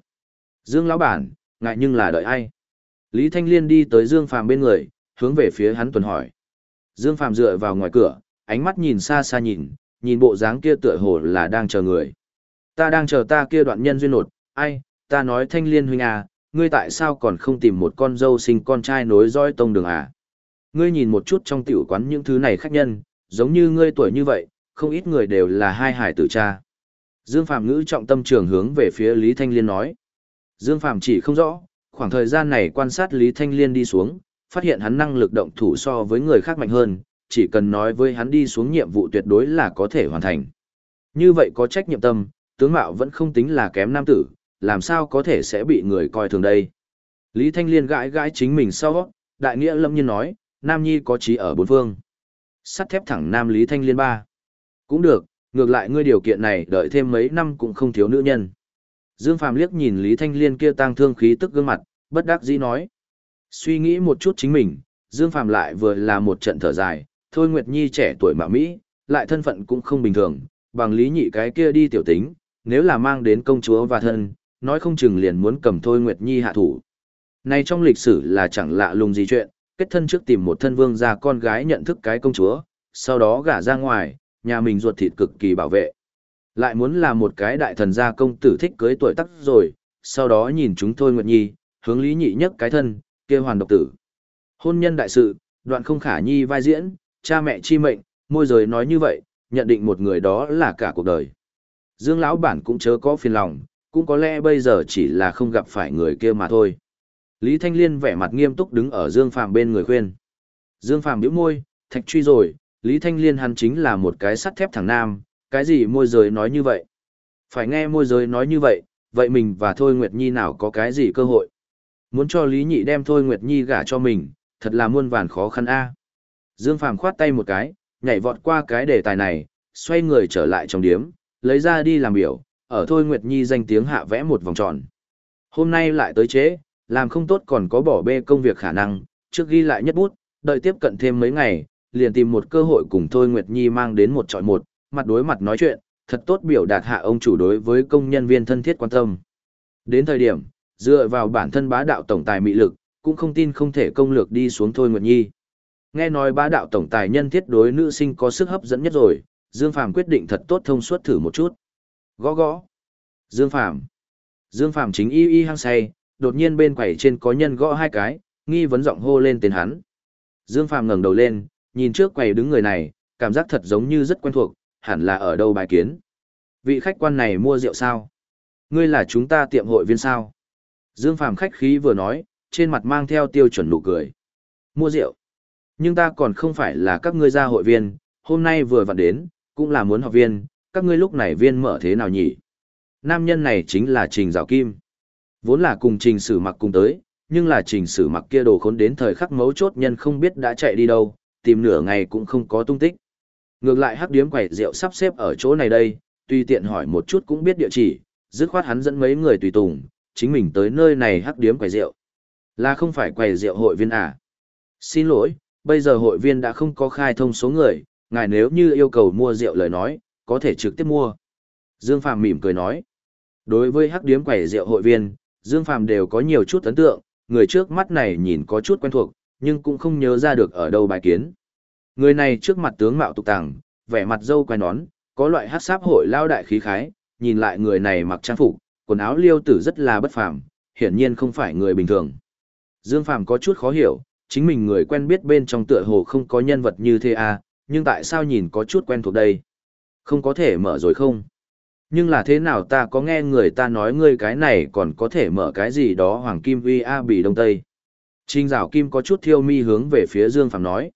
Dương lão bản, ngại nhưng là đợi ai? Lý Thanh Liên đi tới Dương Phàm bên người, hướng về phía hắn tuần hỏi. Dương Phàm dựa vào ngoài cửa, ánh mắt nhìn xa xa nhìn, nhìn bộ dáng kia tựa hồ là đang chờ người. Ta đang chờ ta kia đoạn nhân duyên nột, ai, ta nói Thanh Liên huynh à, ngươi tại sao còn không tìm một con dâu sinh con trai nối dõi tông đường à? Ngươi nhìn một chút trong tiểu quán những thứ này khách nhân, giống như ngươi tuổi như vậy, không ít người đều là hai hải tử cha. Dương Phạm ngữ trọng tâm trường hướng về phía Lý Thanh Liên nói. Dương Phạm chỉ không rõ, khoảng thời gian này quan sát Lý Thanh Liên đi xuống, phát hiện hắn năng lực động thủ so với người khác mạnh hơn, chỉ cần nói với hắn đi xuống nhiệm vụ tuyệt đối là có thể hoàn thành. Như vậy có trách nhiệm tâm, tướng mạo vẫn không tính là kém nam tử, làm sao có thể sẽ bị người coi thường đây. Lý Thanh Liên gãi gãi chính mình sau, đại nghĩa lâm nhiên nói, Nam Nhi có trí ở bốn phương. Sắt thép thẳng Nam Lý Thanh Liên ba. Cũng được, ngược lại ngươi điều kiện này đợi thêm mấy năm cũng không thiếu nữ nhân. Dương Phàm liếc nhìn Lý Thanh Liên kia tang thương khí tức gương mặt, bất đắc dĩ nói. Suy nghĩ một chút chính mình, Dương Phàm lại vừa là một trận thở dài, thôi Nguyệt Nhi trẻ tuổi mà Mỹ, lại thân phận cũng không bình thường, bằng lý nhị cái kia đi tiểu tính, nếu là mang đến công chúa và thân, nói không chừng liền muốn cầm thôi Nguyệt Nhi hạ thủ. Này trong lịch sử là chẳng lạ lùng gì chuyện, kết thân trước tìm một thân vương gia con gái nhận thức cái công chúa, sau đó gả ra ngoài, nhà mình ruột thịt cực kỳ bảo vệ. Lại muốn là một cái đại thần gia công tử thích cưới tuổi tắc rồi, sau đó nhìn chúng thôi Nguyệt Nhi, hướng lý nhị nhất cái thân, kia hoàn độc tử. Hôn nhân đại sự, đoạn không khả nhi vai diễn, cha mẹ chi mệnh, môi rời nói như vậy, nhận định một người đó là cả cuộc đời. Dương lão bản cũng chớ có phiền lòng, cũng có lẽ bây giờ chỉ là không gặp phải người kia mà thôi. Lý Thanh Liên vẻ mặt nghiêm túc đứng ở Dương Phàm bên người khuyên. Dương Phàm bĩu môi, thạch truy rồi, Lý Thanh Liên hắn chính là một cái sắt thép thẳng nam, cái gì môi giới nói như vậy? Phải nghe môi giới nói như vậy, vậy mình và Thôi Nguyệt Nhi nào có cái gì cơ hội? Muốn cho Lý Nhị đem Thôi Nguyệt Nhi gả cho mình, thật là muôn vàn khó khăn a. Dương Phàm khoát tay một cái, nhảy vọt qua cái đề tài này, xoay người trở lại trong điếm, lấy ra đi làm biểu, ở Thôi Nguyệt Nhi danh tiếng hạ vẽ một vòng tròn. Hôm nay lại tới chế, làm không tốt còn có bỏ bê công việc khả năng, trước ghi lại nhất bút, đợi tiếp cận thêm mấy ngày, liền tìm một cơ hội cùng Thôi Nguyệt Nhi mang đến một trọi một, mặt đối mặt nói chuyện, thật tốt biểu đạt hạ ông chủ đối với công nhân viên thân thiết quan tâm. Đến thời điểm, dựa vào bản thân bá đạo tổng tài mị lực, cũng không tin không thể công lược đi xuống Thôi Nguyệt Nhi. Nghe nói bá đạo tổng tài nhân thiết đối nữ sinh có sức hấp dẫn nhất rồi, Dương Phàm quyết định thật tốt thông suốt thử một chút. Gõ gõ. Dương Phàm Dương Phàm chính y y hăng say, đột nhiên bên quầy trên có nhân gõ hai cái, nghi vấn giọng hô lên tên hắn. Dương Phàm ngẩng đầu lên, nhìn trước quầy đứng người này, cảm giác thật giống như rất quen thuộc, hẳn là ở đâu bài kiến. Vị khách quan này mua rượu sao? Ngươi là chúng ta tiệm hội viên sao? Dương Phàm khách khí vừa nói, trên mặt mang theo tiêu chuẩn nụ cười. Mua rượu. Nhưng ta còn không phải là các ngươi gia hội viên, hôm nay vừa vặn đến, cũng là muốn học viên, các ngươi lúc này viên mở thế nào nhỉ? Nam nhân này chính là Trình Giảo Kim. Vốn là cùng trình sử mặc cùng tới, nhưng là trình sử mặc kia đồ khốn đến thời khắc mấu chốt nhân không biết đã chạy đi đâu, tìm nửa ngày cũng không có tung tích. Ngược lại hắc điếm quẩy rượu sắp xếp ở chỗ này đây, tùy tiện hỏi một chút cũng biết địa chỉ, dứt khoát hắn dẫn mấy người tùy tùng, chính mình tới nơi này hắc điếm quẩy rượu. Là không phải quầy rượu hội viên à? Xin lỗi, bây giờ hội viên đã không có khai thông số người, ngài nếu như yêu cầu mua rượu lời nói, có thể trực tiếp mua. Dương Phàm mỉm cười nói. Đối với hắc điếm quầy rượu hội viên, Dương Phàm đều có nhiều chút ấn tượng, người trước mắt này nhìn có chút quen thuộc, nhưng cũng không nhớ ra được ở đâu bài kiến. Người này trước mặt tướng mạo tục tàng, vẻ mặt dâu quai nón, có loại hát sáp hội lao đại khí khái, nhìn lại người này mặc trang phục, quần áo liêu tử rất là bất phàm, hiển nhiên không phải người bình thường. Dương Phàm có chút khó hiểu, chính mình người quen biết bên trong tựa hồ không có nhân vật như thế à, nhưng tại sao nhìn có chút quen thuộc đây? Không có thể mở rồi không? Nhưng là thế nào ta có nghe người ta nói ngươi cái này còn có thể mở cái gì đó Hoàng Kim Vi A Bì Đông Tây. Trình Dạo Kim có chút thiêu mi hướng về phía Dương Phàm nói.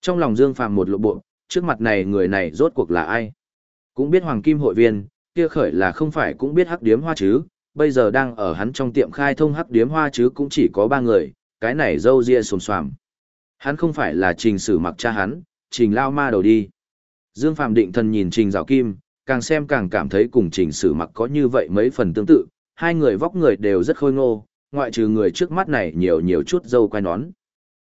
Trong lòng Dương Phàm một lộ bộ, trước mặt này người này rốt cuộc là ai? Cũng biết Hoàng Kim hội viên, kia khởi là không phải cũng biết hắc điếm hoa chứ, bây giờ đang ở hắn trong tiệm khai thông hắc điếm hoa chứ cũng chỉ có ba người, cái này dâu ria xồm xoàm. Hắn không phải là trình sử mặc cha hắn, trình lao ma đầu đi. Dương Phạm định thần nhìn trình rào kim, càng xem càng cảm thấy cùng trình sử mặc có như vậy mấy phần tương tự, hai người vóc người đều rất khôi ngô, ngoại trừ người trước mắt này nhiều nhiều chút dâu quai nón.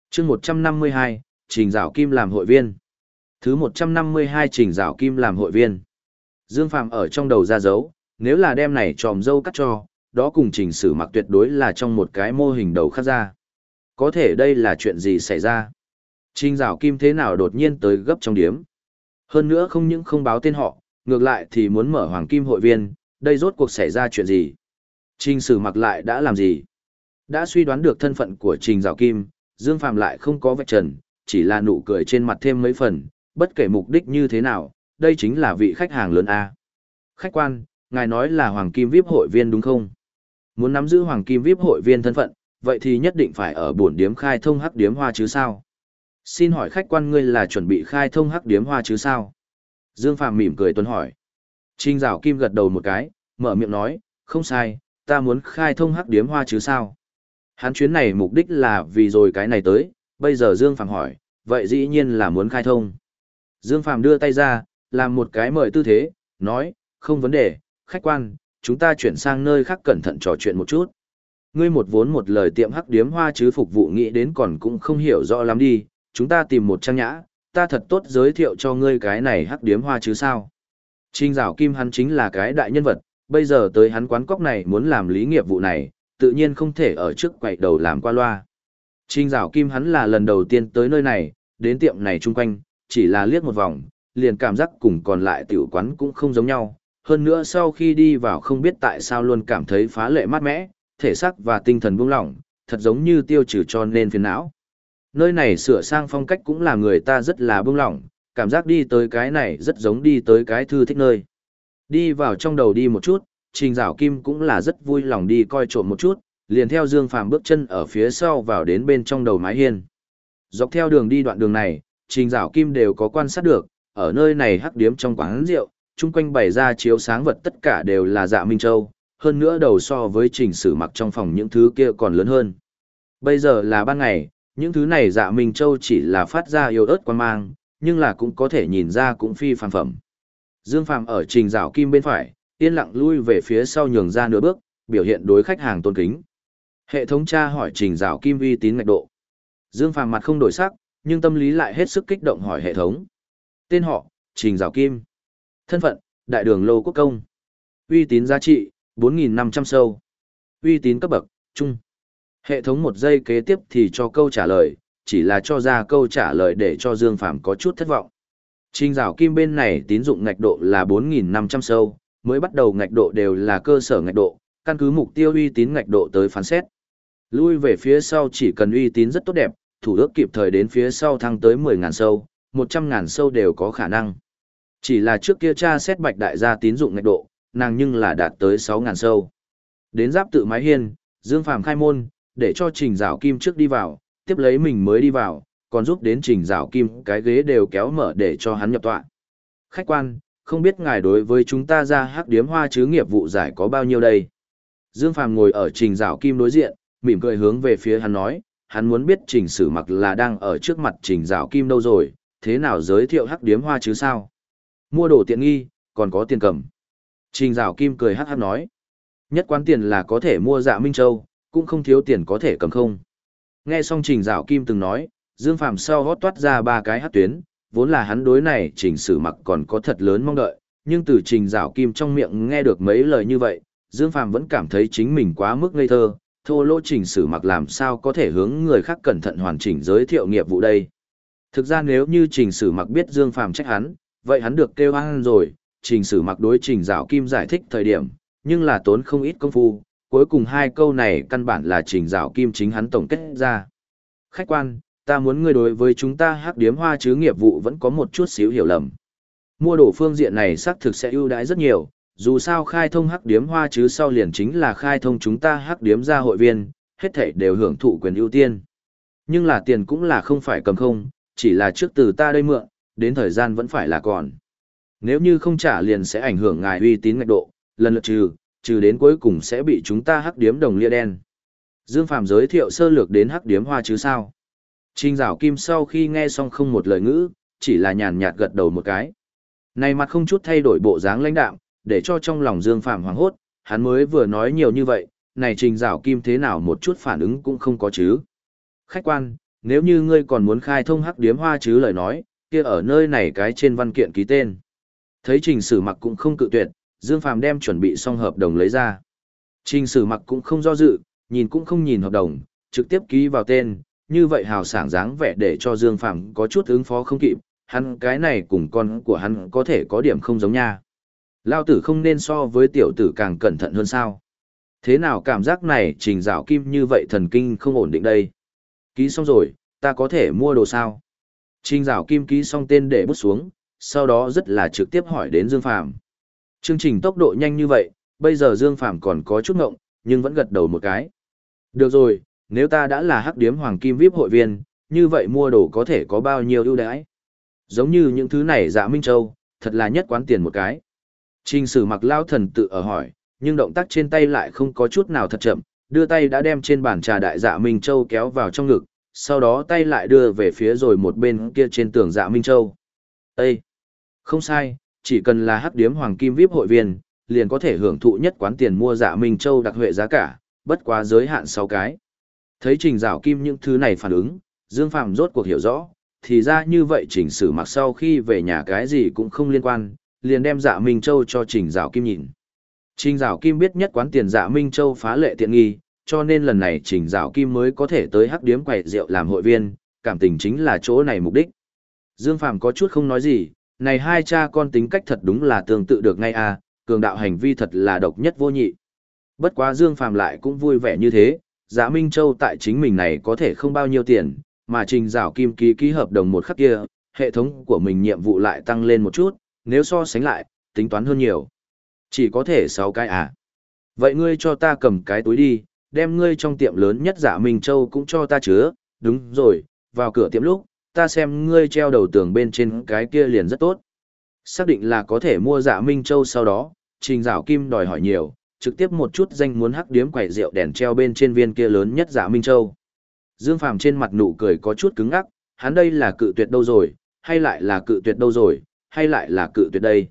chương 152, trình rào kim làm hội viên. Thứ 152 trình rào kim làm hội viên. Dương Phạm ở trong đầu ra dấu, nếu là đem này tròm dâu cắt cho, đó cùng trình sử mặc tuyệt đối là trong một cái mô hình đầu khác ra. Có thể đây là chuyện gì xảy ra? Trình rào kim thế nào đột nhiên tới gấp trong điếm? Hơn nữa không những không báo tên họ, ngược lại thì muốn mở hoàng kim hội viên, đây rốt cuộc xảy ra chuyện gì? Trình sử mặc lại đã làm gì? Đã suy đoán được thân phận của trình rào kim, Dương Phạm lại không có vạch trần, chỉ là nụ cười trên mặt thêm mấy phần, bất kể mục đích như thế nào, đây chính là vị khách hàng lớn A. Khách quan, ngài nói là Hoàng Kim VIP hội viên đúng không? Muốn nắm giữ Hoàng Kim VIP hội viên thân phận, vậy thì nhất định phải ở buồn điếm khai thông hắc điếm hoa chứ sao? Xin hỏi khách quan ngươi là chuẩn bị khai thông hắc điếm hoa chứ sao? Dương Phạm mỉm cười tuấn hỏi. Trình Dạo Kim gật đầu một cái, mở miệng nói, không sai, ta muốn khai thông hắc điếm hoa chứ sao? Hắn chuyến này mục đích là vì rồi cái này tới, bây giờ Dương Phạm hỏi, vậy dĩ nhiên là muốn khai thông. Dương Phạm đưa tay ra, làm một cái mời tư thế, nói, không vấn đề, khách quan, chúng ta chuyển sang nơi khác cẩn thận trò chuyện một chút. Ngươi một vốn một lời tiệm hắc điếm hoa chứ phục vụ nghĩ đến còn cũng không hiểu rõ lắm đi, chúng ta tìm một trang nhã, ta thật tốt giới thiệu cho ngươi cái này hắc điếm hoa chứ sao. Trinh rào kim hắn chính là cái đại nhân vật, bây giờ tới hắn quán cóc này muốn làm lý nghiệp vụ này, tự nhiên không thể ở trước quậy đầu làm qua loa. Trình rào kim hắn là lần đầu tiên tới nơi này, đến tiệm này chung quanh, chỉ là liếc một vòng, liền cảm giác cùng còn lại tiểu quán cũng không giống nhau. Hơn nữa sau khi đi vào không biết tại sao luôn cảm thấy phá lệ mát mẻ, thể xác và tinh thần buông lỏng, thật giống như tiêu trừ cho nên phiền não. Nơi này sửa sang phong cách cũng làm người ta rất là buông lỏng, cảm giác đi tới cái này rất giống đi tới cái thư thích nơi. Đi vào trong đầu đi một chút, Trình Giảo Kim cũng là rất vui lòng đi coi trộm một chút, liền theo Dương Phàm bước chân ở phía sau vào đến bên trong đầu mái hiên. Dọc theo đường đi đoạn đường này, Trình Giảo Kim đều có quan sát được, ở nơi này hắc điếm trong quán rượu, chung quanh bày ra chiếu sáng vật tất cả đều là dạ Minh Châu, hơn nữa đầu so với trình sử mặc trong phòng những thứ kia còn lớn hơn. Bây giờ là ban ngày, những thứ này dạ Minh Châu chỉ là phát ra yêu ớt quan mang, nhưng là cũng có thể nhìn ra cũng phi phàm phẩm. Dương Phàm ở trình rào kim bên phải, yên lặng lui về phía sau nhường ra nửa bước, biểu hiện đối khách hàng tôn kính. Hệ thống tra hỏi trình rào kim uy tín ngạch độ. Dương Phàm mặt không đổi sắc, nhưng tâm lý lại hết sức kích động hỏi hệ thống. Tên họ, Trình Giảo Kim. Thân phận, Đại đường Lô Quốc Công. Uy tín giá trị, 4.500 sâu. Uy tín cấp bậc, trung. Hệ thống một giây kế tiếp thì cho câu trả lời, chỉ là cho ra câu trả lời để cho Dương Phàm có chút thất vọng. Trình Giảo Kim bên này tín dụng ngạch độ là 4.500 sâu, mới bắt đầu ngạch độ đều là cơ sở ngạch độ, căn cứ mục tiêu uy tín ngạch độ tới phán xét. Lui về phía sau chỉ cần uy tín rất tốt đẹp, thủ ước kịp thời đến phía sau thăng tới 10.000 sâu, một trăm ngàn sâu đều có khả năng. Chỉ là trước kia cha xét bạch đại gia tín dụng ngạch độ, nàng nhưng là đạt tới 6 ngàn sâu. Đến giáp tự mái hiên, Dương Phàm khai môn, để cho Trình rào Kim trước đi vào, tiếp lấy mình mới đi vào, còn giúp đến Trình rào Kim cái ghế đều kéo mở để cho hắn nhập tọa. Khách quan, không biết ngài đối với chúng ta ra hắc điếm hoa chứ nghiệp vụ giải có bao nhiêu đây? Dương Phàm ngồi ở trình rào kim đối diện, mỉm cười hướng về phía hắn nói, hắn muốn biết trình sử mặc là đang ở trước mặt trình rào kim đâu rồi, thế nào giới thiệu hắc điếm hoa chứ sao? Mua đồ tiện nghi, còn có tiền cầm. Trình rào kim cười hắc hắc nói, nhất quán tiền là có thể mua dạ Minh Châu, cũng không thiếu tiền có thể cầm không. Nghe xong trình rào kim từng nói, Dương Phàm sau hót toát ra ba cái hắc tuyến, vốn là hắn đối này trình sử mặc còn có thật lớn mong đợi, nhưng từ trình rảo kim trong miệng nghe được mấy lời như vậy, Dương Phàm vẫn cảm thấy chính mình quá mức ngây thơ, thô lỗ trình sử mặc làm sao có thể hướng người khác cẩn thận hoàn chỉnh giới thiệu nghiệp vụ đây. Thực ra nếu như trình sử mặc biết Dương Phàm trách hắn, vậy hắn được kêu ăn rồi, trình sử mặc đối trình rảo kim giải thích thời điểm, nhưng là tốn không ít công phu, cuối cùng hai câu này căn bản là trình rảo kim chính hắn tổng kết ra. Khách quan, ta muốn ngươi đối với chúng ta hắc điếm hoa chứ nghiệp vụ vẫn có một chút xíu hiểu lầm. Mua đồ phương diện này xác thực sẽ ưu đãi rất nhiều, dù sao khai thông hắc điếm hoa chứ sau liền chính là khai thông chúng ta hắc điếm ra hội viên, hết thảy đều hưởng thụ quyền ưu tiên. Nhưng là tiền cũng là không phải cầm không, chỉ là trước từ ta đây mượn, đến thời gian vẫn phải là còn. Nếu như không trả liền sẽ ảnh hưởng ngài uy tín ngạch độ, lần lượt trừ, trừ đến cuối cùng sẽ bị chúng ta hắc điếm đồng lia đen. Dương Phạm giới thiệu sơ lược đến hắc điếm hoa chứ sao. Trình rào Kim sau khi nghe xong không một lời ngữ, chỉ là nhàn nhạt gật đầu một cái. Này mặt không chút thay đổi bộ dáng lãnh đạm, để cho trong lòng Dương Phạm hoảng hốt, hắn mới vừa nói nhiều như vậy, này Trình rào Kim thế nào một chút phản ứng cũng không có chứ. Khách quan, nếu như ngươi còn muốn khai thông hắc điếm hoa chứ lời nói, kia ở nơi này cái trên văn kiện ký tên. Thấy Trình Sử Mặc cũng không cự tuyệt, Dương Phàm đem chuẩn bị xong hợp đồng lấy ra. Trình Sử Mặc cũng không do dự, nhìn cũng không nhìn hợp đồng, trực tiếp ký vào tên, như vậy hào sảng dáng vẻ để cho Dương Phàm có chút ứng phó không kịp, hắn cái này cùng con của hắn có thể có điểm không giống nha. Lao tử không nên so với tiểu tử càng cẩn thận hơn sao. Thế nào cảm giác này trình dạo kim như vậy thần kinh không ổn định đây. Ký xong rồi, ta có thể mua đồ sao? Trình dạo kim ký xong tên để bút xuống, sau đó rất là trực tiếp hỏi đến Dương Phàm Chương trình tốc độ nhanh như vậy, bây giờ Dương Phàm còn có chút ngộng, nhưng vẫn gật đầu một cái. Được rồi, nếu ta đã là hắc điếm hoàng kim VIP hội viên, như vậy mua đồ có thể có bao nhiêu ưu đãi? Giống như những thứ này dạ Minh Châu, thật là nhất quán tiền một cái. Trình sử mặc lao thần tự ở hỏi, nhưng động tác trên tay lại không có chút nào thật chậm, đưa tay đã đem trên bàn trà đại dạ Minh Châu kéo vào trong ngực, sau đó tay lại đưa về phía rồi một bên kia trên tường dạ Minh Châu. Ê! Không sai, chỉ cần là hắc điếm hoàng kim VIP hội viên, liền có thể hưởng thụ nhất quán tiền mua dạ Minh Châu đặc huệ giá cả, bất quá giới hạn 6 cái. Thấy trình rào kim những thứ này phản ứng, Dương Phạm rốt cuộc hiểu rõ, thì ra như vậy trình sử mặc sau khi về nhà cái gì cũng không liên quan, liền đem dạ Minh Châu cho trình rào kim nhìn. Trình rào kim biết nhất quán tiền dạ Minh Châu phá lệ tiện nghi, cho nên lần này trình rào kim mới có thể tới hắc điếm quậy rượu làm hội viên, cảm tình chính là chỗ này mục đích. Dương Phạm có chút không nói gì, này hai cha con tính cách thật đúng là tương tự được ngay à, cường đạo hành vi thật là độc nhất vô nhị. Bất quá Dương Phạm lại cũng vui vẻ như thế, Dạ Minh Châu tại chính mình này có thể không bao nhiêu tiền, mà trình rào kim ký ký hợp đồng một khắc kia, hệ thống của mình nhiệm vụ lại tăng lên một chút, nếu so sánh lại, tính toán hơn nhiều. Chỉ có thể 6 cái à. Vậy ngươi cho ta cầm cái túi đi, đem ngươi trong tiệm lớn nhất Dạ Minh Châu cũng cho ta chứa, đúng rồi, vào cửa tiệm lúc, ta xem ngươi treo đầu tường bên trên cái kia liền rất tốt. Xác định là có thể mua Dạ Minh Châu sau đó, trình rào kim đòi hỏi nhiều, trực tiếp một chút danh muốn hắc điếm quẩy rượu đèn treo bên trên viên kia lớn nhất dạ Minh Châu. Dương Phàm trên mặt nụ cười có chút cứng ngắc, hắn đây là cự tuyệt đâu rồi, hay lại là cự tuyệt đâu rồi, hay lại là cự tuyệt đây.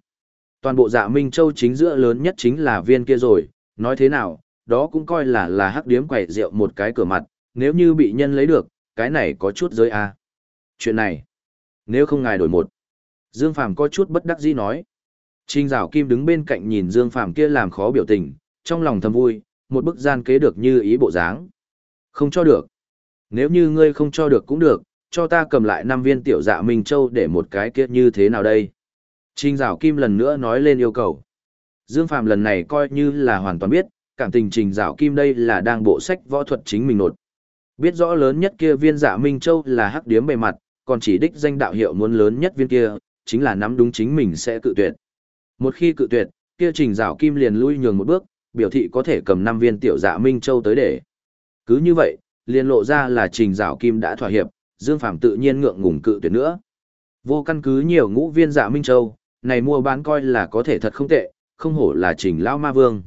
Toàn bộ dạ Minh Châu chính giữa lớn nhất chính là viên kia rồi, nói thế nào, đó cũng coi là là hắc điếm quẩy rượu một cái cửa mặt, nếu như bị nhân lấy được, cái này có chút giới a. Chuyện này, nếu không ngài đổi một. Dương Phàm có chút bất đắc dĩ nói. Trình Dạo Kim đứng bên cạnh nhìn Dương Phàm kia làm khó biểu tình, trong lòng thầm vui, một bức gian kế được như ý bộ dáng. Không cho được. Nếu như ngươi không cho được cũng được, cho ta cầm lại năm viên tiểu dạ Minh Châu để một cái kia như thế nào đây? Trình Dạo Kim lần nữa nói lên yêu cầu. Dương Phàm lần này coi như là hoàn toàn biết, cảm tình Trình Dạo Kim đây là đang bộ sách võ thuật chính mình nột. Biết rõ lớn nhất kia viên dạ Minh Châu là hắc điếm bề mặt, còn chỉ đích danh đạo hiệu muốn lớn nhất viên kia, chính là nắm đúng chính mình sẽ cự tuyệt. Một khi cự tuyệt, kia Trình Dạo Kim liền lui nhường một bước, biểu thị có thể cầm năm viên tiểu dạ Minh Châu tới để. Cứ như vậy, liền lộ ra là Trình Dạo Kim đã thỏa hiệp, Dương Phàm tự nhiên ngượng ngùng cự tuyệt nữa. Vô căn cứ nhiều ngũ viên dạ Minh Châu, này mua bán coi là có thể thật không tệ, không hổ là Trình Lão Ma Vương.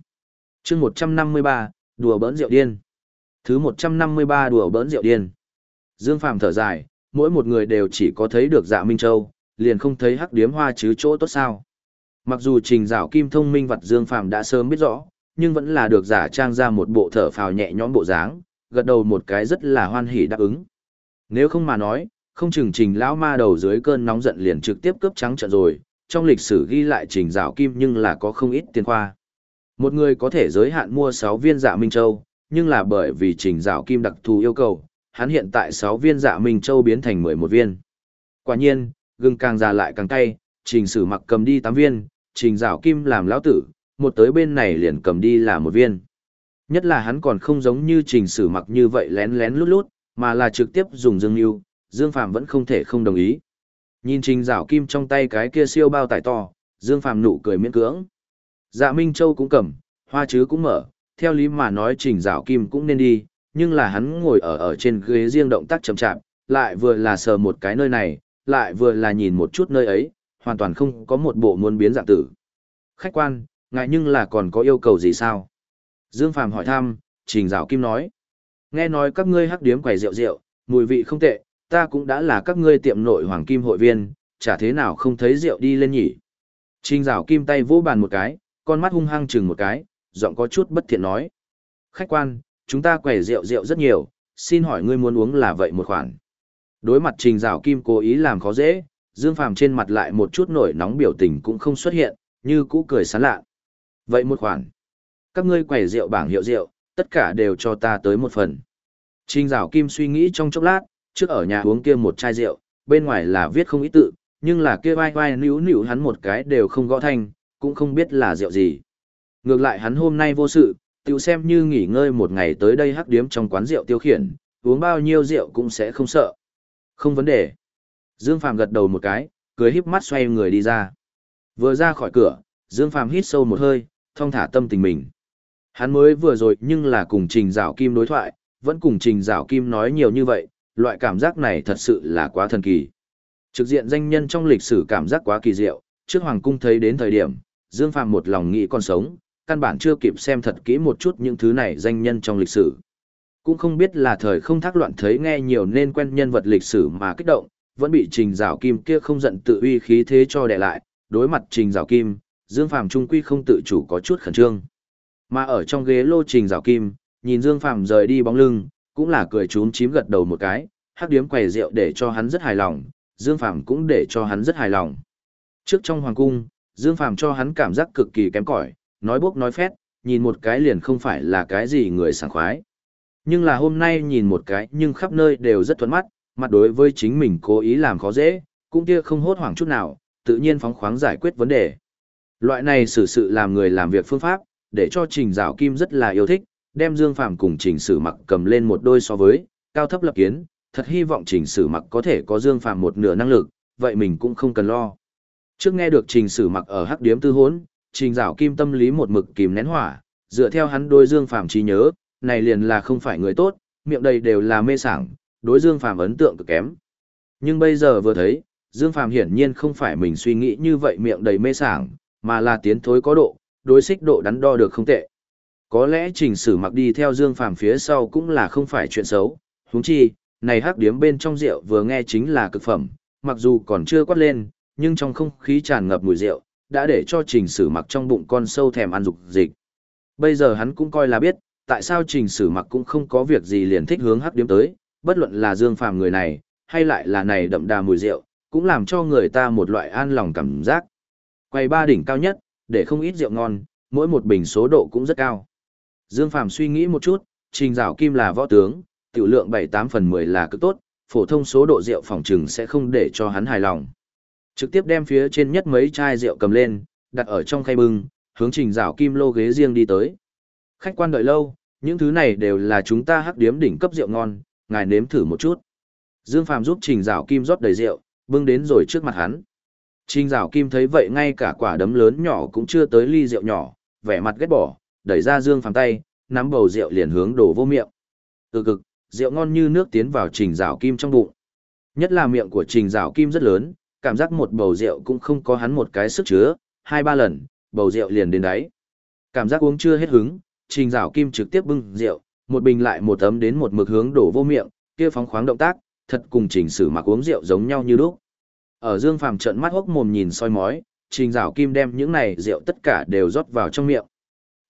chương 153, đùa bỡn rượu điên. Thứ 153 đùa bỡn rượu điên. Dương Phàm thở dài, mỗi một người đều chỉ có thấy được dạ Minh Châu, liền không thấy hắc điếm hoa chứ chỗ tốt sao. Mặc dù trình dạo kim thông minh vật Dương Phàm đã sớm biết rõ, nhưng vẫn là được giả trang ra một bộ thở phào nhẹ nhõm bộ dáng, gật đầu một cái rất là hoan hỉ đáp ứng. Nếu không mà nói, không chừng trình lão ma đầu dưới cơn nóng giận liền trực tiếp cướp trắng trận rồi, trong lịch sử ghi lại trình dạo kim nhưng là có không ít tiền khoa. Một người có thể giới hạn mua 6 viên dạ Minh Châu, nhưng là bởi vì trình dạo kim đặc thù yêu cầu, hắn hiện tại 6 viên dạ Minh Châu biến thành 11 viên. Quả nhiên, gừng càng già lại càng cay, trình sử mặc cầm đi 8 viên, trình dạo kim làm lão tử, một tới bên này liền cầm đi là một viên. Nhất là hắn còn không giống như trình sử mặc như vậy lén lén lút lút, mà là trực tiếp dùng dương yêu, Dương Phạm vẫn không thể không đồng ý. Nhìn trình dạo kim trong tay cái kia siêu bao tải to, Dương Phạm nụ cười miễn cưỡng. Dạ Minh Châu cũng cầm, hoa chứ cũng mở, theo lý mà nói trình dạo kim cũng nên đi, nhưng là hắn ngồi ở ở trên ghế riêng động tác chậm chạp, lại vừa là sờ một cái nơi này, lại vừa là nhìn một chút nơi ấy, hoàn toàn không có một bộ muốn biến dạng tử. Khách quan, ngại nhưng là còn có yêu cầu gì sao? Dương Phàm hỏi thăm, Trình Dạo Kim nói. Nghe nói các ngươi hắc điếm quầy rượu rượu, mùi vị không tệ, ta cũng đã là các ngươi tiệm nội hoàng kim hội viên, chả thế nào không thấy rượu đi lên nhỉ. Trình Dạo Kim tay vỗ bàn một cái, con mắt hung hăng chừng một cái, giọng có chút bất thiện nói. Khách quan, chúng ta quầy rượu rượu rất nhiều, xin hỏi ngươi muốn uống là vậy một khoản. Đối mặt Trình Dạo Kim cố ý làm khó dễ, Dương Phàm trên mặt lại một chút nổi nóng biểu tình cũng không xuất hiện, như cũ cười sán lạ. Vậy một khoản. Các ngươi quẩy rượu bảng hiệu rượu, tất cả đều cho ta tới một phần. Trình Giảo Kim suy nghĩ trong chốc lát, trước ở nhà uống kia một chai rượu, bên ngoài là viết không ý tự, nhưng là kia vai vai níu níu hắn một cái đều không gõ thanh, cũng không biết là rượu gì. Ngược lại hắn hôm nay vô sự, tiểu xem như nghỉ ngơi một ngày tới đây hắc điếm trong quán rượu tiêu khiển, uống bao nhiêu rượu cũng sẽ không sợ. Không vấn đề. Dương Phàm gật đầu một cái, cười híp mắt xoay người đi ra. Vừa ra khỏi cửa, Dương Phàm hít sâu một hơi, thong thả tâm tình mình. Hắn mới vừa rồi nhưng là cùng Trình Dạo Kim đối thoại, vẫn cùng Trình Dạo Kim nói nhiều như vậy, loại cảm giác này thật sự là quá thần kỳ. Trực diện danh nhân trong lịch sử cảm giác quá kỳ diệu, trước Hoàng Cung thấy đến thời điểm, Dương Phàm một lòng nghĩ còn sống, căn bản chưa kịp xem thật kỹ một chút những thứ này danh nhân trong lịch sử. Cũng không biết là thời không thác loạn thấy nghe nhiều nên quen nhân vật lịch sử mà kích động, vẫn bị Trình rào Kim kia không giận tự uy khí thế cho đè lại, đối mặt Trình rào Kim, Dương Phàm trung quy không tự chủ có chút khẩn trương. Mà ở trong ghế lô Trình rào Kim, nhìn Dương Phàm rời đi bóng lưng, cũng là cười trốn chím gật đầu một cái, hắc điếm quầy rượu để cho hắn rất hài lòng, Dương Phàm cũng để cho hắn rất hài lòng. Trước trong hoàng cung, Dương Phàm cho hắn cảm giác cực kỳ kém cỏi, nói bốc nói phét, nhìn một cái liền không phải là cái gì người sảng khoái. Nhưng là hôm nay nhìn một cái nhưng khắp nơi đều rất thuận mắt, mặt đối với chính mình cố ý làm khó dễ, cũng kia không hốt hoảng chút nào, tự nhiên phóng khoáng giải quyết vấn đề. Loại này xử sự làm người làm việc phương pháp, để cho Trình Dạo Kim rất là yêu thích, đem Dương Phàm cùng Trình Sử Mặc cầm lên một đôi so với, cao thấp lập kiến, thật hy vọng Trình Sử Mặc có thể có Dương Phàm một nửa năng lực, vậy mình cũng không cần lo. Trước nghe được Trình Sử Mặc ở Hắc Điếm Tư Hốn, Trình Dạo Kim tâm lý một mực kìm nén hỏa, dựa theo hắn đôi Dương Phàm trí nhớ, này liền là không phải người tốt, miệng đầy đều là mê sảng, đối Dương Phàm ấn tượng cực kém. Nhưng bây giờ vừa thấy, Dương Phàm hiển nhiên không phải mình suy nghĩ như vậy miệng đầy mê sảng, mà là tiến thối có độ, đối xích độ đắn đo được không tệ. Có lẽ trình sử mặc đi theo Dương Phàm phía sau cũng là không phải chuyện xấu, huống chi, này hắc điếm bên trong rượu vừa nghe chính là cực phẩm, mặc dù còn chưa quát lên, nhưng trong không khí tràn ngập mùi rượu, đã để cho trình sử mặc trong bụng con sâu thèm ăn dục dịch. Bây giờ hắn cũng coi là biết, tại sao trình sử mặc cũng không có việc gì liền thích hướng hắc điếm tới, bất luận là Dương Phàm người này, hay lại là này đậm đà mùi rượu, cũng làm cho người ta một loại an lòng cảm giác. Quay ba đỉnh cao nhất, để không ít rượu ngon, mỗi một bình số độ cũng rất cao. Dương Phàm suy nghĩ một chút, trình rào kim là võ tướng, tiểu lượng 7-8 phần 10 là cực tốt, phổ thông số độ rượu phòng trừng sẽ không để cho hắn hài lòng. Trực tiếp đem phía trên nhất mấy chai rượu cầm lên, đặt ở trong khay bưng, hướng trình rào kim lô ghế riêng đi tới. Khách quan đợi lâu, những thứ này đều là chúng ta hắc điếm đỉnh cấp rượu ngon, ngài nếm thử một chút. Dương Phàm giúp Trình Giảo Kim rót đầy rượu, bưng đến rồi trước mặt hắn. Trình Giảo Kim thấy vậy ngay cả quả đấm lớn nhỏ cũng chưa tới ly rượu nhỏ, vẻ mặt ghét bỏ, đẩy ra Dương Phàm tay, nắm bầu rượu liền hướng đổ vô miệng. Từ cực, rượu ngon như nước tiến vào Trình Giảo Kim trong bụng. Nhất là miệng của Trình Giảo Kim rất lớn, cảm giác một bầu rượu cũng không có hắn một cái sức chứa, hai ba lần, bầu rượu liền đến đáy. Cảm giác uống chưa hết hứng, Trình Giảo Kim trực tiếp bưng rượu, một bình lại một tấm đến một mực hướng đổ vô miệng, kia phóng khoáng động tác, thật cùng Trình Sử Mặc uống rượu giống nhau như lúc. Ở Dương Phàm trợn mắt hốc mồm nhìn soi mói, Trình Dạo Kim đem những này rượu tất cả đều rót vào trong miệng.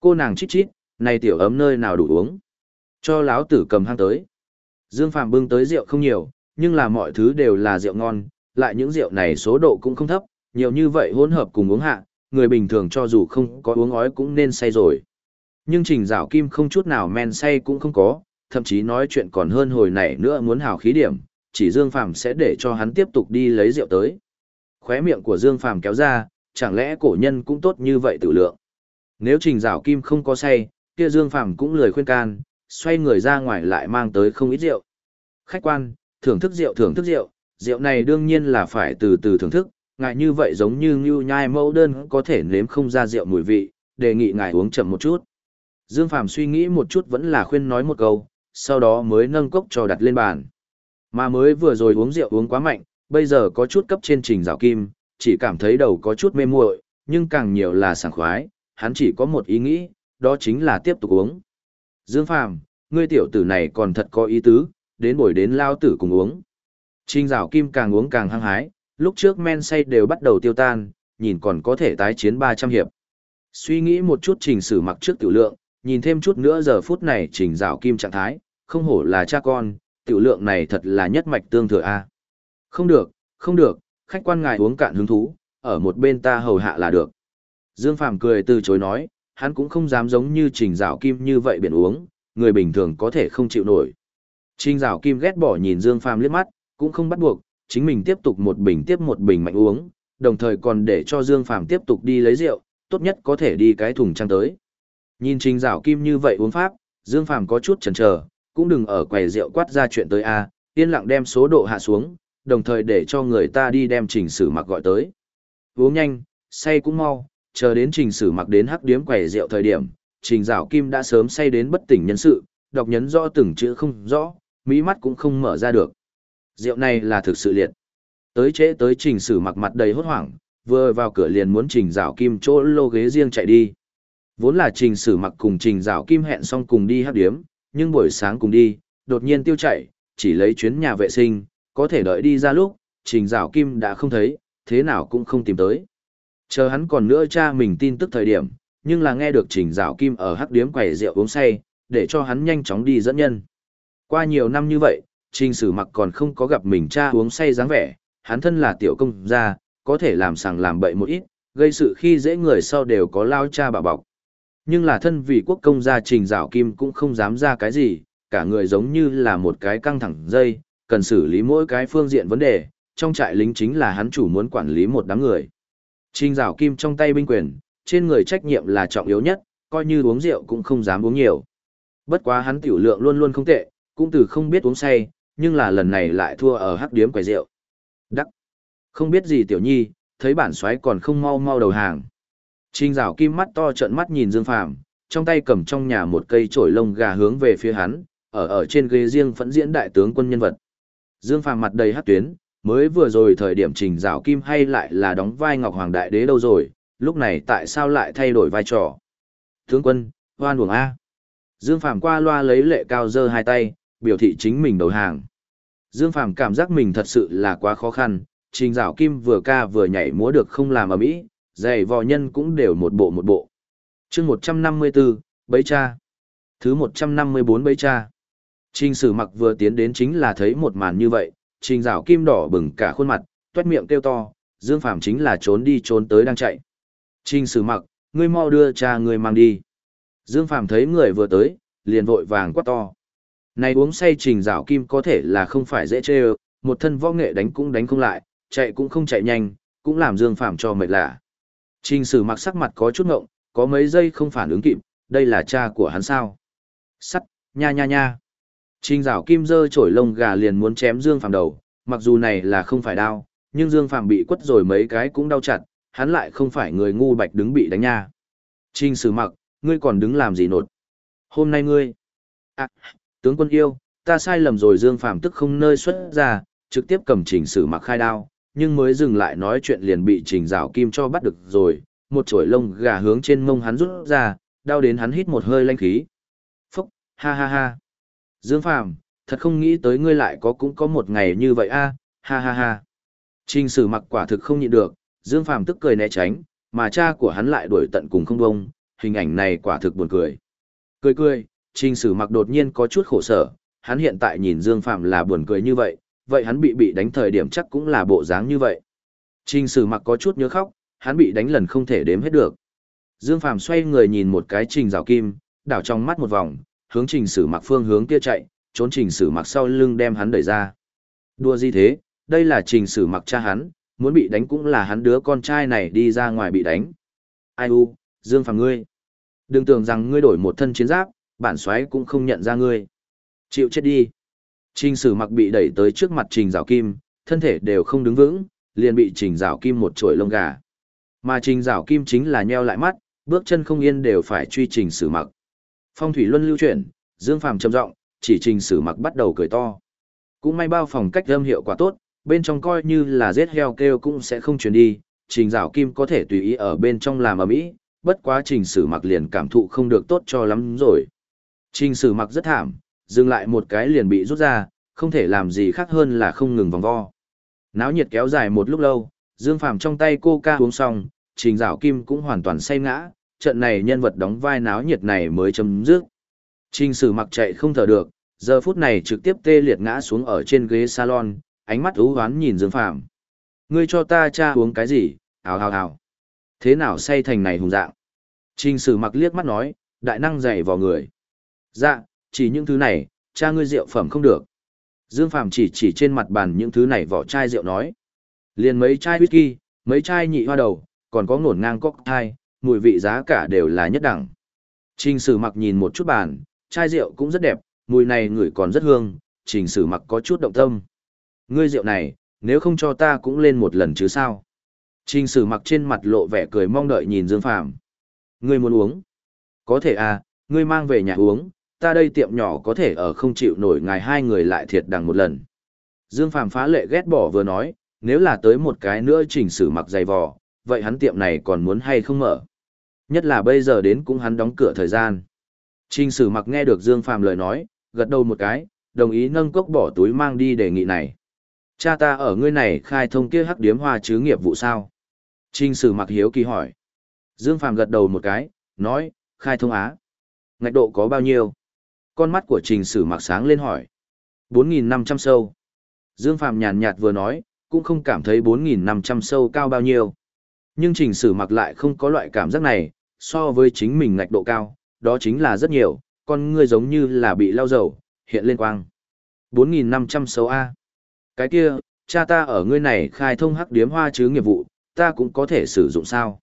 Cô nàng chít chít, này tiểu ấm nơi nào đủ uống. Cho láo tử cầm hang tới. Dương Phàm bưng tới rượu không nhiều, nhưng là mọi thứ đều là rượu ngon, lại những rượu này số độ cũng không thấp, nhiều như vậy hỗn hợp cùng uống hạ, người bình thường cho dù không có uống ói cũng nên say rồi. Nhưng Trình Dạo Kim không chút nào men say cũng không có, thậm chí nói chuyện còn hơn hồi này nữa muốn hào khí điểm, chỉ Dương Phàm sẽ để cho hắn tiếp tục đi lấy rượu tới. Khóe miệng của Dương Phàm kéo ra, chẳng lẽ cổ nhân cũng tốt như vậy tự lượng. Nếu Trình Dạo Kim không có say, kia Dương Phàm cũng lười khuyên can, xoay người ra ngoài lại mang tới không ít rượu. Khách quan, thưởng thức rượu thưởng thức rượu, rượu này đương nhiên là phải từ từ thưởng thức, ngại như vậy giống như ngưu nhai mẫu đơn có thể nếm không ra rượu mùi vị, đề nghị ngài uống chậm một chút. Dương Phàm suy nghĩ một chút vẫn là khuyên nói một câu, sau đó mới nâng cốc cho đặt lên bàn. Mà mới vừa rồi uống rượu uống quá mạnh, bây giờ có chút cấp trên trình rào kim, chỉ cảm thấy đầu có chút mê muội, nhưng càng nhiều là sảng khoái, hắn chỉ có một ý nghĩ, đó chính là tiếp tục uống. Dương Phàm, ngươi tiểu tử này còn thật có ý tứ, đến buổi đến lao tử cùng uống. Trình rào kim càng uống càng hăng hái, lúc trước men say đều bắt đầu tiêu tan, nhìn còn có thể tái chiến 300 hiệp. Suy nghĩ một chút trình sử mặc trước tiểu lượng, nhìn thêm chút nữa giờ phút này trình rào kim trạng thái, không hổ là cha con, tiểu lượng này thật là nhất mạch tương thừa a. Không được, không được, khách quan ngài uống cạn hứng thú, ở một bên ta hầu hạ là được. Dương Phàm cười từ chối nói, hắn cũng không dám giống như trình rào kim như vậy biển uống, người bình thường có thể không chịu nổi. Trình rào kim ghét bỏ nhìn Dương Phàm liếc mắt, cũng không bắt buộc, chính mình tiếp tục một bình tiếp một bình mạnh uống, đồng thời còn để cho Dương Phàm tiếp tục đi lấy rượu, tốt nhất có thể đi cái thùng trang tới. Nhìn Trình Giảo Kim như vậy uống pháp, Dương Phàm có chút chần chờ, cũng đừng ở quầy rượu quát ra chuyện tới a, yên lặng đem số độ hạ xuống, đồng thời để cho người ta đi đem Trình Sử Mặc gọi tới. Uống nhanh, say cũng mau, chờ đến Trình Sử Mặc đến hắc điếm quầy rượu thời điểm, Trình Giảo Kim đã sớm say đến bất tỉnh nhân sự, đọc nhấn rõ từng chữ không rõ, mỹ mắt cũng không mở ra được. Rượu này là thực sự liệt. Tới trễ tới Trình Sử Mặc mặt đầy hốt hoảng, vừa vào cửa liền muốn Trình Giảo Kim chỗ lô ghế riêng chạy đi. Vốn là Trình Sử Mặc cùng Trình rào Kim hẹn xong cùng đi hát điếm, nhưng buổi sáng cùng đi, đột nhiên tiêu chạy, chỉ lấy chuyến nhà vệ sinh, có thể đợi đi ra lúc, Trình rào Kim đã không thấy, thế nào cũng không tìm tới. Chờ hắn còn nữa cha mình tin tức thời điểm, nhưng là nghe được Trình rào Kim ở hắc điếm quầy rượu uống say, để cho hắn nhanh chóng đi dẫn nhân. Qua nhiều năm như vậy, Trình Sử Mặc còn không có gặp mình cha uống say dáng vẻ, hắn thân là tiểu công gia, có thể làm sàng làm bậy một ít, gây sự khi dễ người sau đều có lao cha bà bọc. Nhưng là thân vì quốc công gia trình Dạo kim cũng không dám ra cái gì, cả người giống như là một cái căng thẳng dây, cần xử lý mỗi cái phương diện vấn đề, trong trại lính chính là hắn chủ muốn quản lý một đám người. Trình Dạo kim trong tay binh quyền, trên người trách nhiệm là trọng yếu nhất, coi như uống rượu cũng không dám uống nhiều. Bất quá hắn tiểu lượng luôn luôn không tệ, cũng từ không biết uống say, nhưng là lần này lại thua ở hắc điếm quầy rượu. Đắc! Không biết gì tiểu nhi, thấy bản xoáy còn không mau mau đầu hàng. Trình rào kim mắt to trợn mắt nhìn Dương Phàm trong tay cầm trong nhà một cây chổi lông gà hướng về phía hắn, ở ở trên ghế riêng phẫn diễn đại tướng quân nhân vật. Dương Phàm mặt đầy hát tuyến, mới vừa rồi thời điểm trình rào kim hay lại là đóng vai Ngọc Hoàng Đại Đế đâu rồi, lúc này tại sao lại thay đổi vai trò? Tướng quân, hoan uổng A. Dương Phàm qua loa lấy lệ cao dơ hai tay, biểu thị chính mình đầu hàng. Dương Phàm cảm giác mình thật sự là quá khó khăn, trình rào kim vừa ca vừa nhảy múa được không làm ở mỹ giày vò nhân cũng đều một bộ một bộ. chương 154, bấy cha. Thứ 154 bấy cha. Trình sử mặc vừa tiến đến chính là thấy một màn như vậy, trình rào kim đỏ bừng cả khuôn mặt, tuét miệng kêu to, Dương Phàm chính là trốn đi trốn tới đang chạy. Trình sử mặc, ngươi mau đưa cha ngươi mang đi. Dương Phàm thấy người vừa tới, liền vội vàng quát to. Này uống say trình rào kim có thể là không phải dễ chê một thân võ nghệ đánh cũng đánh không lại, chạy cũng không chạy nhanh, cũng làm Dương Phàm cho mệt lạ. Trình sử mặc sắc mặt có chút ngộng, có mấy giây không phản ứng kịp, đây là cha của hắn sao. Sắt, nha nha nha. Trình rào kim dơ trổi lông gà liền muốn chém Dương Phàm đầu, mặc dù này là không phải đau, nhưng Dương Phàm bị quất rồi mấy cái cũng đau chặt, hắn lại không phải người ngu bạch đứng bị đánh nha. Trình sử mặc, ngươi còn đứng làm gì nột? Hôm nay ngươi... À, tướng quân yêu, ta sai lầm rồi Dương Phàm tức không nơi xuất ra, trực tiếp cầm trình sử mặc khai đao, nhưng mới dừng lại nói chuyện liền bị trình rào kim cho bắt được rồi, một chổi lông gà hướng trên mông hắn rút ra, đau đến hắn hít một hơi lanh khí. Phúc, ha ha ha. Dương Phàm, thật không nghĩ tới ngươi lại có cũng có một ngày như vậy a, ha ha ha. Trình sử mặc quả thực không nhịn được, Dương Phàm tức cười né tránh, mà cha của hắn lại đuổi tận cùng không bông, hình ảnh này quả thực buồn cười. Cười cười, trình sử mặc đột nhiên có chút khổ sở, hắn hiện tại nhìn Dương Phàm là buồn cười như vậy, vậy hắn bị bị đánh thời điểm chắc cũng là bộ dáng như vậy. Trình sử mặc có chút nhớ khóc, hắn bị đánh lần không thể đếm hết được. Dương Phàm xoay người nhìn một cái trình rào kim, đảo trong mắt một vòng, hướng trình sử mặc phương hướng kia chạy, trốn trình sử mặc sau lưng đem hắn đẩy ra. Đùa gì thế, đây là trình sử mặc cha hắn, muốn bị đánh cũng là hắn đứa con trai này đi ra ngoài bị đánh. Ai u, Dương Phàm ngươi. Đừng tưởng rằng ngươi đổi một thân chiến giáp, bản xoáy cũng không nhận ra ngươi. Chịu chết đi. Trình sử mặc bị đẩy tới trước mặt trình rào kim, thân thể đều không đứng vững, liền bị trình rào kim một chuỗi lông gà. Mà trình rào kim chính là nheo lại mắt, bước chân không yên đều phải truy trình sử mặc. Phong thủy luân lưu chuyển, Dương Phàm trầm giọng, chỉ trình sử mặc bắt đầu cười to. Cũng may bao phòng cách âm hiệu quả tốt, bên trong coi như là giết heo kêu cũng sẽ không truyền đi, trình rào kim có thể tùy ý ở bên trong làm ở mỹ, bất quá trình sử mặc liền cảm thụ không được tốt cho lắm rồi. Trình sử mặc rất thảm, dừng lại một cái liền bị rút ra, không thể làm gì khác hơn là không ngừng vòng vo. Náo nhiệt kéo dài một lúc lâu, Dương Phàm trong tay coca uống xong, Trình Dạo Kim cũng hoàn toàn say ngã, trận này nhân vật đóng vai náo nhiệt này mới chấm dứt. Trình Sử Mặc chạy không thở được, giờ phút này trực tiếp tê liệt ngã xuống ở trên ghế salon, ánh mắt u hoán nhìn Dương Phàm. Ngươi cho ta cha uống cái gì? Hào hào hào. Thế nào say thành này hùng dạng? Trình Sử Mặc liếc mắt nói, đại năng dạy vào người. Dạ, chỉ những thứ này, cha ngươi rượu phẩm không được. Dương Phạm chỉ chỉ trên mặt bàn những thứ này vỏ chai rượu nói. Liền mấy chai whisky, mấy chai nhị hoa đầu, còn có ngổn ngang cocktail, mùi vị giá cả đều là nhất đẳng. Trình sử mặc nhìn một chút bàn, chai rượu cũng rất đẹp, mùi này ngửi còn rất hương, trình sử mặc có chút động tâm. Ngươi rượu này, nếu không cho ta cũng lên một lần chứ sao? Trình sử mặc trên mặt lộ vẻ cười mong đợi nhìn Dương Phạm. Ngươi muốn uống? Có thể à, ngươi mang về nhà uống, ta đây tiệm nhỏ có thể ở không chịu nổi ngài hai người lại thiệt đằng một lần. Dương Phàm phá lệ ghét bỏ vừa nói, nếu là tới một cái nữa chỉnh sử mặc dày vò, vậy hắn tiệm này còn muốn hay không mở. Nhất là bây giờ đến cũng hắn đóng cửa thời gian. Trình sử mặc nghe được Dương Phàm lời nói, gật đầu một cái, đồng ý nâng cốc bỏ túi mang đi đề nghị này. Cha ta ở ngươi này khai thông kia hắc điếm hoa chứ nghiệp vụ sao? Trình sử mặc hiếu kỳ hỏi. Dương Phàm gật đầu một cái, nói, khai thông á. Ngạch độ có bao nhiêu? Con mắt của trình sử mặc sáng lên hỏi. 4.500 sâu. Dương Phạm nhàn nhạt vừa nói, cũng không cảm thấy 4.500 sâu cao bao nhiêu. Nhưng trình sử mặc lại không có loại cảm giác này, so với chính mình ngạch độ cao, đó chính là rất nhiều, con ngươi giống như là bị lau dầu, hiện lên quang. 4.500 sâu A. Cái kia, cha ta ở ngươi này khai thông hắc điếm hoa chứ nghiệp vụ, ta cũng có thể sử dụng sao?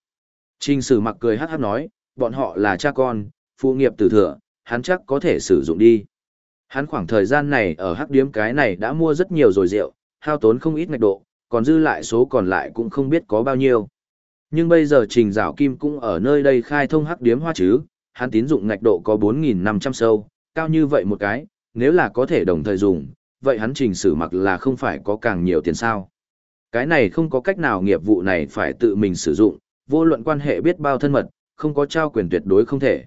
Trình sử mặc cười hát hát nói, bọn họ là cha con, phụ nghiệp tử thừa, hắn chắc có thể sử dụng đi. Hắn khoảng thời gian này ở hắc điếm cái này đã mua rất nhiều rồi rượu, hao tốn không ít ngạch độ, còn dư lại số còn lại cũng không biết có bao nhiêu. Nhưng bây giờ Trình Giảo Kim cũng ở nơi đây khai thông hắc điếm hoa chứ, hắn tín dụng ngạch độ có 4.500 sâu, cao như vậy một cái, nếu là có thể đồng thời dùng, vậy hắn trình sử mặc là không phải có càng nhiều tiền sao. Cái này không có cách nào nghiệp vụ này phải tự mình sử dụng, vô luận quan hệ biết bao thân mật, không có trao quyền tuyệt đối không thể.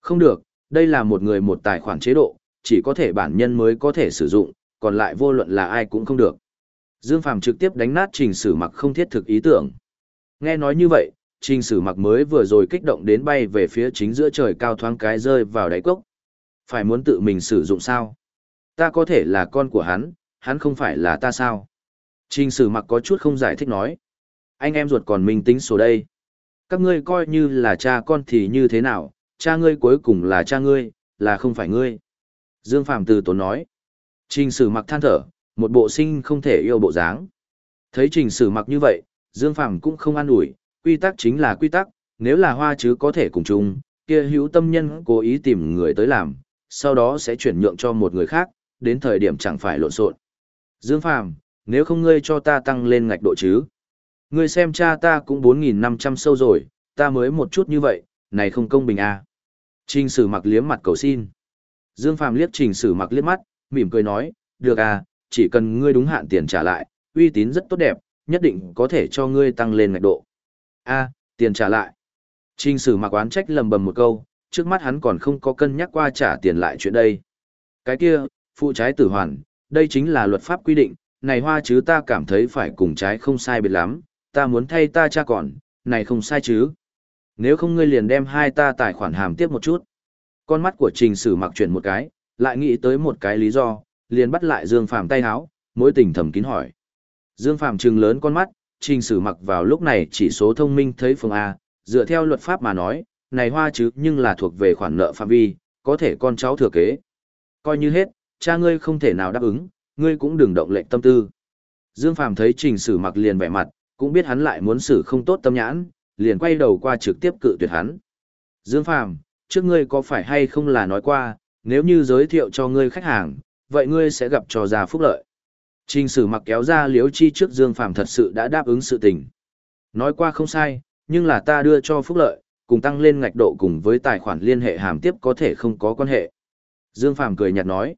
Không được, đây là một người một tài khoản chế độ, chỉ có thể bản nhân mới có thể sử dụng, còn lại vô luận là ai cũng không được. Dương Phàm trực tiếp đánh nát trình sử mặc không thiết thực ý tưởng. Nghe nói như vậy, trình sử mặc mới vừa rồi kích động đến bay về phía chính giữa trời cao thoáng cái rơi vào đáy cốc. Phải muốn tự mình sử dụng sao? Ta có thể là con của hắn, hắn không phải là ta sao? Trình sử mặc có chút không giải thích nói. Anh em ruột còn mình tính số đây. Các ngươi coi như là cha con thì như thế nào, cha ngươi cuối cùng là cha ngươi, là không phải ngươi. Dương Phạm từ tốn nói. Trình sử mặc than thở, một bộ sinh không thể yêu bộ dáng. Thấy trình sử mặc như vậy, Dương Phạm cũng không an ủi, quy tắc chính là quy tắc, nếu là hoa chứ có thể cùng chung, kia hữu tâm nhân cố ý tìm người tới làm, sau đó sẽ chuyển nhượng cho một người khác, đến thời điểm chẳng phải lộn xộn. Dương Phạm, nếu không ngươi cho ta tăng lên ngạch độ chứ? Ngươi xem cha ta cũng 4.500 sâu rồi, ta mới một chút như vậy, này không công bình à. Trình sử mặc liếm mặt cầu xin. Dương Phàm liếc trình sử mặc liếc mắt, mỉm cười nói, được à, chỉ cần ngươi đúng hạn tiền trả lại, uy tín rất tốt đẹp, nhất định có thể cho ngươi tăng lên ngạch độ. A, tiền trả lại. Trình sử mặc oán trách lầm bầm một câu, trước mắt hắn còn không có cân nhắc qua trả tiền lại chuyện đây. Cái kia, phụ trái tử hoàn, đây chính là luật pháp quy định, này hoa chứ ta cảm thấy phải cùng trái không sai biệt lắm, ta muốn thay ta cha còn, này không sai chứ. Nếu không ngươi liền đem hai ta tài khoản hàm tiếp một chút. Con mắt của trình sử mặc chuyển một cái, lại nghĩ tới một cái lý do, liền bắt lại Dương Phàm tay háo, mối tình thầm kín hỏi. Dương Phàm trừng lớn con mắt, trình sử mặc vào lúc này chỉ số thông minh thấy phương A, dựa theo luật pháp mà nói, này hoa chứ nhưng là thuộc về khoản nợ phạm vi, có thể con cháu thừa kế. Coi như hết, cha ngươi không thể nào đáp ứng, ngươi cũng đừng động lệnh tâm tư. Dương Phàm thấy trình sử mặc liền vẻ mặt, cũng biết hắn lại muốn xử không tốt tâm nhãn, liền quay đầu qua trực tiếp cự tuyệt hắn. Dương Phàm, trước ngươi có phải hay không là nói qua, nếu như giới thiệu cho ngươi khách hàng, vậy ngươi sẽ gặp trò già phúc lợi. Trình sử mặc kéo ra liếu chi trước Dương Phàm thật sự đã đáp ứng sự tình. Nói qua không sai, nhưng là ta đưa cho phúc lợi, cùng tăng lên ngạch độ cùng với tài khoản liên hệ hàm tiếp có thể không có quan hệ. Dương Phàm cười nhạt nói,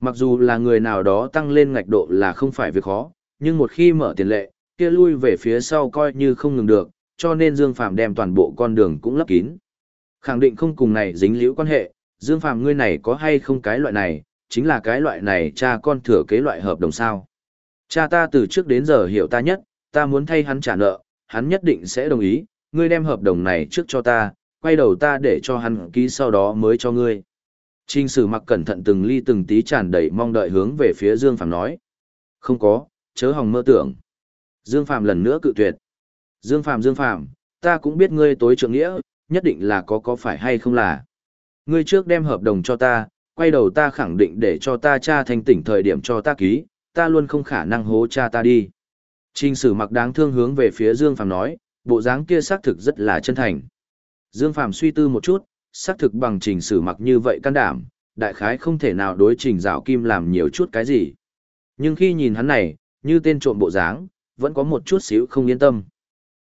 mặc dù là người nào đó tăng lên ngạch độ là không phải việc khó, nhưng một khi mở tiền lệ, kia lui về phía sau coi như không ngừng được, cho nên Dương Phàm đem toàn bộ con đường cũng lấp kín. Khẳng định không cùng này dính liễu quan hệ, Dương Phàm ngươi này có hay không cái loại này, chính là cái loại này cha con thừa kế loại hợp đồng sao. Cha ta từ trước đến giờ hiểu ta nhất, ta muốn thay hắn trả nợ, hắn nhất định sẽ đồng ý, ngươi đem hợp đồng này trước cho ta, quay đầu ta để cho hắn ký sau đó mới cho ngươi. Trình sử mặc cẩn thận từng ly từng tí tràn đầy mong đợi hướng về phía Dương Phàm nói. Không có, chớ hòng mơ tưởng. Dương Phàm lần nữa cự tuyệt. Dương Phàm Dương Phàm, ta cũng biết ngươi tối trưởng nghĩa, nhất định là có có phải hay không là. Ngươi trước đem hợp đồng cho ta, quay đầu ta khẳng định để cho ta cha thành tỉnh thời điểm cho ta ký, ta luôn không khả năng hố cha ta đi. Trình sử mặc đáng thương hướng về phía Dương Phàm nói, bộ dáng kia xác thực rất là chân thành. Dương Phàm suy tư một chút, xác thực bằng trình sử mặc như vậy can đảm, đại khái không thể nào đối trình rào kim làm nhiều chút cái gì. Nhưng khi nhìn hắn này, như tên trộm bộ dáng, vẫn có một chút xíu không yên tâm.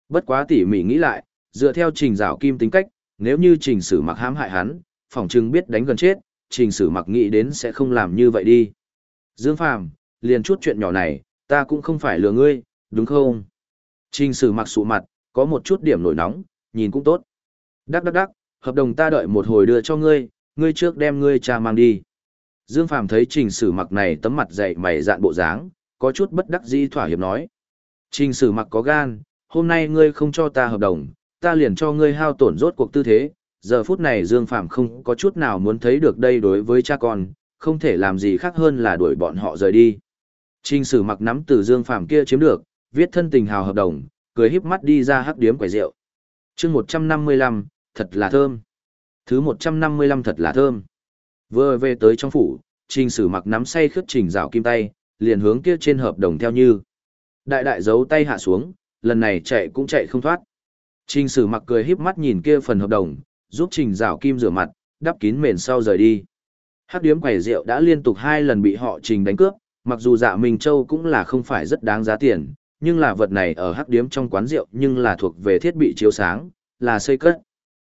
Bất quá tỉ mỉ nghĩ lại, dựa theo trình rào kim tính cách, nếu như trình sử mặc hãm hại hắn, phỏng chừng biết đánh gần chết, trình sử mặc nghĩ đến sẽ không làm như vậy đi. Dương Phàm, liền chút chuyện nhỏ này, ta cũng không phải lừa ngươi, đúng không? Trình sử mặc sụ mặt, có một chút điểm nổi nóng, nhìn cũng tốt. Đắc đắc đắc, hợp đồng ta đợi một hồi đưa cho ngươi, ngươi trước đem ngươi cha mang đi. Dương Phàm thấy trình sử mặc này tấm mặt dày mày dạn bộ dáng, có chút bất đắc dĩ thỏa hiệp nói. Trình sử mặc có gan, hôm nay ngươi không cho ta hợp đồng, ta liền cho ngươi hao tổn rốt cuộc tư thế. Giờ phút này Dương Phạm không có chút nào muốn thấy được đây đối với cha con, không thể làm gì khác hơn là đuổi bọn họ rời đi. Trình sử mặc nắm từ Dương Phạm kia chiếm được, viết thân tình hào hợp đồng, cười híp mắt đi ra hắc điếm quầy rượu. chương 155, thật là thơm. Thứ 155 thật là thơm. Vừa về tới trong phủ, trình sử mặc nắm say khướt trình rào kim tay, liền hướng kia trên hợp đồng theo như. Đại đại giấu tay hạ xuống, lần này chạy cũng chạy không thoát. Trình sử mặc cười híp mắt nhìn kia phần hợp đồng, giúp trình rào kim rửa mặt, đắp kín mền sau rời đi. Hắc điếm quầy rượu đã liên tục hai lần bị họ trình đánh cướp, mặc dù dạ Minh Châu cũng là không phải rất đáng giá tiền, nhưng là vật này ở hắc điếm trong quán rượu nhưng là thuộc về thiết bị chiếu sáng, là xây cất.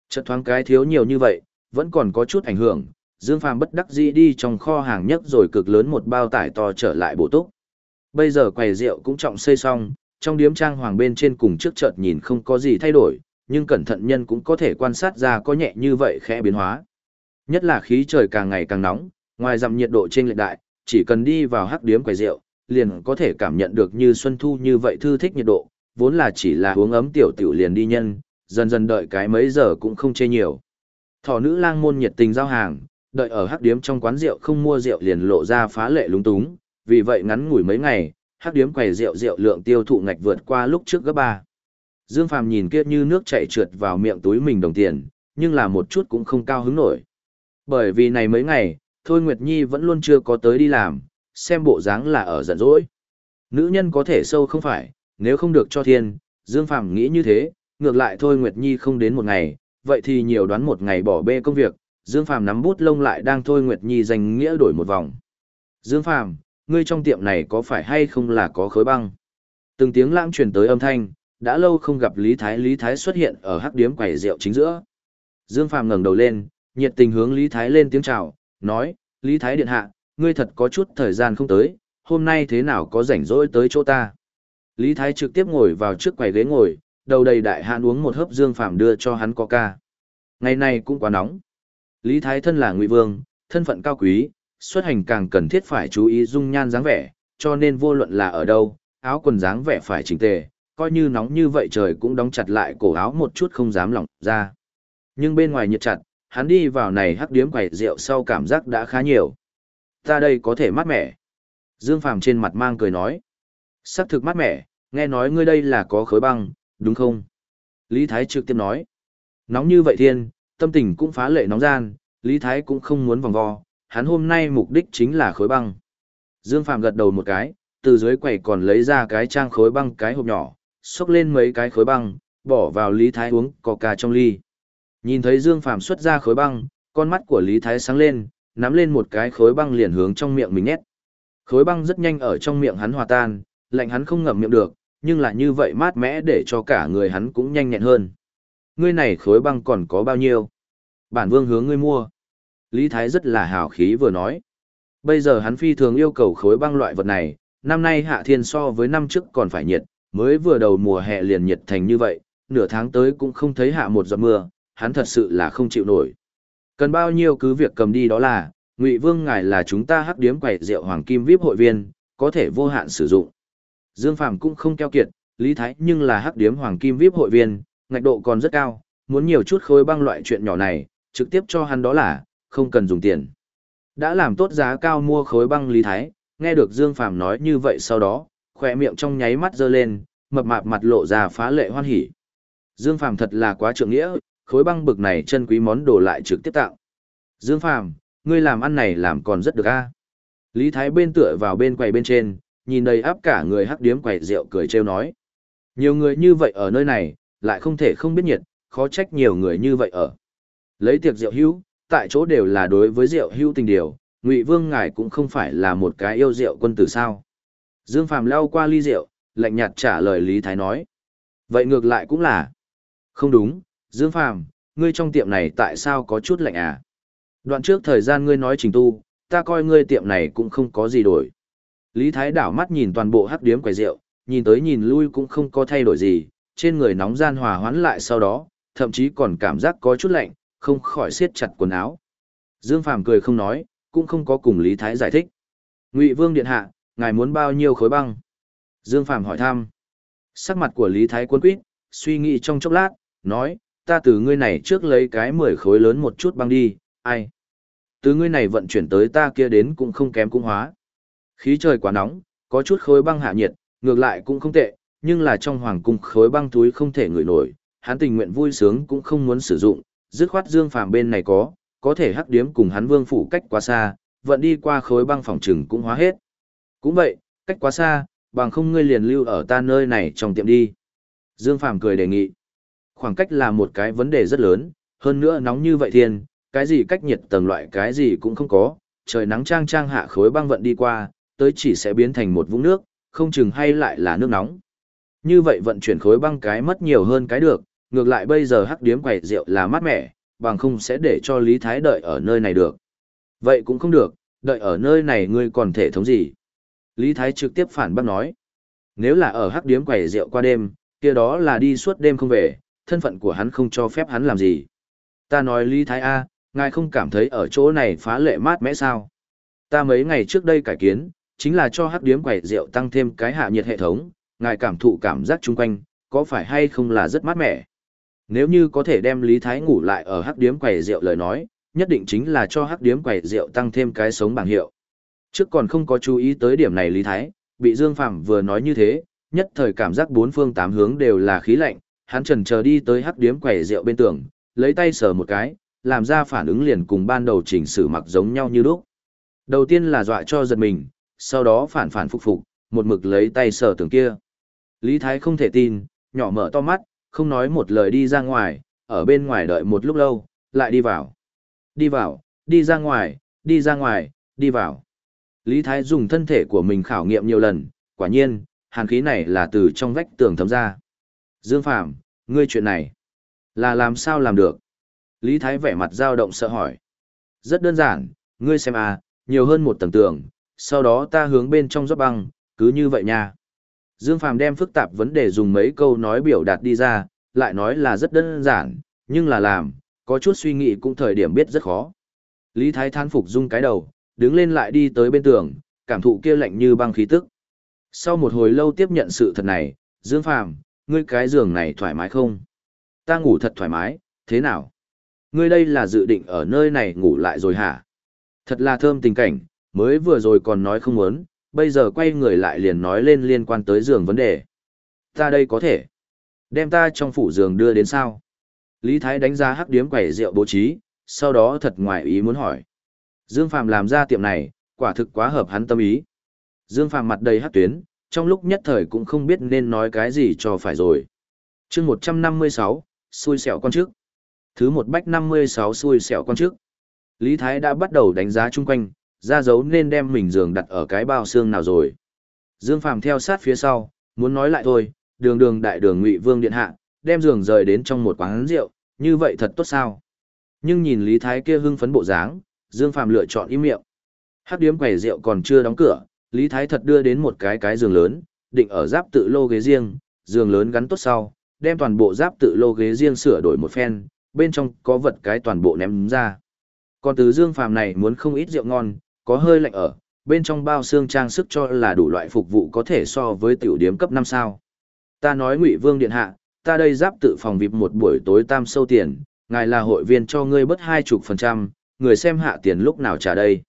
Chợt thoáng cái thiếu nhiều như vậy, vẫn còn có chút ảnh hưởng, Dương Phàm bất đắc dĩ đi trong kho hàng nhất rồi cực lớn một bao tải to trở lại bổ túc. Bây giờ quầy rượu cũng trọng xây xong, trong điếm trang hoàng bên trên cùng trước chợt nhìn không có gì thay đổi, nhưng cẩn thận nhân cũng có thể quan sát ra có nhẹ như vậy khẽ biến hóa. Nhất là khí trời càng ngày càng nóng, ngoài dặm nhiệt độ trên lệch đại, chỉ cần đi vào hắc điếm quầy rượu, liền có thể cảm nhận được như xuân thu như vậy thư thích nhiệt độ, vốn là chỉ là uống ấm tiểu tiểu liền đi nhân, dần dần đợi cái mấy giờ cũng không chê nhiều. Thỏ nữ lang môn nhiệt tình giao hàng, đợi ở hắc điếm trong quán rượu không mua rượu liền lộ ra phá lệ lúng túng, vì vậy ngắn ngủi mấy ngày, hắc điếm quầy rượu rượu lượng tiêu thụ ngạch vượt qua lúc trước gấp ba. Dương Phàm nhìn kia như nước chảy trượt vào miệng túi mình đồng tiền, nhưng là một chút cũng không cao hứng nổi. Bởi vì này mấy ngày, Thôi Nguyệt Nhi vẫn luôn chưa có tới đi làm, xem bộ dáng là ở giận dỗi. Nữ nhân có thể sâu không phải, nếu không được cho thiên, Dương Phàm nghĩ như thế, ngược lại thôi Nguyệt Nhi không đến một ngày, vậy thì nhiều đoán một ngày bỏ bê công việc, Dương Phàm nắm bút lông lại đang thôi Nguyệt Nhi dành nghĩa đổi một vòng. Dương Phàm, ngươi trong tiệm này có phải hay không là có khối băng? Từng tiếng lãng truyền tới âm thanh, đã lâu không gặp Lý Thái Lý Thái xuất hiện ở hắc điếm quầy rượu chính giữa. Dương Phàm ngẩng đầu lên, nhiệt tình hướng Lý Thái lên tiếng chào, nói, Lý Thái điện hạ, ngươi thật có chút thời gian không tới, hôm nay thế nào có rảnh rỗi tới chỗ ta. Lý Thái trực tiếp ngồi vào trước quầy ghế ngồi, đầu đầy đại hạn uống một hớp dương phàm đưa cho hắn coca. Ngày này cũng quá nóng. Lý Thái thân là ngụy vương, thân phận cao quý, xuất hành càng cần thiết phải chú ý dung nhan dáng vẻ, cho nên vô luận là ở đâu, áo quần dáng vẻ phải chỉnh tề, coi như nóng như vậy trời cũng đóng chặt lại cổ áo một chút không dám lỏng ra. Nhưng bên ngoài nhiệt chặt, hắn đi vào này hắc điếm quầy rượu sau cảm giác đã khá nhiều. Ta đây có thể mát mẻ. Dương Phàm trên mặt mang cười nói. Sắc thực mát mẻ, nghe nói ngươi đây là có khối băng, đúng không? Lý Thái trực tiếp nói. Nóng như vậy thiên, tâm tình cũng phá lệ nóng gian, Lý Thái cũng không muốn vòng vo, hắn hôm nay mục đích chính là khối băng. Dương Phạm gật đầu một cái, từ dưới quầy còn lấy ra cái trang khối băng cái hộp nhỏ, xúc lên mấy cái khối băng, bỏ vào Lý Thái uống coca trong ly. Nhìn thấy Dương Phạm xuất ra khối băng, con mắt của Lý Thái sáng lên, nắm lên một cái khối băng liền hướng trong miệng mình nhét. Khối băng rất nhanh ở trong miệng hắn hòa tan, lạnh hắn không ngậm miệng được, nhưng là như vậy mát mẽ để cho cả người hắn cũng nhanh nhẹn hơn. Ngươi này khối băng còn có bao nhiêu? Bản vương hướng ngươi mua. Lý Thái rất là hào khí vừa nói. Bây giờ hắn phi thường yêu cầu khối băng loại vật này, năm nay hạ thiên so với năm trước còn phải nhiệt, mới vừa đầu mùa hè liền nhiệt thành như vậy, nửa tháng tới cũng không thấy hạ một giọt mưa, hắn thật sự là không chịu nổi. Cần bao nhiêu cứ việc cầm đi đó là, Ngụy Vương ngài là chúng ta hắc điếm quẩy rượu hoàng kim VIP hội viên, có thể vô hạn sử dụng. Dương Phàm cũng không keo kiệt, Lý Thái nhưng là hắc điếm hoàng kim VIP hội viên, ngạch độ còn rất cao, muốn nhiều chút khối băng loại chuyện nhỏ này, trực tiếp cho hắn đó là, không cần dùng tiền. Đã làm tốt giá cao mua khối băng Lý Thái, nghe được Dương Phàm nói như vậy sau đó, khỏe miệng trong nháy mắt giơ lên, mập mạp mặt lộ ra phá lệ hoan hỉ. Dương Phàm thật là quá trượng nghĩa, khối băng bực này chân quý món đồ lại trực tiếp tạo. Dương Phàm, ngươi làm ăn này làm còn rất được a. Lý Thái bên tựa vào bên quầy bên trên, nhìn đầy áp cả người hắc điếm quầy rượu cười trêu nói. Nhiều người như vậy ở nơi này, lại không thể không biết nhiệt, khó trách nhiều người như vậy ở. Lấy tiệc rượu hữu, tại chỗ đều là đối với rượu hữu tình điều, Ngụy Vương ngài cũng không phải là một cái yêu rượu quân tử sao. Dương Phàm lau qua ly rượu, lạnh nhạt trả lời Lý Thái nói. Vậy ngược lại cũng là. Không đúng, Dương Phàm, ngươi trong tiệm này tại sao có chút lạnh à? Đoạn trước thời gian ngươi nói trình tu, ta coi ngươi tiệm này cũng không có gì đổi. Lý Thái đảo mắt nhìn toàn bộ hắc điếm quầy rượu, nhìn tới nhìn lui cũng không có thay đổi gì, trên người nóng gian hòa hoãn lại sau đó, thậm chí còn cảm giác có chút lạnh, không khỏi siết chặt quần áo. Dương Phàm cười không nói, cũng không có cùng Lý Thái giải thích. Ngụy Vương điện hạ, ngài muốn bao nhiêu khối băng? Dương Phàm hỏi thăm. Sắc mặt của Lý Thái cuốn quýt, suy nghĩ trong chốc lát, nói, ta từ ngươi này trước lấy cái 10 khối lớn một chút băng đi, ai? Từ ngươi này vận chuyển tới ta kia đến cũng không kém cũng hóa. Khí trời quá nóng, có chút khối băng hạ nhiệt, ngược lại cũng không tệ, nhưng là trong hoàng cung khối băng túi không thể ngửi nổi, hắn tình nguyện vui sướng cũng không muốn sử dụng, dứt khoát Dương Phàm bên này có, có thể hắc điếm cùng hắn vương phủ cách quá xa, vận đi qua khối băng phòng trừng cũng hóa hết. Cũng vậy, cách quá xa, bằng không ngươi liền lưu ở ta nơi này trong tiệm đi. Dương Phàm cười đề nghị. Khoảng cách là một cái vấn đề rất lớn, hơn nữa nóng như vậy thiên, cái gì cách nhiệt tầng loại cái gì cũng không có, trời nắng trang trang hạ khối băng vận đi qua, tới chỉ sẽ biến thành một vũng nước, không chừng hay lại là nước nóng. Như vậy vận chuyển khối băng cái mất nhiều hơn cái được, ngược lại bây giờ hắc điếm quầy rượu là mát mẻ, bằng không sẽ để cho Lý Thái đợi ở nơi này được. Vậy cũng không được, đợi ở nơi này ngươi còn thể thống gì? Lý Thái trực tiếp phản bác nói. Nếu là ở hắc điếm quầy rượu qua đêm, kia đó là đi suốt đêm không về, thân phận của hắn không cho phép hắn làm gì. Ta nói Lý Thái A, ngài không cảm thấy ở chỗ này phá lệ mát mẽ sao? Ta mấy ngày trước đây cải kiến, chính là cho hắc điếm quầy rượu tăng thêm cái hạ nhiệt hệ thống, ngài cảm thụ cảm giác chung quanh, có phải hay không là rất mát mẻ? Nếu như có thể đem Lý Thái ngủ lại ở hắc điếm quầy rượu lời nói, nhất định chính là cho hắc điếm quầy rượu tăng thêm cái sống bảng hiệu. Trước còn không có chú ý tới điểm này Lý Thái, bị Dương Phạm vừa nói như thế, nhất thời cảm giác bốn phương tám hướng đều là khí lạnh, hắn trần chờ đi tới hắc điếm quầy rượu bên tường, lấy tay sờ một cái, làm ra phản ứng liền cùng ban đầu chỉnh sử mặc giống nhau như lúc. Đầu tiên là dọa cho giật mình, sau đó phản phản phục phục, một mực lấy tay sờ tường kia. Lý Thái không thể tin, nhỏ mở to mắt, không nói một lời đi ra ngoài, ở bên ngoài đợi một lúc lâu, lại đi vào. Đi vào, đi ra ngoài, đi ra ngoài, đi vào. Lý Thái dùng thân thể của mình khảo nghiệm nhiều lần, quả nhiên, hàn khí này là từ trong vách tường thấm ra. Dương Phạm, ngươi chuyện này, là làm sao làm được? Lý Thái vẻ mặt dao động sợ hỏi. Rất đơn giản, ngươi xem à, nhiều hơn một tầng tường, sau đó ta hướng bên trong giáp băng, cứ như vậy nha. Dương Phàm đem phức tạp vấn đề dùng mấy câu nói biểu đạt đi ra, lại nói là rất đơn giản, nhưng là làm, có chút suy nghĩ cũng thời điểm biết rất khó. Lý Thái than phục rung cái đầu, đứng lên lại đi tới bên tường, cảm thụ kia lạnh như băng khí tức. Sau một hồi lâu tiếp nhận sự thật này, Dương Phàm, ngươi cái giường này thoải mái không? Ta ngủ thật thoải mái, thế nào? Ngươi đây là dự định ở nơi này ngủ lại rồi hả? Thật là thơm tình cảnh, mới vừa rồi còn nói không muốn, bây giờ quay người lại liền nói lên liên quan tới giường vấn đề. Ta đây có thể. Đem ta trong phủ giường đưa đến sao? Lý Thái đánh giá hắc điếm quẩy rượu bố trí, sau đó thật ngoài ý muốn hỏi. Dương Phàm làm ra tiệm này, quả thực quá hợp hắn tâm ý. Dương Phàm mặt đầy hắc tuyến, trong lúc nhất thời cũng không biết nên nói cái gì cho phải rồi. chương 156, xui xẻo con trước. Thứ một bách 56 xui xẻo con trước. Lý Thái đã bắt đầu đánh giá chung quanh, ra dấu nên đem mình giường đặt ở cái bao xương nào rồi. Dương Phàm theo sát phía sau, muốn nói lại thôi, đường đường đại đường ngụy vương điện hạ, đem giường rời đến trong một quán rượu, như vậy thật tốt sao. Nhưng nhìn Lý Thái kia hưng phấn bộ dáng, Dương Phàm lựa chọn im miệng. Hát điếm quầy rượu còn chưa đóng cửa, Lý Thái thật đưa đến một cái cái giường lớn, định ở giáp tự lô ghế riêng, giường lớn gắn tốt sau, đem toàn bộ giáp tự lô ghế riêng sửa đổi một phen, bên trong có vật cái toàn bộ ném ra. Còn từ Dương Phàm này muốn không ít rượu ngon, có hơi lạnh ở, bên trong bao xương trang sức cho là đủ loại phục vụ có thể so với tiểu điếm cấp 5 sao. Ta nói Ngụy Vương điện hạ, ta đây giáp tự phòng vip một buổi tối tam sâu tiền, ngài là hội viên cho ngươi bất hai chục phần trăm, người xem hạ tiền lúc nào trả đây.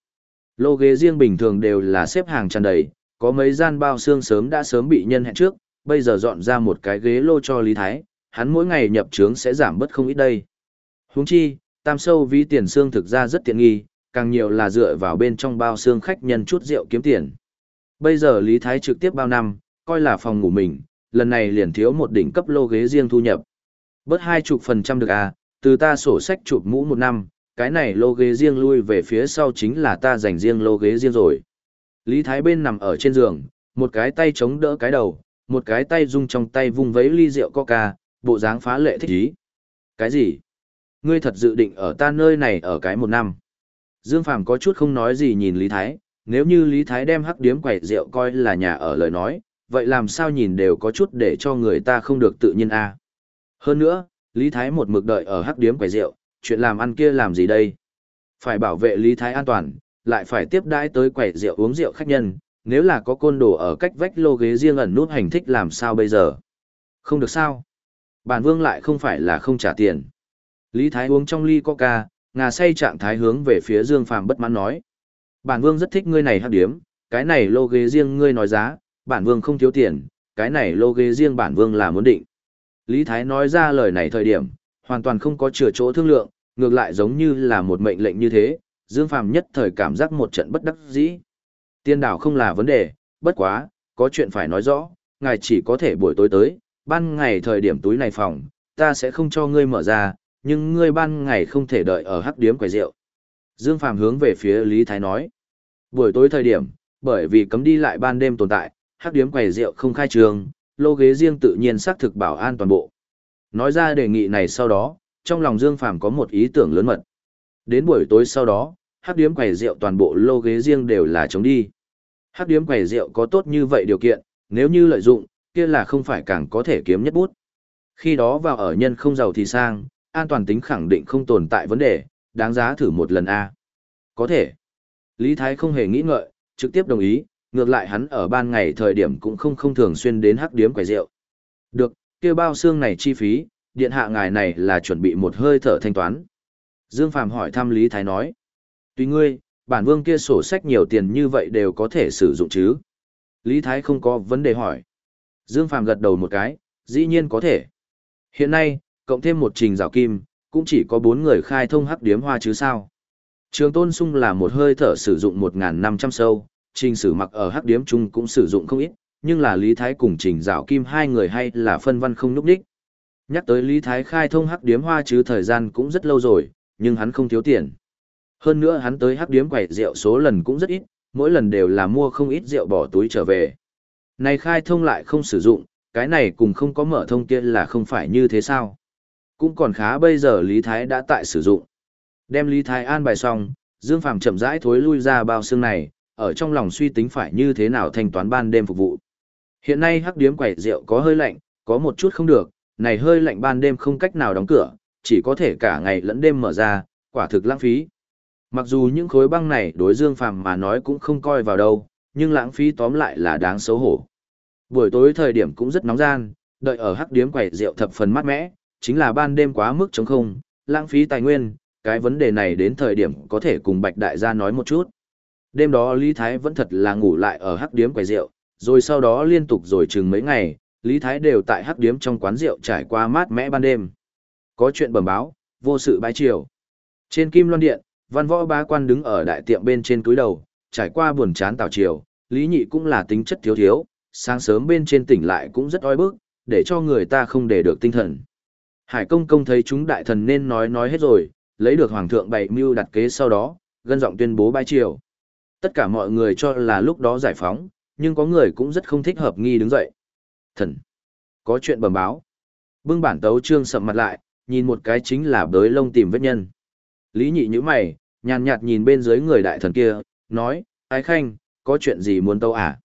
Lô ghế riêng bình thường đều là xếp hàng tràn đầy, có mấy gian bao xương sớm đã sớm bị nhân hẹn trước, bây giờ dọn ra một cái ghế lô cho Lý Thái, hắn mỗi ngày nhập trướng sẽ giảm bớt không ít đây. Huống chi, tam sâu ví tiền xương thực ra rất tiện nghi, càng nhiều là dựa vào bên trong bao xương khách nhân chút rượu kiếm tiền. Bây giờ Lý Thái trực tiếp bao năm, coi là phòng ngủ mình, lần này liền thiếu một đỉnh cấp lô ghế riêng thu nhập. Bớt hai chục phần trăm được à, từ ta sổ sách chụp mũ một năm, cái này lô ghế riêng lui về phía sau chính là ta dành riêng lô ghế riêng rồi. Lý Thái bên nằm ở trên giường, một cái tay chống đỡ cái đầu, một cái tay rung trong tay vung vấy ly rượu coca, bộ dáng phá lệ thích ý. Cái gì? Ngươi thật dự định ở ta nơi này ở cái một năm. Dương Phàm có chút không nói gì nhìn Lý Thái, nếu như Lý Thái đem hắc điếm quẩy rượu coi là nhà ở lời nói, vậy làm sao nhìn đều có chút để cho người ta không được tự nhiên a. À. Hơn nữa, Lý Thái một mực đợi ở hắc điếm Quẩy rượu, chuyện làm ăn kia làm gì đây? Phải bảo vệ Lý Thái an toàn, lại phải tiếp đãi tới Quẩy rượu uống rượu khách nhân, nếu là có côn đồ ở cách vách lô ghế riêng ẩn nút hành thích làm sao bây giờ? Không được sao? Bản vương lại không phải là không trả tiền. Lý Thái uống trong ly coca, ngà say trạng thái hướng về phía Dương Phàm bất mãn nói. Bản vương rất thích ngươi này hắc điếm, cái này lô ghế riêng ngươi nói giá, bản vương không thiếu tiền, cái này lô ghế riêng bản vương là muốn định. Lý Thái nói ra lời này thời điểm, hoàn toàn không có chừa chỗ thương lượng, ngược lại giống như là một mệnh lệnh như thế, Dương Phàm nhất thời cảm giác một trận bất đắc dĩ. Tiên đảo không là vấn đề, bất quá, có chuyện phải nói rõ, ngài chỉ có thể buổi tối tới, ban ngày thời điểm túi này phòng, ta sẽ không cho ngươi mở ra, nhưng ngươi ban ngày không thể đợi ở hắc điếm quầy rượu. Dương Phàm hướng về phía Lý Thái nói, buổi tối thời điểm, bởi vì cấm đi lại ban đêm tồn tại, hắc điếm quầy rượu không khai trường, lô ghế riêng tự nhiên xác thực bảo an toàn bộ. Nói ra đề nghị này sau đó, trong lòng Dương Phàm có một ý tưởng lớn mật. Đến buổi tối sau đó, hắc điếm quầy rượu toàn bộ lô ghế riêng đều là chống đi. Hắc điếm quầy rượu có tốt như vậy điều kiện, nếu như lợi dụng, kia là không phải càng có thể kiếm nhất bút. Khi đó vào ở nhân không giàu thì sang, an toàn tính khẳng định không tồn tại vấn đề, đáng giá thử một lần a. Có thể. Lý Thái không hề nghĩ ngợi, trực tiếp đồng ý, ngược lại hắn ở ban ngày thời điểm cũng không không thường xuyên đến hắc điếm quầy rượu. Được, kia bao xương này chi phí, điện hạ ngài này là chuẩn bị một hơi thở thanh toán. Dương Phàm hỏi thăm Lý Thái nói. Tùy ngươi, bản vương kia sổ sách nhiều tiền như vậy đều có thể sử dụng chứ. Lý Thái không có vấn đề hỏi. Dương Phàm gật đầu một cái, dĩ nhiên có thể. Hiện nay, cộng thêm một trình rào kim, cũng chỉ có bốn người khai thông hắc điếm hoa chứ sao. Trường Tôn Sung là một hơi thở sử dụng 1.500 sâu, trình sử mặc ở hắc điếm chung cũng sử dụng không ít, nhưng là Lý Thái cùng trình rào kim hai người hay là phân văn không núp đích. Nhắc tới Lý Thái khai thông hắc điếm hoa chứ thời gian cũng rất lâu rồi, nhưng hắn không thiếu tiền. Hơn nữa hắn tới hắc điếm quẩy rượu số lần cũng rất ít, mỗi lần đều là mua không ít rượu bỏ túi trở về. Này khai thông lại không sử dụng, cái này cùng không có mở thông kia là không phải như thế sao. Cũng còn khá bây giờ Lý Thái đã tại sử dụng. Đem Lý Thái an bài xong, Dương Phàm chậm rãi thối lui ra bao xương này, ở trong lòng suy tính phải như thế nào thanh toán ban đêm phục vụ. Hiện nay hắc điếm quẩy rượu có hơi lạnh, có một chút không được, này hơi lạnh ban đêm không cách nào đóng cửa, chỉ có thể cả ngày lẫn đêm mở ra, quả thực lãng phí. Mặc dù những khối băng này đối Dương Phàm mà nói cũng không coi vào đâu, nhưng lãng phí tóm lại là đáng xấu hổ. Buổi tối thời điểm cũng rất nóng gian, đợi ở hắc điếm quẩy rượu thập phần mát mẻ, chính là ban đêm quá mức trống không, lãng phí tài nguyên, cái vấn đề này đến thời điểm có thể cùng Bạch Đại gia nói một chút. Đêm đó Lý Thái vẫn thật là ngủ lại ở hắc điếm quầy rượu, rồi sau đó liên tục rồi chừng mấy ngày, Lý Thái đều tại hắc điếm trong quán rượu trải qua mát mẽ ban đêm. Có chuyện bẩm báo, vô sự bái chiều. Trên Kim Loan Điện, văn võ bá quan đứng ở đại tiệm bên trên túi đầu, trải qua buồn chán tào chiều, Lý Nhị cũng là tính chất thiếu thiếu, sáng sớm bên trên tỉnh lại cũng rất oi bức, để cho người ta không để được tinh thần. Hải công công thấy chúng đại thần nên nói nói hết rồi, lấy được hoàng thượng bày mưu đặt kế sau đó, gân giọng tuyên bố bái triều. Tất cả mọi người cho là lúc đó giải phóng, nhưng có người cũng rất không thích hợp nghi đứng dậy. Thần! Có chuyện bẩm báo. Bưng bản tấu trương sầm mặt lại, nhìn một cái chính là bới lông tìm vết nhân. Lý nhị như mày, nhàn nhạt nhìn bên dưới người đại thần kia, nói, ái khanh, có chuyện gì muốn tấu à?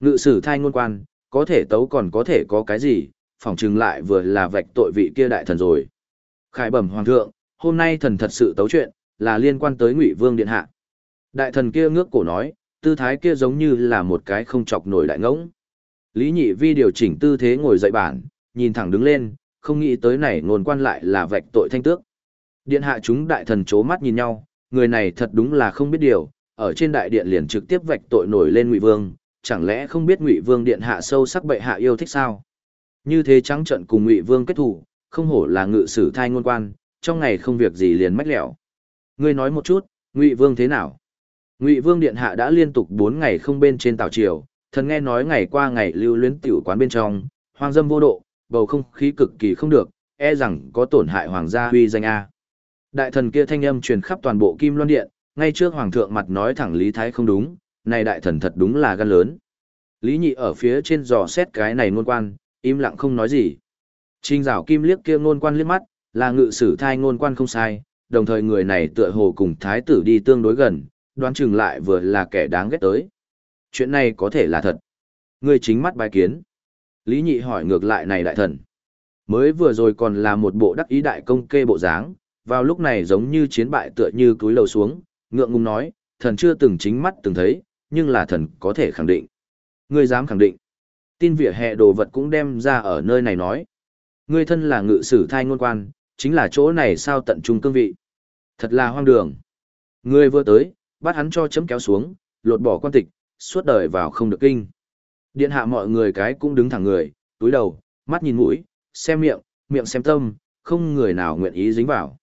Ngự sử thai ngôn quan, có thể tấu còn có thể có cái gì, phỏng chừng lại vừa là vạch tội vị kia đại thần rồi. Khải bẩm hoàng thượng, hôm nay thần thật sự tấu chuyện, là liên quan tới Ngụy Vương điện hạ. Đại thần kia ngước cổ nói, tư thái kia giống như là một cái không chọc nổi đại ngỗng. Lý Nhị Vi điều chỉnh tư thế ngồi dậy bản, nhìn thẳng đứng lên, không nghĩ tới này ngôn quan lại là vạch tội thanh tước. Điện hạ chúng đại thần chố mắt nhìn nhau, người này thật đúng là không biết điều, ở trên đại điện liền trực tiếp vạch tội nổi lên Ngụy Vương, chẳng lẽ không biết Ngụy Vương điện hạ sâu sắc bệ hạ yêu thích sao? Như thế trắng trận cùng Ngụy Vương kết thủ, không hổ là ngự sử thai ngôn quan, trong ngày không việc gì liền mách lẻo. Ngươi nói một chút, Ngụy Vương thế nào? Ngụy Vương điện hạ đã liên tục 4 ngày không bên trên tảo triều, thần nghe nói ngày qua ngày lưu luyến tiểu quán bên trong, hoang dâm vô độ, bầu không khí cực kỳ không được, e rằng có tổn hại hoàng gia huy danh a. Đại thần kia thanh âm truyền khắp toàn bộ Kim Loan điện, ngay trước hoàng thượng mặt nói thẳng Lý Thái không đúng, này đại thần thật đúng là gan lớn. Lý Nhị ở phía trên dò xét cái này ngôn quan, im lặng không nói gì. Trình rào kim liếc kia ngôn quan liếc mắt, là ngự sử thai ngôn quan không sai, đồng thời người này tựa hồ cùng thái tử đi tương đối gần, đoán chừng lại vừa là kẻ đáng ghét tới. Chuyện này có thể là thật. Người chính mắt bài kiến. Lý nhị hỏi ngược lại này đại thần. Mới vừa rồi còn là một bộ đắc ý đại công kê bộ dáng, vào lúc này giống như chiến bại tựa như túi lầu xuống, ngượng ngùng nói, thần chưa từng chính mắt từng thấy, nhưng là thần có thể khẳng định. Ngươi dám khẳng định. Tin vỉa hè đồ vật cũng đem ra ở nơi này nói. Ngươi thân là ngự sử thai ngôn quan, chính là chỗ này sao tận trung cương vị. Thật là hoang đường. Ngươi vừa tới, bắt hắn cho chấm kéo xuống, lột bỏ quan tịch, suốt đời vào không được kinh. Điện hạ mọi người cái cũng đứng thẳng người, túi đầu, mắt nhìn mũi, xem miệng, miệng xem tâm, không người nào nguyện ý dính vào.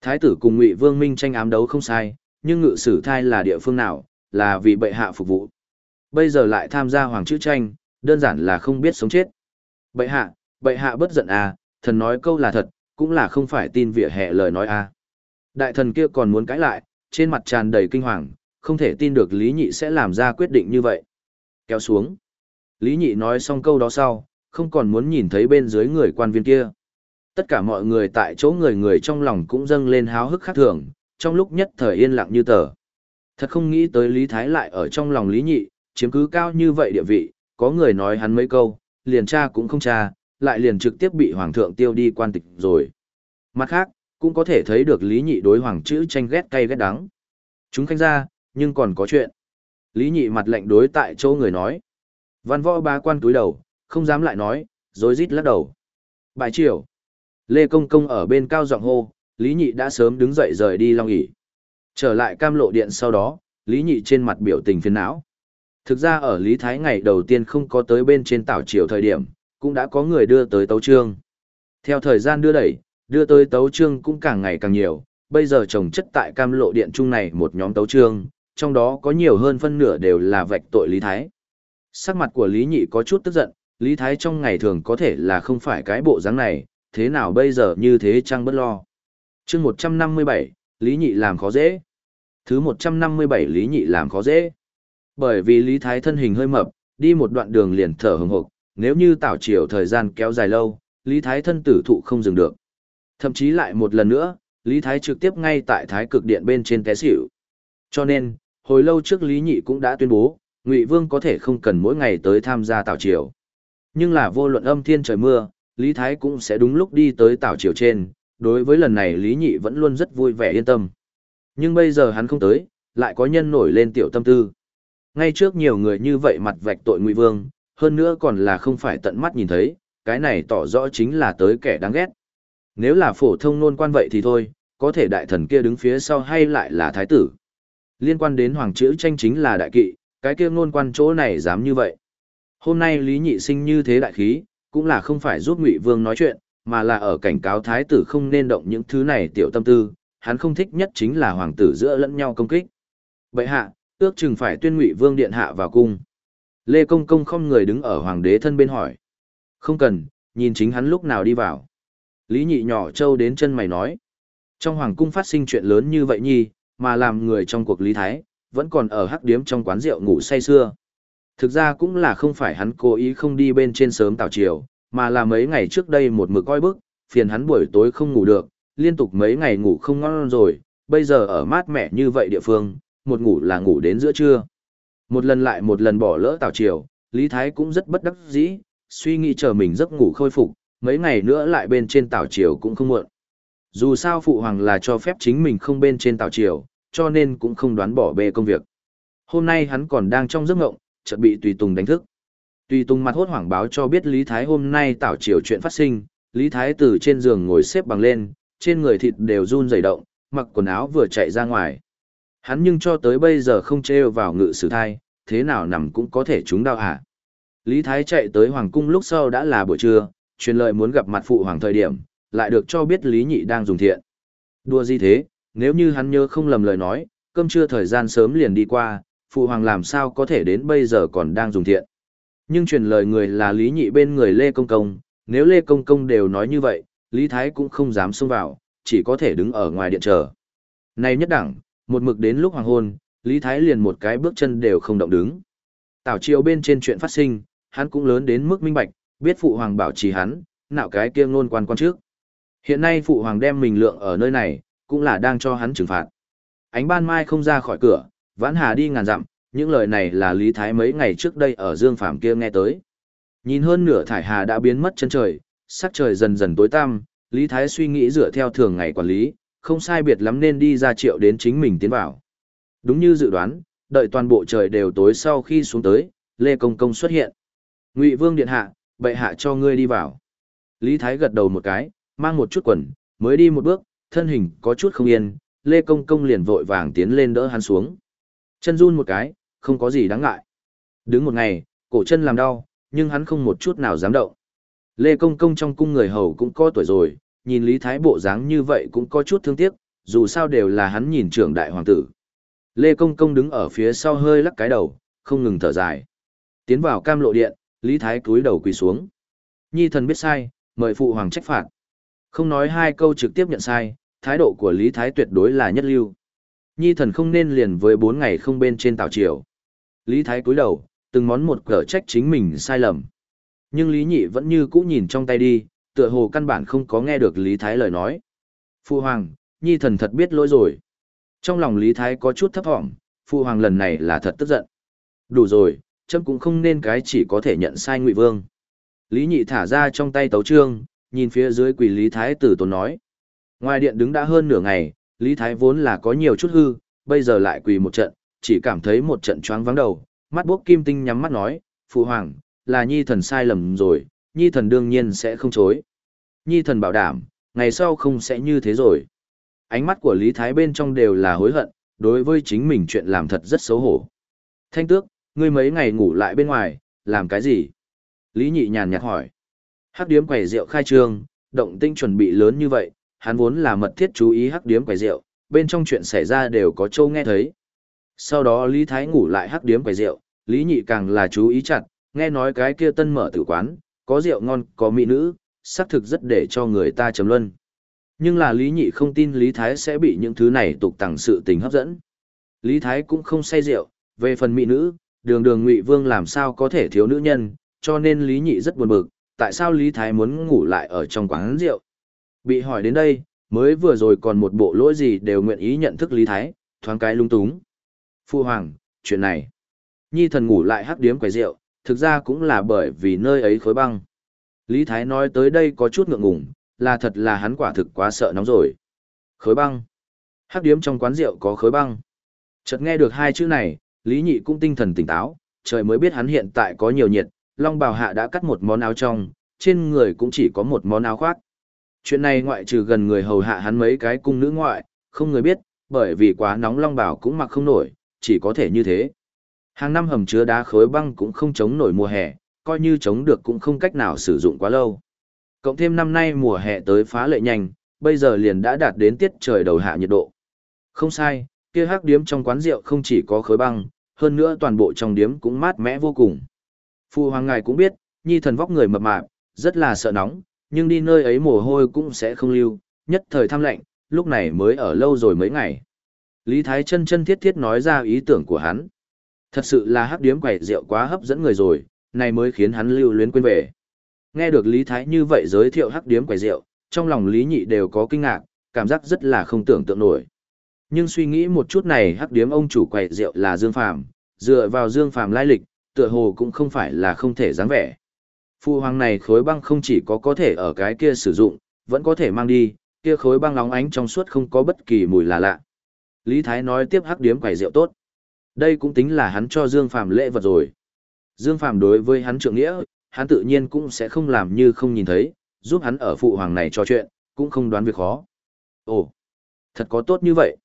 Thái tử cùng Ngụy Vương Minh tranh ám đấu không sai, nhưng ngự sử thai là địa phương nào, là vì bệ hạ phục vụ. Bây giờ lại tham gia hoàng chữ tranh, đơn giản là không biết sống chết. Bệ hạ, bệ hạ bất giận à, thần nói câu là thật, cũng là không phải tin vỉa hè lời nói à. Đại thần kia còn muốn cãi lại, trên mặt tràn đầy kinh hoàng, không thể tin được Lý Nhị sẽ làm ra quyết định như vậy. Kéo xuống. Lý Nhị nói xong câu đó sau, không còn muốn nhìn thấy bên dưới người quan viên kia. Tất cả mọi người tại chỗ người người trong lòng cũng dâng lên háo hức khác thường, trong lúc nhất thời yên lặng như tờ. Thật không nghĩ tới Lý Thái lại ở trong lòng Lý Nhị, chiếm cứ cao như vậy địa vị, có người nói hắn mấy câu, liền cha cũng không cha, lại liền trực tiếp bị Hoàng thượng tiêu đi quan tịch rồi. Mặt khác, cũng có thể thấy được Lý Nhị đối Hoàng chữ tranh ghét cay ghét đắng. Chúng khanh ra, nhưng còn có chuyện. Lý Nhị mặt lệnh đối tại chỗ người nói. Văn võ ba quan túi đầu, không dám lại nói, rồi rít lắc đầu. Bài triều. Lê Công Công ở bên cao giọng hô, Lý Nhị đã sớm đứng dậy rời đi long ỉ. Trở lại cam lộ điện sau đó, Lý Nhị trên mặt biểu tình phiền não. Thực ra ở Lý Thái ngày đầu tiên không có tới bên trên tảo triều thời điểm, cũng đã có người đưa tới tấu trương. Theo thời gian đưa đẩy, đưa tới tấu trương cũng càng ngày càng nhiều, bây giờ trồng chất tại cam lộ điện trung này một nhóm tấu trương, trong đó có nhiều hơn phân nửa đều là vạch tội Lý Thái. Sắc mặt của Lý Nhị có chút tức giận, Lý Thái trong ngày thường có thể là không phải cái bộ dáng này, thế nào bây giờ như thế chăng bất lo. chương 157, Lý Nhị làm khó dễ. Thứ 157 Lý Nhị làm khó dễ. Bởi vì Lý Thái thân hình hơi mập, đi một đoạn đường liền thở hừng hực, nếu như tảo chiều thời gian kéo dài lâu, Lý Thái thân tử thụ không dừng được. Thậm chí lại một lần nữa, Lý Thái trực tiếp ngay tại Thái cực điện bên trên té xỉu. Cho nên, hồi lâu trước Lý Nhị cũng đã tuyên bố, Ngụy Vương có thể không cần mỗi ngày tới tham gia tảo triều. Nhưng là vô luận âm thiên trời mưa, Lý Thái cũng sẽ đúng lúc đi tới tảo triều trên, Đối với lần này Lý Nhị vẫn luôn rất vui vẻ yên tâm. Nhưng bây giờ hắn không tới, lại có nhân nổi lên tiểu tâm tư. Ngay trước nhiều người như vậy mặt vạch tội Ngụy Vương, hơn nữa còn là không phải tận mắt nhìn thấy, cái này tỏ rõ chính là tới kẻ đáng ghét. Nếu là phổ thông nôn quan vậy thì thôi, có thể đại thần kia đứng phía sau hay lại là thái tử. Liên quan đến hoàng chữ tranh chính là đại kỵ, cái kia nôn quan chỗ này dám như vậy. Hôm nay Lý Nhị sinh như thế đại khí, cũng là không phải giúp Ngụy Vương nói chuyện, mà là ở cảnh cáo thái tử không nên động những thứ này tiểu tâm tư, hắn không thích nhất chính là hoàng tử giữa lẫn nhau công kích. Bệ hạ, ước chừng phải tuyên Ngụy Vương điện hạ vào cung. Lê Công Công không người đứng ở hoàng đế thân bên hỏi. Không cần, nhìn chính hắn lúc nào đi vào. Lý Nhị nhỏ trâu đến chân mày nói. Trong hoàng cung phát sinh chuyện lớn như vậy nhi, mà làm người trong cuộc lý thái, vẫn còn ở hắc điếm trong quán rượu ngủ say xưa. Thực ra cũng là không phải hắn cố ý không đi bên trên sớm tào chiều, mà là mấy ngày trước đây một mực coi bức, phiền hắn buổi tối không ngủ được, liên tục mấy ngày ngủ không ngon rồi, bây giờ ở mát mẻ như vậy địa phương, một ngủ là ngủ đến giữa trưa. Một lần lại một lần bỏ lỡ tảo chiều, Lý Thái cũng rất bất đắc dĩ, suy nghĩ chờ mình giấc ngủ khôi phục, mấy ngày nữa lại bên trên tảo chiều cũng không muộn. Dù sao phụ hoàng là cho phép chính mình không bên trên tàu chiều, cho nên cũng không đoán bỏ bê công việc. Hôm nay hắn còn đang trong giấc ngộng, chợt bị Tùy Tùng đánh thức. Tùy Tùng mặt hốt hoảng báo cho biết Lý Thái hôm nay tảo chiều chuyện phát sinh, Lý Thái từ trên giường ngồi xếp bằng lên, trên người thịt đều run rẩy động, mặc quần áo vừa chạy ra ngoài. Hắn nhưng cho tới bây giờ không trêu vào ngự sử thai, thế nào nằm cũng có thể trúng đau hả. Lý Thái chạy tới Hoàng Cung lúc sau đã là buổi trưa, truyền lời muốn gặp mặt phụ hoàng thời điểm, lại được cho biết Lý Nhị đang dùng thiện. Đùa gì thế, nếu như hắn nhớ không lầm lời nói, cơm trưa thời gian sớm liền đi qua, phụ hoàng làm sao có thể đến bây giờ còn đang dùng thiện. Nhưng truyền lời người là Lý Nhị bên người Lê Công Công, nếu Lê Công Công đều nói như vậy, Lý Thái cũng không dám xông vào, chỉ có thể đứng ở ngoài điện chờ. Này nhất đẳng, một mực đến lúc hoàng hôn, Lý Thái liền một cái bước chân đều không động đứng. Tảo triều bên trên chuyện phát sinh, hắn cũng lớn đến mức minh bạch, biết phụ hoàng bảo trì hắn, nạo cái kia ngôn quan quan trước. Hiện nay phụ hoàng đem mình lượng ở nơi này, cũng là đang cho hắn trừng phạt. Ánh ban mai không ra khỏi cửa, vãn hà đi ngàn dặm, những lời này là Lý Thái mấy ngày trước đây ở Dương Phạm kia nghe tới. Nhìn hơn nửa thải hà đã biến mất chân trời, sắc trời dần dần tối tăm, Lý Thái suy nghĩ dựa theo thường ngày quản lý, không sai biệt lắm nên đi ra triệu đến chính mình tiến vào. Đúng như dự đoán, đợi toàn bộ trời đều tối sau khi xuống tới, Lê Công Công xuất hiện. Ngụy Vương điện hạ, bệ hạ cho ngươi đi vào. Lý Thái gật đầu một cái, mang một chút quần, mới đi một bước, thân hình có chút không yên, Lê Công Công liền vội vàng tiến lên đỡ hắn xuống. Chân run một cái, không có gì đáng ngại. Đứng một ngày, cổ chân làm đau, nhưng hắn không một chút nào dám động. Lê Công Công trong cung người hầu cũng có tuổi rồi, nhìn Lý Thái bộ dáng như vậy cũng có chút thương tiếc, dù sao đều là hắn nhìn trưởng đại hoàng tử. Lê Công Công đứng ở phía sau hơi lắc cái đầu, không ngừng thở dài. Tiến vào cam lộ điện, Lý Thái cúi đầu quỳ xuống. Nhi thần biết sai, mời phụ hoàng trách phạt. Không nói hai câu trực tiếp nhận sai, thái độ của Lý Thái tuyệt đối là nhất lưu. Nhi thần không nên liền với bốn ngày không bên trên tàu triều. Lý Thái cúi đầu, từng món một cỡ trách chính mình sai lầm. Nhưng Lý Nhị vẫn như cũ nhìn trong tay đi, tựa hồ căn bản không có nghe được Lý Thái lời nói. Phu Hoàng, Nhi thần thật biết lỗi rồi. Trong lòng Lý Thái có chút thấp thỏm, Phu Hoàng lần này là thật tức giận. Đủ rồi, chấm cũng không nên cái chỉ có thể nhận sai Ngụy Vương. Lý Nhị thả ra trong tay tấu trương, nhìn phía dưới quỷ Lý Thái tử tốn nói. Ngoài điện đứng đã hơn nửa ngày, Lý Thái vốn là có nhiều chút hư, bây giờ lại quỳ một trận, chỉ cảm thấy một trận choáng vắng đầu, mắt buốc kim tinh nhắm mắt nói, Phụ Hoàng, là Nhi thần sai lầm rồi, Nhi thần đương nhiên sẽ không chối. Nhi thần bảo đảm, ngày sau không sẽ như thế rồi. Ánh mắt của Lý Thái bên trong đều là hối hận, đối với chính mình chuyện làm thật rất xấu hổ. Thanh tước, ngươi mấy ngày ngủ lại bên ngoài, làm cái gì? Lý Nhị nhàn nhạt hỏi. Hắc điếm quầy rượu khai trương, động tinh chuẩn bị lớn như vậy, hắn vốn là mật thiết chú ý hắc điếm quầy rượu, bên trong chuyện xảy ra đều có châu nghe thấy. Sau đó Lý Thái ngủ lại hắc điếm quầy rượu, Lý Nhị càng là chú ý chặt, nghe nói cái kia tân mở tử quán, có rượu ngon, có mỹ nữ, xác thực rất để cho người ta trầm luân. Nhưng là Lý Nhị không tin Lý Thái sẽ bị những thứ này tục tẳng sự tình hấp dẫn. Lý Thái cũng không say rượu, về phần mỹ nữ, đường đường Ngụy Vương làm sao có thể thiếu nữ nhân, cho nên Lý Nhị rất buồn bực, tại sao Lý Thái muốn ngủ lại ở trong quán rượu. Bị hỏi đến đây, mới vừa rồi còn một bộ lỗi gì đều nguyện ý nhận thức Lý Thái, thoáng cái lung túng. Phu Hoàng, chuyện này. Nhi thần ngủ lại hắc điếm quầy rượu, thực ra cũng là bởi vì nơi ấy khối băng. Lý Thái nói tới đây có chút ngượng ngùng, là thật là hắn quả thực quá sợ nóng rồi. Khối băng. Hắc điếm trong quán rượu có khối băng. Chợt nghe được hai chữ này, Lý Nhị cũng tinh thần tỉnh táo, trời mới biết hắn hiện tại có nhiều nhiệt, Long Bào Hạ đã cắt một món áo trong, trên người cũng chỉ có một món áo khoác. Chuyện này ngoại trừ gần người hầu hạ hắn mấy cái cung nữ ngoại, không người biết, bởi vì quá nóng Long Bào cũng mặc không nổi, chỉ có thể như thế. Hàng năm hầm chứa đá khối băng cũng không chống nổi mùa hè, coi như chống được cũng không cách nào sử dụng quá lâu. Cộng thêm năm nay mùa hè tới phá lệ nhanh, bây giờ liền đã đạt đến tiết trời đầu hạ nhiệt độ. Không sai, kia hắc điếm trong quán rượu không chỉ có khối băng, hơn nữa toàn bộ trong điếm cũng mát mẽ vô cùng. Phu hoàng ngài cũng biết, nhi thần vóc người mập mạp, rất là sợ nóng, nhưng đi nơi ấy mồ hôi cũng sẽ không lưu, nhất thời tham lạnh, lúc này mới ở lâu rồi mấy ngày. Lý Thái chân chân thiết thiết nói ra ý tưởng của hắn. Thật sự là hắc điếm quẩy rượu quá hấp dẫn người rồi, này mới khiến hắn lưu luyến quên về. Nghe được Lý Thái như vậy giới thiệu hắc điếm quẩy rượu, trong lòng Lý Nhị đều có kinh ngạc, cảm giác rất là không tưởng tượng nổi. Nhưng suy nghĩ một chút này hắc điếm ông chủ quẩy rượu là Dương Phàm, dựa vào Dương Phàm lai lịch, tựa hồ cũng không phải là không thể dáng vẻ. Phu hoàng này khối băng không chỉ có có thể ở cái kia sử dụng, vẫn có thể mang đi, kia khối băng nóng ánh trong suốt không có bất kỳ mùi lạ lạ. Lý Thái nói tiếp hắc điếm quẩy rượu tốt. Đây cũng tính là hắn cho Dương Phàm lễ vật rồi. Dương Phàm đối với hắn trượng nghĩa, hắn tự nhiên cũng sẽ không làm như không nhìn thấy, giúp hắn ở phụ hoàng này trò chuyện, cũng không đoán việc khó. Ồ, thật có tốt như vậy.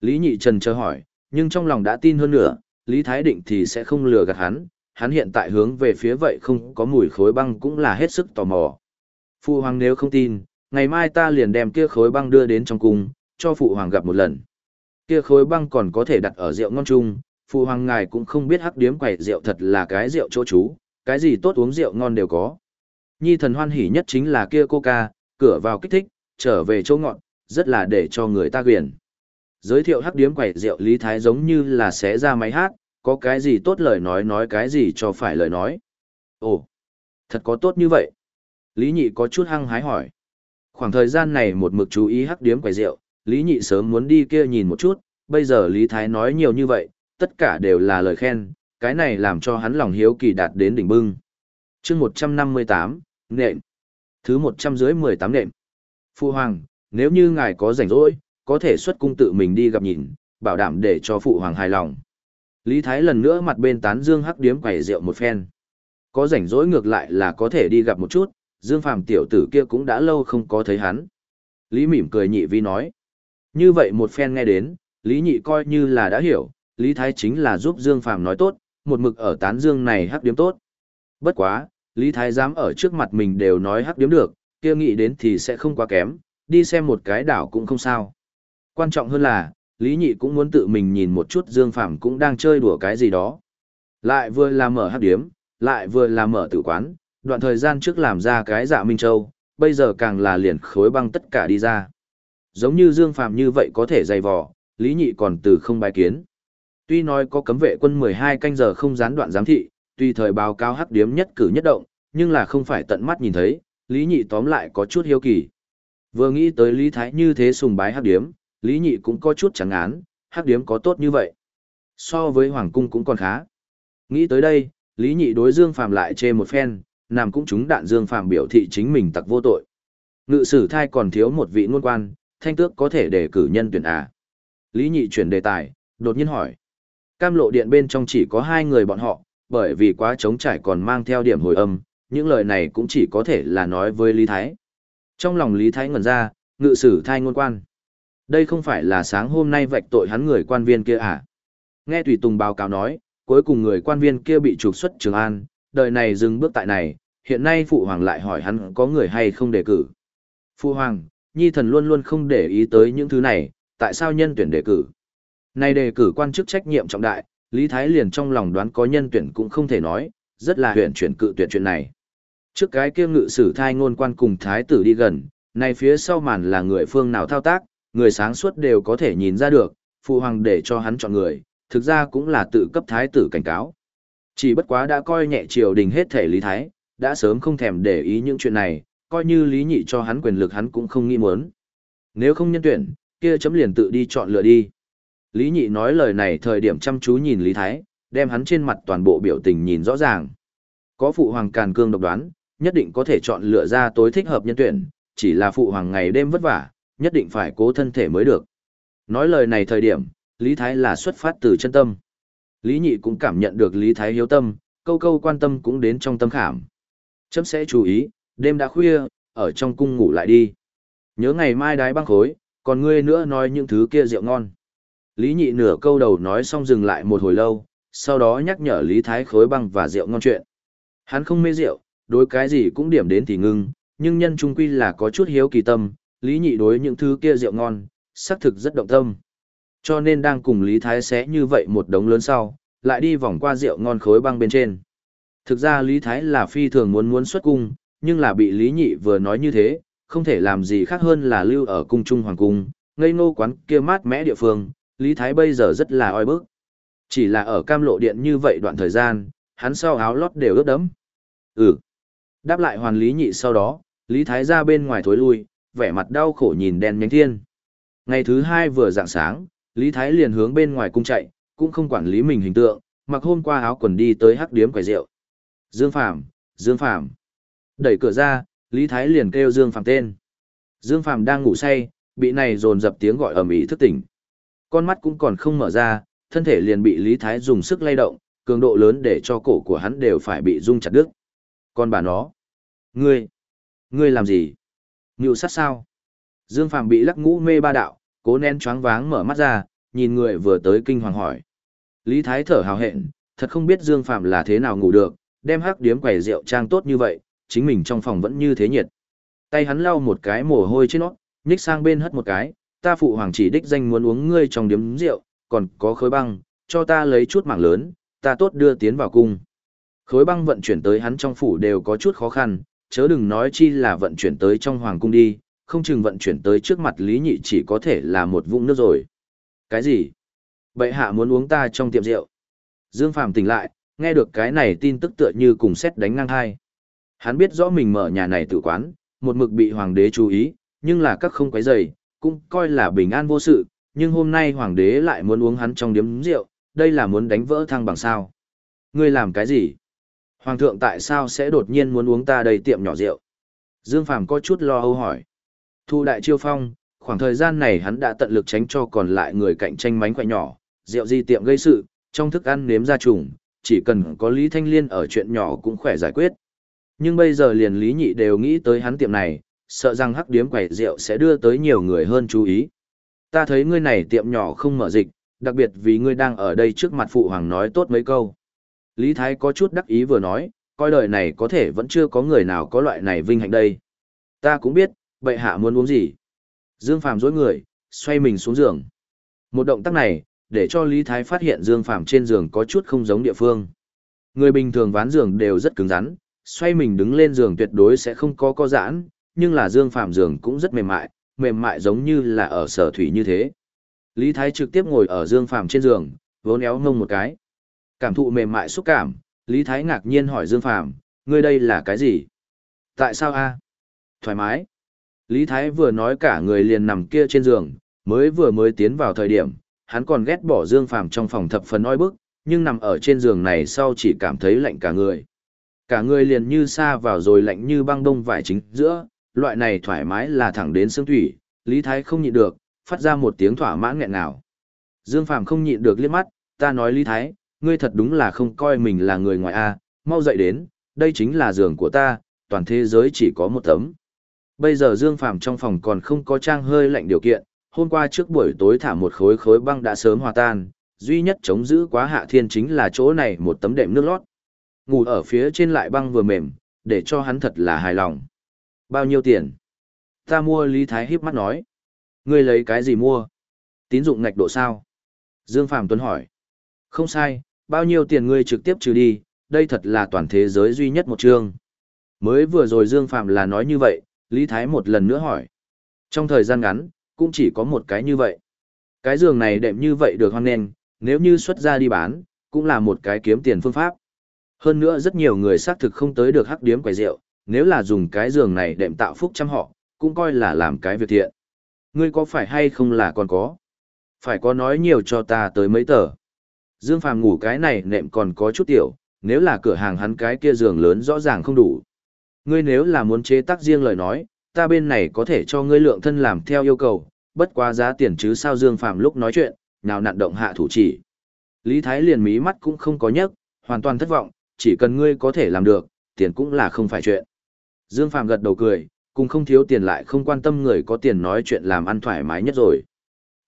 Lý Nhị Trần chờ hỏi, nhưng trong lòng đã tin hơn nữa, Lý Thái Định thì sẽ không lừa gạt hắn, hắn hiện tại hướng về phía vậy không có mùi khối băng cũng là hết sức tò mò. Phụ hoàng nếu không tin, ngày mai ta liền đem kia khối băng đưa đến trong cung, cho phụ hoàng gặp một lần. Kia khối băng còn có thể đặt ở rượu ngon chung, phụ hoàng ngài cũng không biết hắc điếm quẩy rượu thật là cái rượu chỗ chú, cái gì tốt uống rượu ngon đều có. Nhi thần hoan hỉ nhất chính là kia coca, cửa vào kích thích, trở về chỗ ngọn, rất là để cho người ta quyền. Giới thiệu hắc điếm quẩy rượu Lý Thái giống như là xé ra máy hát, có cái gì tốt lời nói nói cái gì cho phải lời nói. Ồ, thật có tốt như vậy. Lý Nhị có chút hăng hái hỏi. Khoảng thời gian này một mực chú ý hắc điếm quẩy rượu, Lý Nhị sớm muốn đi kia nhìn một chút, bây giờ Lý Thái nói nhiều như vậy, tất cả đều là lời khen, cái này làm cho hắn lòng hiếu kỳ đạt đến đỉnh bưng. chương 158, nệm. Thứ 100 dưới 18 nệm. Phu Hoàng, nếu như ngài có rảnh rỗi, có thể xuất cung tự mình đi gặp nhìn, bảo đảm để cho Phụ Hoàng hài lòng. Lý Thái lần nữa mặt bên tán Dương hắc điếm quẩy rượu một phen. Có rảnh rỗi ngược lại là có thể đi gặp một chút, Dương Phàm tiểu tử kia cũng đã lâu không có thấy hắn. Lý mỉm cười nhị vi nói. Như vậy một phen nghe đến, Lý nhị coi như là đã hiểu, Lý Thái chính là giúp Dương Phàm nói tốt, một mực ở tán Dương này hắc điếm tốt. Bất quá, Lý Thái dám ở trước mặt mình đều nói hắc điếm được, kia nghĩ đến thì sẽ không quá kém, đi xem một cái đảo cũng không sao. Quan trọng hơn là, Lý Nhị cũng muốn tự mình nhìn một chút Dương Phàm cũng đang chơi đùa cái gì đó. Lại vừa là mở hắc điếm, lại vừa là mở tử quán, đoạn thời gian trước làm ra cái dạ Minh Châu, bây giờ càng là liền khối băng tất cả đi ra. Giống như Dương Phàm như vậy có thể dày vò, Lý Nhị còn từ không bài kiến. Tuy nói có cấm vệ quân 12 canh giờ không gián đoạn giám thị, tuy thời báo cáo hắc điếm nhất cử nhất động, nhưng là không phải tận mắt nhìn thấy, Lý Nhị tóm lại có chút hiếu kỳ. Vừa nghĩ tới Lý Thái như thế sùng bái hắc điếm, Lý Nhị cũng có chút chẳng án, hắc điếm có tốt như vậy. So với Hoàng Cung cũng còn khá. Nghĩ tới đây, Lý Nhị đối Dương Phàm lại chê một phen, nằm cũng chúng đạn Dương Phàm biểu thị chính mình tặc vô tội. Ngự sử thai còn thiếu một vị ngôn quan, thanh tước có thể đề cử nhân tuyển à. Lý Nhị chuyển đề tài, đột nhiên hỏi. Cam lộ điện bên trong chỉ có hai người bọn họ, bởi vì quá trống trải còn mang theo điểm hồi âm, những lời này cũng chỉ có thể là nói với Lý Thái. Trong lòng Lý Thái ngẩn ra, ngự sử thai ngôn quan. Đây không phải là sáng hôm nay vạch tội hắn người quan viên kia à? Nghe Tùy Tùng báo cáo nói, cuối cùng người quan viên kia bị trục xuất Trường An, đời này dừng bước tại này, hiện nay Phụ Hoàng lại hỏi hắn có người hay không đề cử. Phụ Hoàng, Nhi thần luôn luôn không để ý tới những thứ này, tại sao nhân tuyển đề cử? Này đề cử quan chức trách nhiệm trọng đại, Lý Thái liền trong lòng đoán có nhân tuyển cũng không thể nói, rất là huyện chuyển cự tuyển chuyện này. Trước cái kia ngự sử thai ngôn quan cùng Thái tử đi gần, này phía sau màn là người phương nào thao tác, người sáng suốt đều có thể nhìn ra được, phụ hoàng để cho hắn chọn người, thực ra cũng là tự cấp Thái tử cảnh cáo. Chỉ bất quá đã coi nhẹ triều đình hết thể Lý Thái, đã sớm không thèm để ý những chuyện này, coi như Lý Nhị cho hắn quyền lực hắn cũng không nghĩ muốn. Nếu không nhân tuyển, kia chấm liền tự đi chọn lựa đi. Lý Nhị nói lời này thời điểm chăm chú nhìn Lý Thái, đem hắn trên mặt toàn bộ biểu tình nhìn rõ ràng. Có phụ hoàng càn cương độc đoán, nhất định có thể chọn lựa ra tối thích hợp nhân tuyển, chỉ là phụ hoàng ngày đêm vất vả, nhất định phải cố thân thể mới được. Nói lời này thời điểm, Lý Thái là xuất phát từ chân tâm. Lý Nhị cũng cảm nhận được Lý Thái hiếu tâm, câu câu quan tâm cũng đến trong tâm khảm. Chấm sẽ chú ý, đêm đã khuya, ở trong cung ngủ lại đi. Nhớ ngày mai đái băng khối, còn ngươi nữa nói những thứ kia rượu ngon. Lý Nhị nửa câu đầu nói xong dừng lại một hồi lâu, sau đó nhắc nhở Lý Thái khối băng và rượu ngon chuyện. Hắn không mê rượu, đối cái gì cũng điểm đến thì ngưng, nhưng nhân trung quy là có chút hiếu kỳ tâm, Lý Nhị đối những thứ kia rượu ngon, xác thực rất động tâm. Cho nên đang cùng Lý Thái xé như vậy một đống lớn sau, lại đi vòng qua rượu ngon khối băng bên trên. Thực ra Lý Thái là phi thường muốn muốn xuất cung, nhưng là bị Lý Nhị vừa nói như thế, không thể làm gì khác hơn là lưu ở cung trung hoàng cung, ngây ngô quán kia mát mẽ địa phương, Lý Thái bây giờ rất là oi bức. Chỉ là ở cam lộ điện như vậy đoạn thời gian, hắn sau áo lót đều ướt đẫm. Ừ. Đáp lại hoàn Lý Nhị sau đó, Lý Thái ra bên ngoài thối lui, vẻ mặt đau khổ nhìn đen nhánh thiên. Ngày thứ hai vừa dạng sáng, Lý Thái liền hướng bên ngoài cung chạy, cũng không quản lý mình hình tượng, mặc hôm qua áo quần đi tới hắc điếm quầy rượu. Dương Phàm, Dương Phàm. Đẩy cửa ra, Lý Thái liền kêu Dương Phàm tên. Dương Phàm đang ngủ say, bị này dồn dập tiếng gọi ầm ĩ thức tỉnh. Con mắt cũng còn không mở ra, thân thể liền bị Lý Thái dùng sức lay động, cường độ lớn để cho cổ của hắn đều phải bị rung chặt đứt. Con bà nó, ngươi, ngươi làm gì? Ngưu sát sao? Dương Phàm bị lắc ngũ mê ba đạo, cố nén choáng váng mở mắt ra, nhìn người vừa tới kinh hoàng hỏi. Lý Thái thở hào hẹn, thật không biết Dương Phàm là thế nào ngủ được, đem hắc điếm quẩy rượu trang tốt như vậy, chính mình trong phòng vẫn như thế nhiệt. Tay hắn lau một cái mồ hôi trên nó, nhích sang bên hất một cái, ta phụ hoàng chỉ đích danh muốn uống ngươi trong điếm rượu, còn có khối băng, cho ta lấy chút mảng lớn, ta tốt đưa tiến vào cung. Khối băng vận chuyển tới hắn trong phủ đều có chút khó khăn, chớ đừng nói chi là vận chuyển tới trong hoàng cung đi, không chừng vận chuyển tới trước mặt Lý Nhị chỉ có thể là một vũng nước rồi. Cái gì? Bệ hạ muốn uống ta trong tiệm rượu. Dương Phàm tỉnh lại, nghe được cái này tin tức tựa như cùng xét đánh ngang hai. Hắn biết rõ mình mở nhà này tự quán, một mực bị hoàng đế chú ý, nhưng là các không quấy rầy, cũng coi là bình an vô sự, nhưng hôm nay hoàng đế lại muốn uống hắn trong điếm rượu, đây là muốn đánh vỡ thăng bằng sao. Ngươi làm cái gì? Hoàng thượng tại sao sẽ đột nhiên muốn uống ta đây tiệm nhỏ rượu? Dương Phàm có chút lo âu hỏi. Thu đại chiêu phong, khoảng thời gian này hắn đã tận lực tránh cho còn lại người cạnh tranh mánh khỏe nhỏ, rượu di tiệm gây sự, trong thức ăn nếm ra trùng, chỉ cần có Lý Thanh Liên ở chuyện nhỏ cũng khỏe giải quyết. Nhưng bây giờ liền Lý Nhị đều nghĩ tới hắn tiệm này, sợ rằng hắc điếm quẩy rượu sẽ đưa tới nhiều người hơn chú ý. Ta thấy ngươi này tiệm nhỏ không mở dịch, đặc biệt vì ngươi đang ở đây trước mặt phụ hoàng nói tốt mấy câu. Lý Thái có chút đắc ý vừa nói, coi đời này có thể vẫn chưa có người nào có loại này vinh hạnh đây. Ta cũng biết, bệ hạ muốn uống gì. Dương Phàm dối người, xoay mình xuống giường. Một động tác này, để cho Lý Thái phát hiện Dương Phàm trên giường có chút không giống địa phương. Người bình thường ván giường đều rất cứng rắn, xoay mình đứng lên giường tuyệt đối sẽ không có co giãn, nhưng là Dương Phạm giường cũng rất mềm mại, mềm mại giống như là ở sở thủy như thế. Lý Thái trực tiếp ngồi ở Dương Phạm trên giường, vốn éo ngông một cái. Cảm thụ mềm mại xúc cảm, Lý Thái ngạc nhiên hỏi Dương Phạm, ngươi đây là cái gì? Tại sao a? Thoải mái. Lý Thái vừa nói cả người liền nằm kia trên giường, mới vừa mới tiến vào thời điểm, hắn còn ghét bỏ Dương Phàm trong phòng thập phần oi bức, nhưng nằm ở trên giường này sau chỉ cảm thấy lạnh cả người. Cả người liền như xa vào rồi lạnh như băng đông vải chính giữa, loại này thoải mái là thẳng đến xương thủy, Lý Thái không nhịn được, phát ra một tiếng thỏa mãn nghẹn nào. Dương Phàm không nhịn được liếc mắt, ta nói Lý Thái, ngươi thật đúng là không coi mình là người ngoài a, mau dậy đến, đây chính là giường của ta, toàn thế giới chỉ có một tấm. Bây giờ Dương Phàm trong phòng còn không có trang hơi lạnh điều kiện, hôm qua trước buổi tối thả một khối khối băng đã sớm hòa tan, duy nhất chống giữ quá hạ thiên chính là chỗ này một tấm đệm nước lót. Ngủ ở phía trên lại băng vừa mềm, để cho hắn thật là hài lòng. Bao nhiêu tiền? Ta mua Lý Thái híp mắt nói. Ngươi lấy cái gì mua? Tín dụng ngạch độ sao? Dương Phạm Tuấn hỏi. Không sai, bao nhiêu tiền ngươi trực tiếp trừ đi, đây thật là toàn thế giới duy nhất một chương. Mới vừa rồi Dương Phạm là nói như vậy, Lý Thái một lần nữa hỏi. Trong thời gian ngắn, cũng chỉ có một cái như vậy. Cái giường này đệm như vậy được hoan nền, nếu như xuất ra đi bán, cũng là một cái kiếm tiền phương pháp. Hơn nữa rất nhiều người xác thực không tới được hắc điếm quầy rượu, nếu là dùng cái giường này đệm tạo phúc chăm họ, cũng coi là làm cái việc thiện. Ngươi có phải hay không là còn có? Phải có nói nhiều cho ta tới mấy tờ. Dương Phàm ngủ cái này nệm còn có chút tiểu, nếu là cửa hàng hắn cái kia giường lớn rõ ràng không đủ. Ngươi nếu là muốn chế tác riêng lời nói, ta bên này có thể cho ngươi lượng thân làm theo yêu cầu, bất quá giá tiền chứ sao Dương phàm lúc nói chuyện, nào nặn động hạ thủ chỉ. Lý Thái liền mí mắt cũng không có nhấc, hoàn toàn thất vọng, chỉ cần ngươi có thể làm được, tiền cũng là không phải chuyện. Dương Phạm gật đầu cười, cùng không thiếu tiền lại không quan tâm người có tiền nói chuyện làm ăn thoải mái nhất rồi.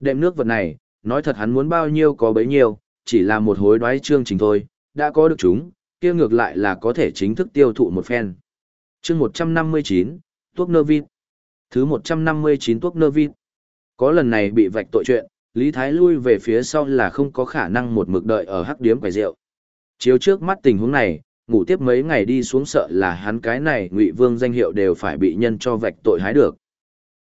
Đệm nước vật này, nói thật hắn muốn bao nhiêu có bấy nhiêu, chỉ là một hối đoái chương trình thôi, đã có được chúng, kia ngược lại là có thể chính thức tiêu thụ một phen. Chương 159, Tuốc Nơ Vịt. Thứ 159 Tuốc Nơ Vịt. Có lần này bị vạch tội chuyện, Lý Thái lui về phía sau là không có khả năng một mực đợi ở hắc điếm quầy rượu. Chiếu trước mắt tình huống này, ngủ tiếp mấy ngày đi xuống sợ là hắn cái này ngụy vương danh hiệu đều phải bị nhân cho vạch tội hái được.